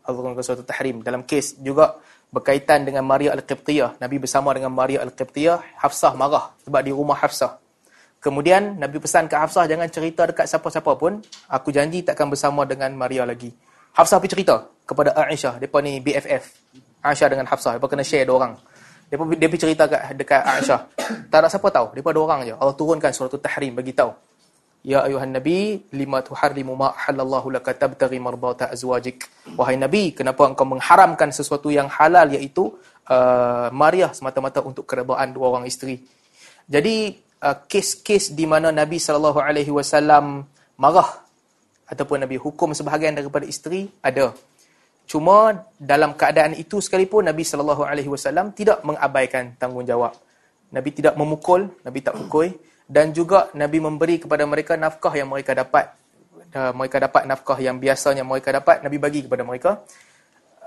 Allah turunkan surah Tahrim dalam kes juga berkaitan dengan Maria Al-Qibtiyah. Nabi bersama dengan Maria Al-Qibtiyah, Hafsah marah sebab di rumah Hafsah. Kemudian Nabi pesan ke Hafsah jangan cerita dekat siapa-siapa pun. Aku janji takkan bersama dengan Maria lagi. Hafsah pergi cerita kepada Aisyah. Depa ni BFF. Aisyah dengan Hafsah. Depa kena share dua orang. Depa dia pergi cerita dekat, dekat Aisyah. Tak ada siapa tahu. Depa dua orang je. Allah turunkan surah Tahrim bagi tahu. Ya ayuhan nabi lima tuharrimu ma halallahu laka tabtaghi mardata azwajik. Wahai nabi, kenapa engkau mengharamkan sesuatu yang halal iaitu uh, Maria semata-mata untuk keredaan dua orang isteri. Jadi Uh, kes-kes di mana Nabi sallallahu alaihi wasallam marah ataupun Nabi hukum sebahagian daripada isteri ada. Cuma dalam keadaan itu sekalipun Nabi sallallahu alaihi wasallam tidak mengabaikan tanggungjawab. Nabi tidak memukul, Nabi tak pukul dan juga Nabi memberi kepada mereka nafkah yang mereka dapat. Uh, mereka dapat nafkah yang biasanya mereka dapat, Nabi bagi kepada mereka.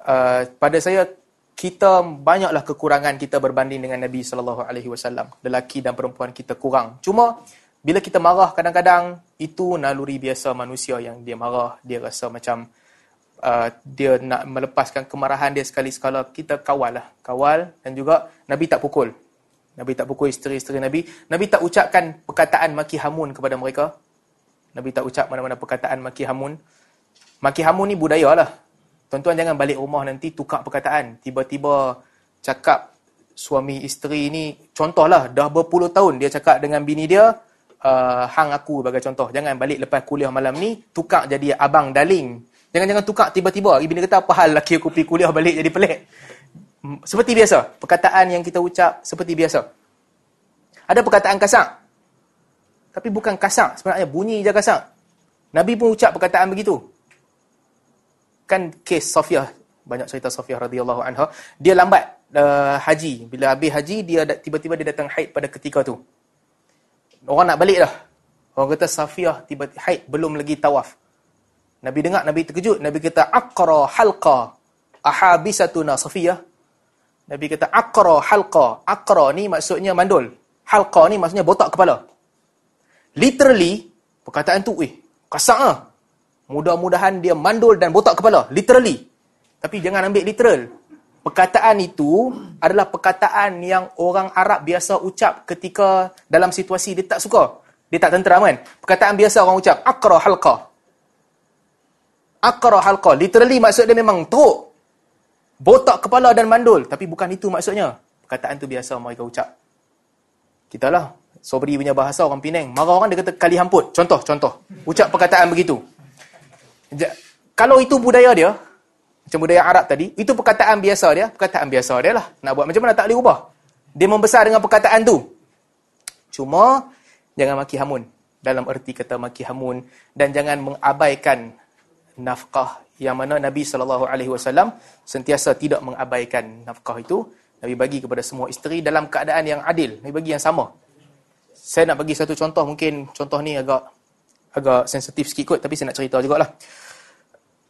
Uh, pada saya kita banyaklah kekurangan kita berbanding dengan Nabi sallallahu alaihi wasallam. Lelaki dan perempuan kita kurang. Cuma bila kita marah kadang-kadang itu naluri biasa manusia yang dia marah, dia rasa macam uh, dia nak melepaskan kemarahan dia sekali sekala. Kita kawal lah. Kawal dan juga Nabi tak pukul. Nabi tak pukul isteri-isteri Nabi. Nabi tak ucapkan perkataan maki hamun kepada mereka. Nabi tak ucap mana-mana perkataan maki hamun. Maki hamun ni budaya lah. Tuan-tuan jangan balik rumah nanti tukar perkataan. Tiba-tiba cakap suami isteri ni, contohlah dah berpuluh tahun dia cakap dengan bini dia, uh, hang aku sebagai contoh. Jangan balik lepas kuliah malam ni, tukar jadi abang darling. Jangan-jangan tukar tiba-tiba. Ibni kata, apa hal laki aku pergi kuliah balik jadi pelik? Hmm, seperti biasa. Perkataan yang kita ucap seperti biasa. Ada perkataan kasar. Tapi bukan kasar. Sebenarnya bunyi je kasar. Nabi pun ucap perkataan begitu. Kan kes Safiyah. Banyak cerita Safiyah radhiyallahu anha. Dia lambat uh, haji. Bila habis haji, dia tiba-tiba dia datang haid pada ketika tu. Orang nak balik dah. Orang kata Safiyah tiba-tiba haid. Belum lagi tawaf. Nabi dengar, Nabi terkejut. Nabi kata, Aqra halqa ahabisatuna Safiyah. Nabi kata, Aqra halqa. Aqra ni maksudnya mandul. Halqa ni maksudnya botak kepala. Literally, perkataan tu, eh, kasar lah. Mudah-mudahan dia mandul dan botak kepala. Literally. Tapi jangan ambil literal. Perkataan itu adalah perkataan yang orang Arab biasa ucap ketika dalam situasi dia tak suka. Dia tak tenteram kan? Perkataan biasa orang ucap, Aqra halqa. Aqra halqa. Literally maksud dia memang teruk. Botak kepala dan mandul. Tapi bukan itu maksudnya. Perkataan tu biasa mereka ucap. Kita lah. Sobri punya bahasa orang Penang. Marah orang dia kata kali hamput. Contoh, contoh. Ucap perkataan begitu. Kalau itu budaya dia, macam budaya Arab tadi, itu perkataan biasa dia. Perkataan biasa dia lah. Nak buat macam mana tak boleh ubah. Dia membesar dengan perkataan tu. Cuma, jangan maki hamun. Dalam erti kata maki hamun. Dan jangan mengabaikan nafkah yang mana Nabi sallallahu alaihi wasallam sentiasa tidak mengabaikan nafkah itu. Nabi bagi kepada semua isteri dalam keadaan yang adil Nabi bagi yang sama. Saya nak bagi satu contoh mungkin contoh ni agak agak sensitif sikit kot tapi saya nak cerita jugalah.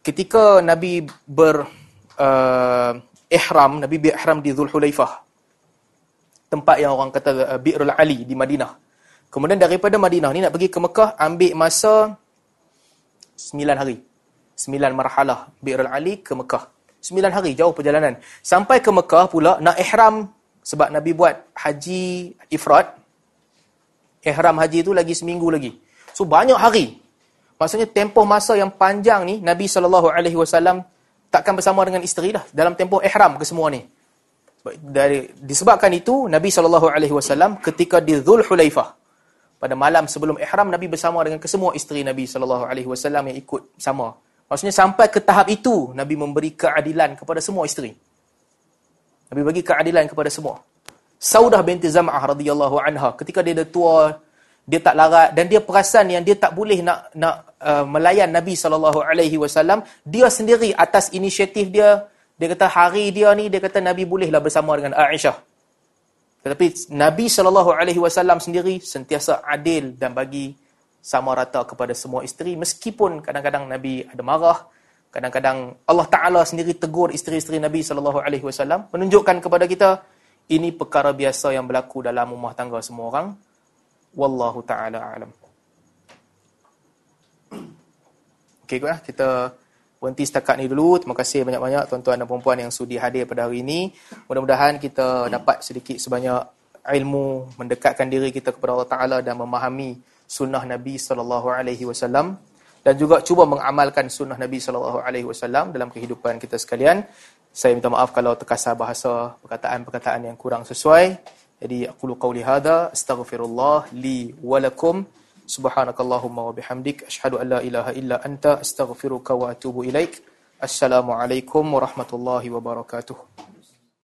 Ketika Nabi ber uh, ihram Nabi ihram di Zulhulaifah tempat yang orang kata uh, Bi'rul Ali di Madinah. Kemudian daripada Madinah ni nak pergi ke Mekah ambil masa 9 hari sembilan marhalah Bi'rul Ali ke Mekah. Sembilan hari jauh perjalanan. Sampai ke Mekah pula nak ihram sebab Nabi buat haji ifrat. Ihram haji itu lagi seminggu lagi. So banyak hari. Maksudnya tempoh masa yang panjang ni Nabi saw takkan bersama dengan isteri dah dalam tempoh ihram ke semua ni. Dari disebabkan itu Nabi saw ketika di Zulhulaifah pada malam sebelum ihram Nabi bersama dengan kesemua isteri Nabi saw yang ikut sama Maksudnya sampai ke tahap itu Nabi memberi keadilan kepada semua isteri. Nabi bagi keadilan kepada semua. Saudah binti Zam'ah radhiyallahu anha ketika dia dah tua, dia tak larat dan dia perasan yang dia tak boleh nak nak uh, melayan Nabi sallallahu alaihi wasallam, dia sendiri atas inisiatif dia, dia kata hari dia ni dia kata Nabi bolehlah bersama dengan Aisyah. Tetapi Nabi sallallahu alaihi wasallam sendiri sentiasa adil dan bagi sama rata kepada semua isteri meskipun kadang-kadang Nabi ada marah kadang-kadang Allah Taala sendiri tegur isteri-isteri Nabi sallallahu alaihi wasallam menunjukkan kepada kita ini perkara biasa yang berlaku dalam rumah tangga semua orang. Wallahu taala alam. Okey lah kita berhenti setakat ni dulu. Terima kasih banyak-banyak tuan-tuan dan puan-puan yang sudi hadir pada hari ini. Mudah-mudahan kita dapat sedikit sebanyak ilmu mendekatkan diri kita kepada Allah Taala dan memahami sunnah Nabi sallallahu alaihi wasallam dan juga cuba mengamalkan sunnah Nabi sallallahu alaihi wasallam dalam kehidupan kita sekalian. Saya minta maaf kalau terkasar bahasa perkataan-perkataan yang kurang sesuai. Jadi aku qauli hadza astaghfirullah li wa lakum subhanakallahumma wa bihamdik asyhadu an la ilaha illa anta astaghfiruka wa atubu ilaik. Assalamualaikum warahmatullahi wabarakatuh.